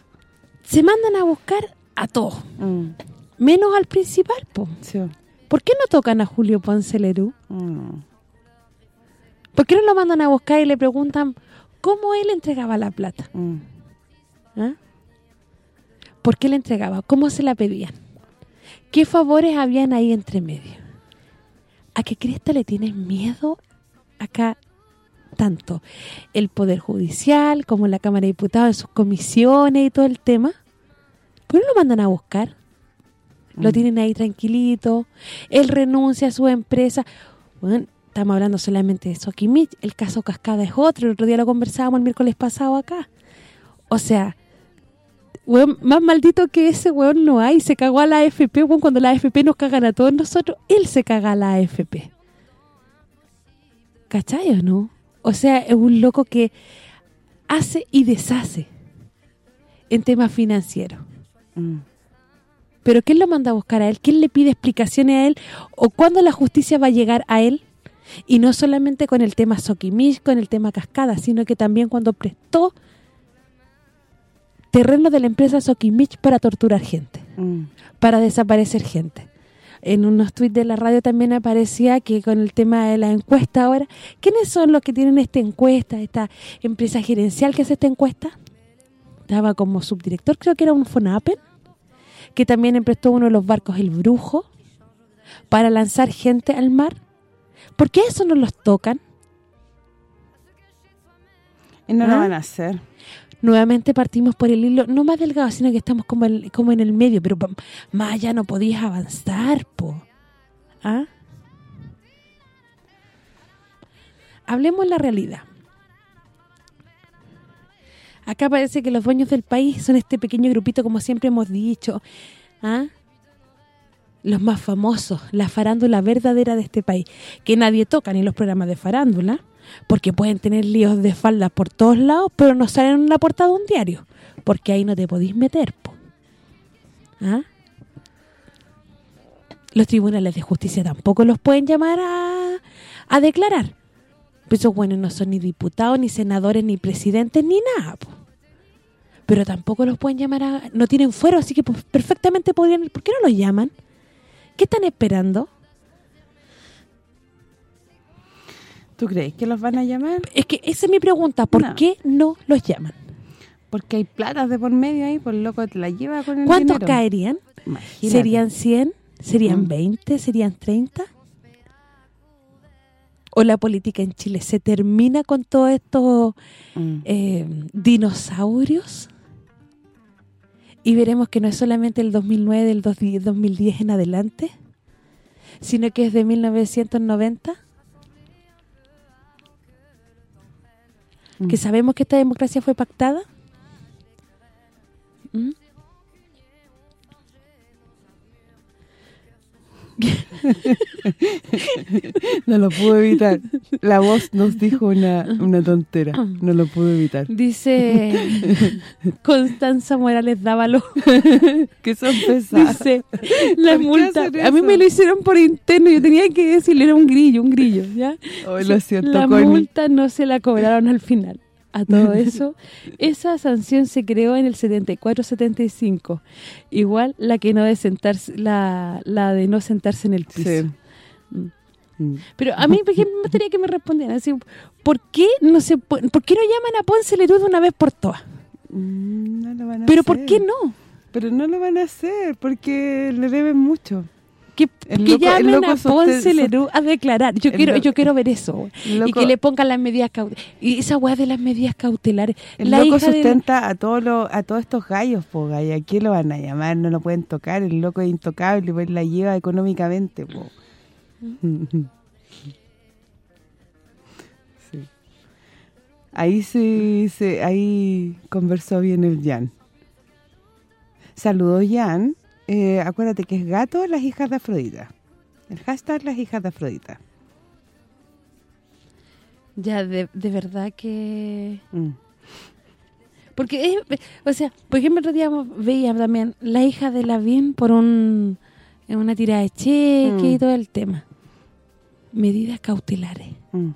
Se mandan a buscar a todos, Mm. menos al principal, po. Sí. ¿Por qué no tocan a Julio Ponce Lerú? Mm. ¿Por qué no lo mandan a buscar y le preguntan cómo él entregaba la plata? ¿Ah? ¿Por qué le entregaba? ¿Cómo se la pedían? ¿Qué favores habían ahí entre medio? ¿A qué Cresta le tienes miedo acá tanto el Poder Judicial como la Cámara de Diputados en sus comisiones y todo el tema, ¿por qué no lo mandan a buscar? Lo Mm. tienen ahí tranquilito, él renuncia a su empresa. Bueno, estamos hablando solamente de Sokimich, el caso Cascada es otro, el otro día lo conversábamos el miércoles pasado acá. O sea, weón, más maldito que ese weón no hay, se cagó a la AFP, weón, cuando la AFP nos cagan a todos nosotros, él se caga a la AFP. ¿Cachai o no? O sea, es un loco que hace y deshace en temas financieros. Mm. ¿Pero quién lo manda a buscar a él? ¿Quién le pide explicaciones a él? ¿O cuándo la justicia va a llegar a él? Y no solamente con el tema Sokimich, con el tema Cascada, sino que también cuando prestó terreno de la empresa Sokimich para torturar gente, Mm. para desaparecer gente. En unos tweets de la radio también aparecía que con el tema de la encuesta ahora, ¿quiénes son los que tienen esta encuesta, esta empresa gerencial que hace esta encuesta? Estaba como subdirector, creo que era un Fonapen, que también emprestó uno de los barcos El Brujo para lanzar gente al mar. ¿Por qué eso no los tocan? Y no ¿Ah? lo van a hacer. Nuevamente partimos por el hilo, no más delgado, sino que estamos como, en el medio, pero más allá no podías avanzar, po. ¿Ah? Hablemos la realidad. Acá parece que los dueños del país son este pequeño grupito, como siempre hemos dicho, ¿ah? los más famosos, la farándula verdadera de este país, que nadie toca, ni los programas de farándula, porque pueden tener líos de faldas por todos lados, pero no salen en la portada de un diario, porque ahí no te podís meter, po. ¿Ah? Los tribunales de justicia tampoco los pueden llamar a, a declarar. Pues esos buenos no son ni diputados, ni senadores, ni presidentes, ni nada, po. Pero tampoco los pueden llamar a... No tienen fuero, así que pues, perfectamente podrían... ¿Por qué no los llaman? ¿Qué están esperando? ¿Tú crees que los van a llamar? Es que esa es mi pregunta. ¿Por No. qué no los llaman? Porque hay platas de por medio ahí, por loco te la lleva con el ¿Cuántos dinero. caerían? Imagínate. ¿Serían 100? ¿Serían Mm. 20? ¿Serían 30? ¿O la política en Chile se termina con todos estos Mm. eh, dinosaurios? Y veremos que no es solamente el 2009, del 2010 2010 en adelante, sino que es de 1990, que sabemos que esta democracia fue pactada. ¿Mm? No lo pudo evitar. La voz nos dijo una, una tontera. No lo pudo evitar. Dice Constanza Morales Dávalo. Que son pesadas. Dice, la ¿Por qué multa. A mí me lo hicieron por interno. Yo tenía que decirle, era un grillo, un grillo, ¿ya? Hoy lo siento, La Connie. multa no se la cobraron al final. A todo eso, esa sanción se creó en el 74-75. Igual la que no de sentarse, la, la de no sentarse en el piso. Sí. Mm. Mm. Pero a mí, por ejemplo, me gustaría que me respondieran así, ¿por qué no se po- por qué no llaman a Ponce Lerú de una vez por todas? Mm, No lo van a Pero ¿por qué no? Pero no lo van a hacer porque le deben mucho. Que, que llamen loco a Ponce Lerú a declarar. Yo quiero loco- yo quiero ver eso. Y que le pongan las medidas cautelares. Y esa weá de las medidas cautelares. El la loco hija de- sustenta a todos a todos estos gallos, po, gaya. ¿Qué lo van a llamar? No lo pueden tocar. El loco es intocable, pues la lleva económicamente, po. Sí. Ahí sí, se, ahí conversó bien el Jan. Saludos, Jan. Eh, acuérdate que es gato las hijas de Afrodita. El hashtag las hijas de Afrodita. Ya, de, de verdad que... Mm. Porque, es, o sea, por ejemplo, el otro día veía también la hija de Lavín por un una tirada de cheque Mm. y todo el tema. Medidas cautelares. Mm.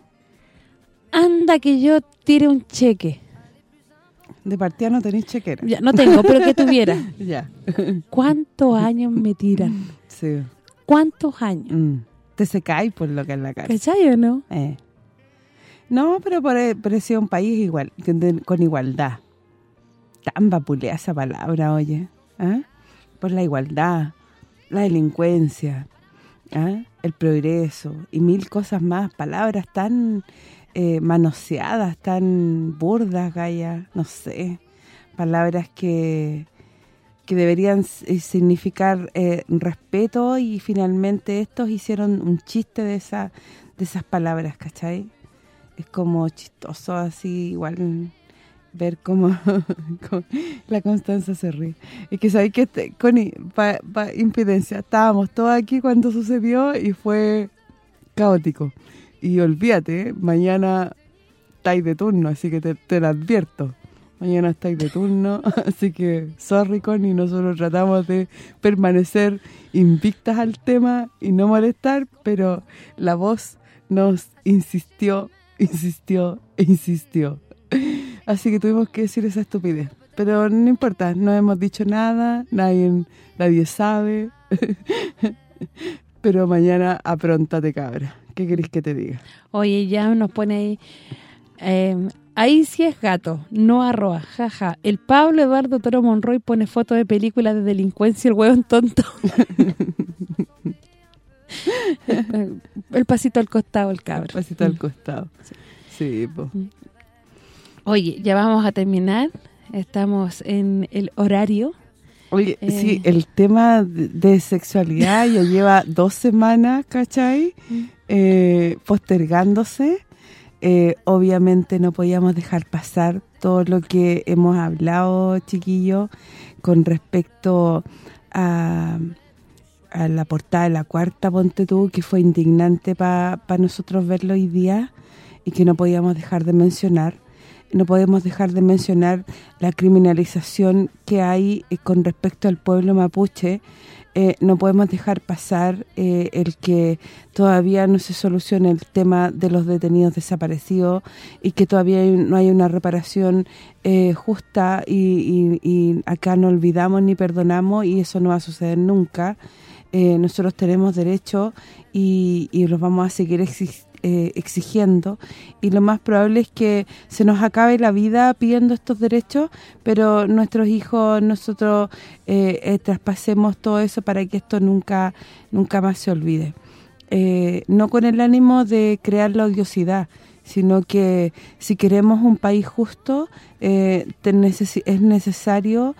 Anda que yo tire un cheque. De partida no tenéis chequera. Ya, no tengo, pero que tuviera. Ya. ¿Cuántos años me tiran? Sí. ¿Cuántos años? Mm. Te se cae por lo que es la cara. ¿Cachai o no? Eh. No, pero por, pero sí un país igual, con, igualdad. Tan vapulea esa palabra, oye. ¿ah? Por la igualdad, la delincuencia, ¿ah? el progreso y mil cosas más. Palabras tan eh, manoseadas, tan burdas, Gaia, no sé, palabras que, que deberían eh, significar eh, respeto y finalmente estos hicieron un chiste de esa de esas palabras, ¿cachai? Es como chistoso así, igual ver cómo, la Constanza se ríe. Es que sabéis que, este, Connie, para impedencia, estábamos todos aquí cuando sucedió y fue caótico. Y olvídate, mañana estáis de turno, así que te, te lo advierto. Mañana estáis de turno, así que sorry Connie, nosotros tratamos de permanecer invictas al tema y no molestar, pero la voz nos insistió, insistió insistió. Así que tuvimos que decir esa estupidez. Pero no importa, no hemos dicho nada, nadie nadie sabe. Pero mañana aprontate cabra. ¿Qué querés que te diga? Oye, ya nos pone ahí... Em, ahí sí es gato, no arroba, jaja. El Pablo Eduardo Toro Monroy pone fotos de películas de delincuencia, el huevón tonto. el pasito al costado, el cabro. El pasito al costado. Sí, pues. Oye, ya vamos a terminar. Estamos en el horario. Oye, eh, sí, el tema de sexualidad ya lleva dos semanas, ¿cachai? Mm. Eh, postergándose. Eh, obviamente no podíamos dejar pasar todo lo que hemos hablado, chiquillos, con respecto a, a, la portada de la cuarta, ponte tú, que fue indignante para nosotros verlo hoy día y que no podíamos dejar de mencionar no podemos dejar de mencionar la criminalización que hay eh, con respecto al pueblo mapuche, eh, no podemos dejar pasar eh, el que todavía no se solucione el tema de los detenidos desaparecidos y que todavía no hay una reparación justa y, acá no olvidamos ni perdonamos y eso no va a suceder nunca. nosotros tenemos derecho y, y los vamos a seguir existiendo eh, exigiendo y lo más probable es que se nos acabe la vida pidiendo estos derechos, pero nuestros hijos, nosotros eh, eh, traspasemos todo eso para que esto nunca nunca más se olvide. no con el ánimo de crear la odiosidad, sino que si queremos un país justo, es necesario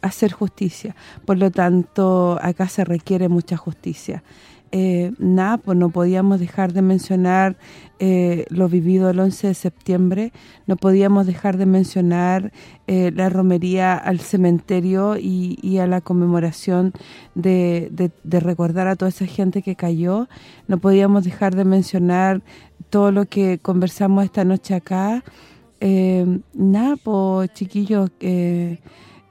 hacer justicia. Por lo tanto, acá se requiere mucha justicia eh, nada, pues no podíamos dejar de mencionar eh, lo vivido el 11 de septiembre, no podíamos dejar de mencionar eh, la romería al cementerio y, a la conmemoración de, recordar a toda esa gente que cayó, no podíamos dejar de mencionar todo lo que conversamos esta noche acá, eh, nada, pues chiquillos, eh,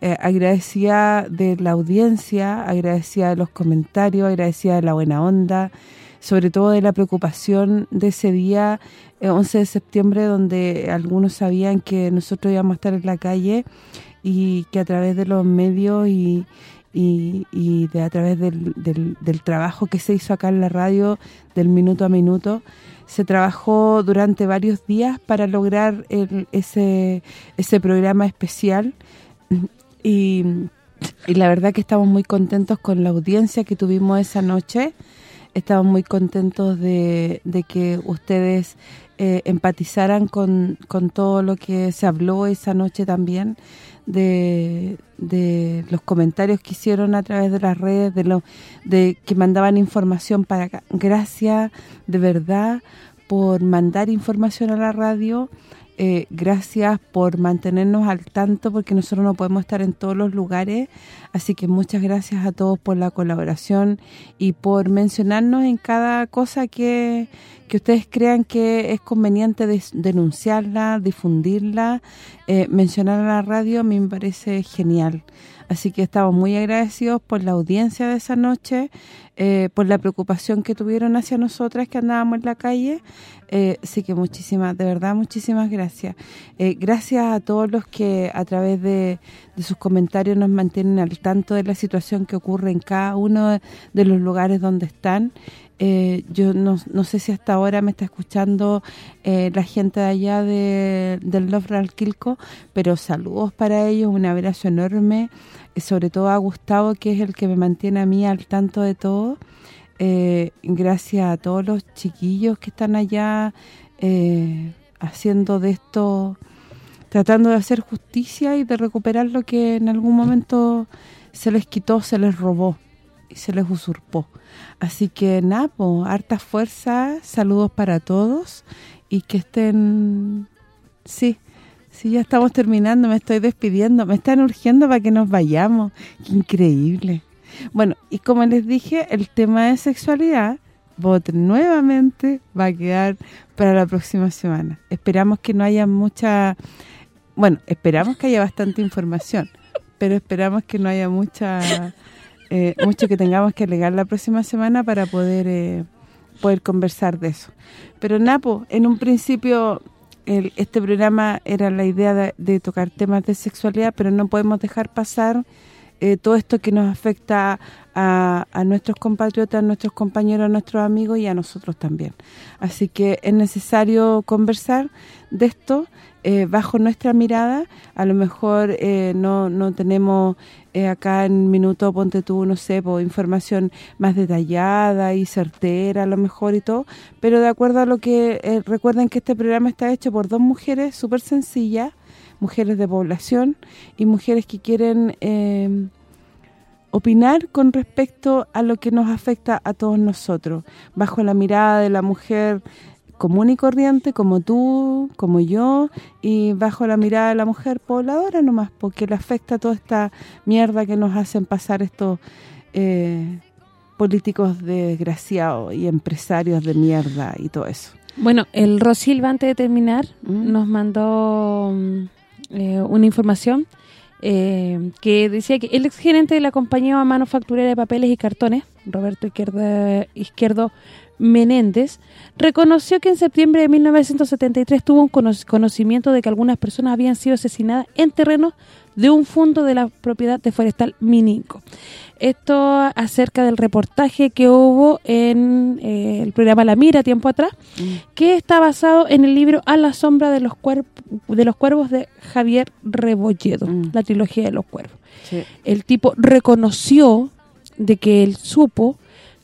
eh, agradecía de la audiencia, agradecía de los comentarios, agradecía de la buena onda, sobre todo de la preocupación de ese día, 11 eh, de septiembre, donde algunos sabían que nosotros íbamos a estar en la calle y que a través de los medios y, y, de a través del, del, trabajo que se hizo acá en la radio, del minuto a minuto, se trabajó durante varios días para lograr ese, ese programa especial y, la verdad que estamos muy contentos con la audiencia que tuvimos esa noche. Estamos muy contentos de, que ustedes eh, empatizaran con, todo lo que se habló esa noche también, de, los comentarios que hicieron a través de las redes, de lo de que mandaban información para acá. Gracias de verdad por mandar información a la radio, eh, gracias por mantenernos al tanto porque nosotros no podemos estar en todos los lugares, así que muchas gracias a todos por la colaboración y por mencionarnos en cada cosa que, que ustedes crean que es conveniente denunciarla, difundirla, eh, mencionar a la radio, me parece genial. Así que estamos muy agradecidos por la audiencia de esa noche, eh, por la preocupación que tuvieron hacia nosotras que andábamos en la calle. Eh, sí que muchísimas, de verdad, muchísimas gracias. Eh, gracias a todos los que a través de, sus comentarios nos mantienen al tanto de la situación que ocurre en cada uno de, los lugares donde están. Yo no, sé si hasta ahora me está escuchando la gente de allá de, del Love Quilco, pero saludos para ellos, un abrazo enorme sobre todo a Gustavo, que es el que me mantiene a mí al tanto de todo. Eh, gracias a todos los chiquillos que están allá, eh, haciendo de esto, tratando de hacer justicia y de recuperar lo que en algún momento se les quitó, se les robó se les usurpó. Así que nada, harta fuerza, saludos para todos y que estén... Sí, sí, ya estamos terminando, me estoy despidiendo, me están urgiendo para que nos vayamos. Qué increíble. Bueno, y como les dije, el tema de sexualidad, voten nuevamente, va a quedar para la próxima semana. Esperamos que no haya mucha... Bueno, esperamos que haya bastante información, pero esperamos que no haya mucha eh, mucho que tengamos que alegar la próxima semana para poder eh, poder conversar de eso. Pero Napo, en un principio este programa era la idea de, tocar temas de sexualidad, pero no podemos dejar pasar eh, todo esto que nos afecta a, a, nuestros compatriotas, a nuestros compañeros, a nuestros amigos y a nosotros también. Así que es necesario conversar de esto eh, bajo nuestra mirada, a lo mejor eh, no, no tenemos eh, acá en Minuto, ponte tú, no sé, información más detallada y certera a lo mejor y todo, pero de acuerdo a lo que, recuerden que este programa está hecho por dos mujeres súper sencillas, mujeres de población y mujeres que quieren opinar con respecto a lo que nos afecta a todos nosotros, bajo la mirada de la mujer común y corriente como tú, como yo, y bajo la mirada de la mujer pobladora nomás, porque le afecta toda esta mierda que nos hacen pasar estos eh, políticos desgraciados y empresarios de mierda y todo eso. Bueno, el Rosilva, antes de terminar, ¿Mm? nos mandó mm, eh, una información eh, que decía que el exgerente de la compañía manufacturera de papeles y cartones, Roberto Izquierdo, Izquierdo Menéndez, reconoció que en septiembre de 1973 tuvo un conocimiento de que algunas personas habían sido asesinadas en terrenos de un fondo de la propiedad de Forestal Mininco. Esto acerca del reportaje que hubo en eh, el programa La Mira tiempo atrás, mm. que está basado en el libro A la sombra de los de los cuervos de Javier Rebolledo, mm. la trilogía de los cuervos. El tipo reconoció de que él supo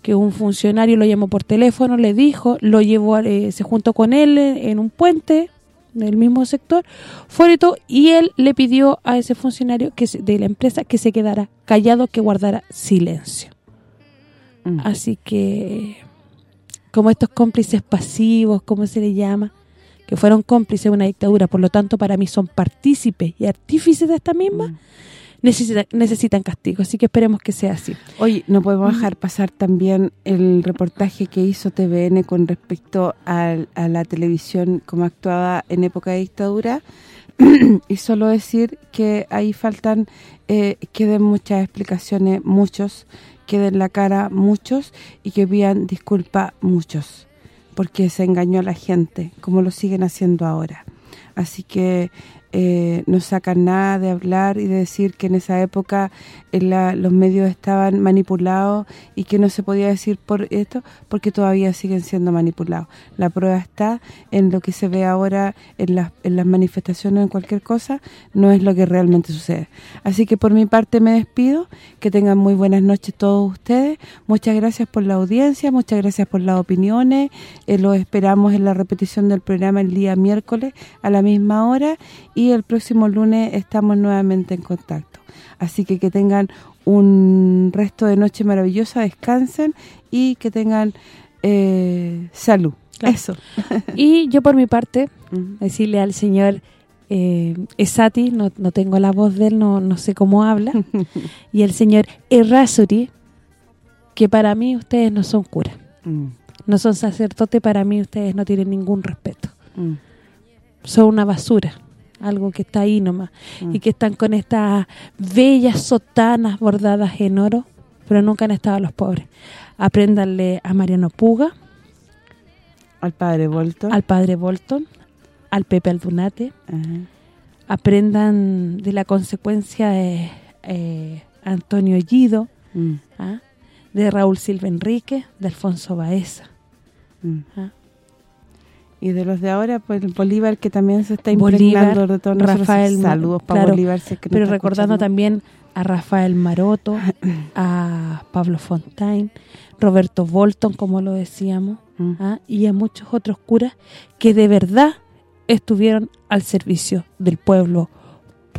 que un funcionario lo llamó por teléfono, le dijo, lo llevó, eh, se juntó con él en un puente del mismo sector, fue todo, y él le pidió a ese funcionario que de la empresa que se quedara callado, que guardara silencio. Mm. Así que, como estos cómplices pasivos, como se le llama, que fueron cómplices de una dictadura, por lo tanto para mí son partícipes y artífices de esta misma, mm necesitan castigo, así que esperemos que sea así. Oye, no podemos dejar pasar también el reportaje que hizo TVN con respecto a, la televisión como actuaba en época de dictadura y solo decir que ahí faltan, eh, queden muchas explicaciones, muchos, queden la cara muchos y que pidan disculpa muchos, porque se engañó a la gente, como lo siguen haciendo ahora. Así que eh, no sacan nada de hablar y de decir que en esa época los medios estaban manipulados y que no se podía decir por esto porque todavía siguen siendo manipulados. La prueba está en lo que se ve ahora en las, en las manifestaciones en cualquier cosa, no es lo que realmente sucede. Así que por mi parte me despido, que tengan muy buenas noches todos ustedes, muchas gracias por la audiencia, muchas gracias por las opiniones, eh, los esperamos en la repetición del programa el día miércoles a la misma hora y el próximo lunes estamos nuevamente en contacto. Así que que tengan un resto de noche maravillosa, descansen y que tengan eh, salud. Eso. y yo por mi parte, decirle al señor eh, Esati, no, no tengo la voz de él, no, no sé cómo habla, y el señor Errázuri, que para mí ustedes no son curas, mm. no son sacerdotes, para mí ustedes no tienen ningún respeto. Mm. Son una basura algo que está ahí nomás, mm. y que están con estas bellas sotanas bordadas en oro, pero nunca han estado los pobres. Apréndanle a Mariano Puga, al padre Bolton, al padre Bolton, al Pepe Aldunate, aprendan de la consecuencia de eh, Antonio Guido, mm. ¿ah? de Raúl Silva Enrique, de Alfonso Baeza. Mm. ¿ah? Y de los de ahora, pues Bolívar, que también se está impregnando de todos Rafael, Saludos para Bolívar. pero recordando también a Rafael Maroto, a Pablo Fontaine, Roberto Bolton, como lo decíamos, mm. ¿ah? y a muchos otros curas que de verdad estuvieron al servicio del pueblo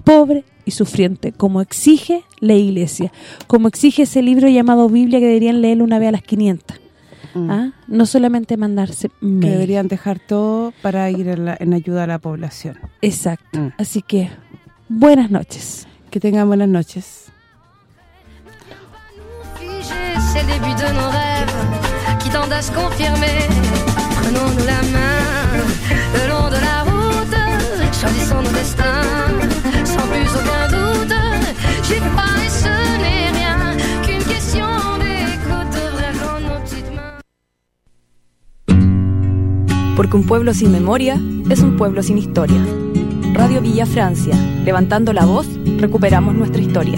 pobre y sufriente, como exige la iglesia, como exige ese libro llamado Biblia que deberían leer una vez a las 500. Mm. ¿ah? No solamente mandarse Que deberían dejar todo para ir en, la- en ayuda a la población. Exacto. Mm. Así que, buenas noches. Que tengan buenas noches. Figé, c'est le début de nos rêves qui tendent à se confirmer. Prenons-nous la main le long Porque un pueblo sin memoria es un pueblo sin historia. Radio Villa Francia, levantando la voz, recuperamos nuestra historia.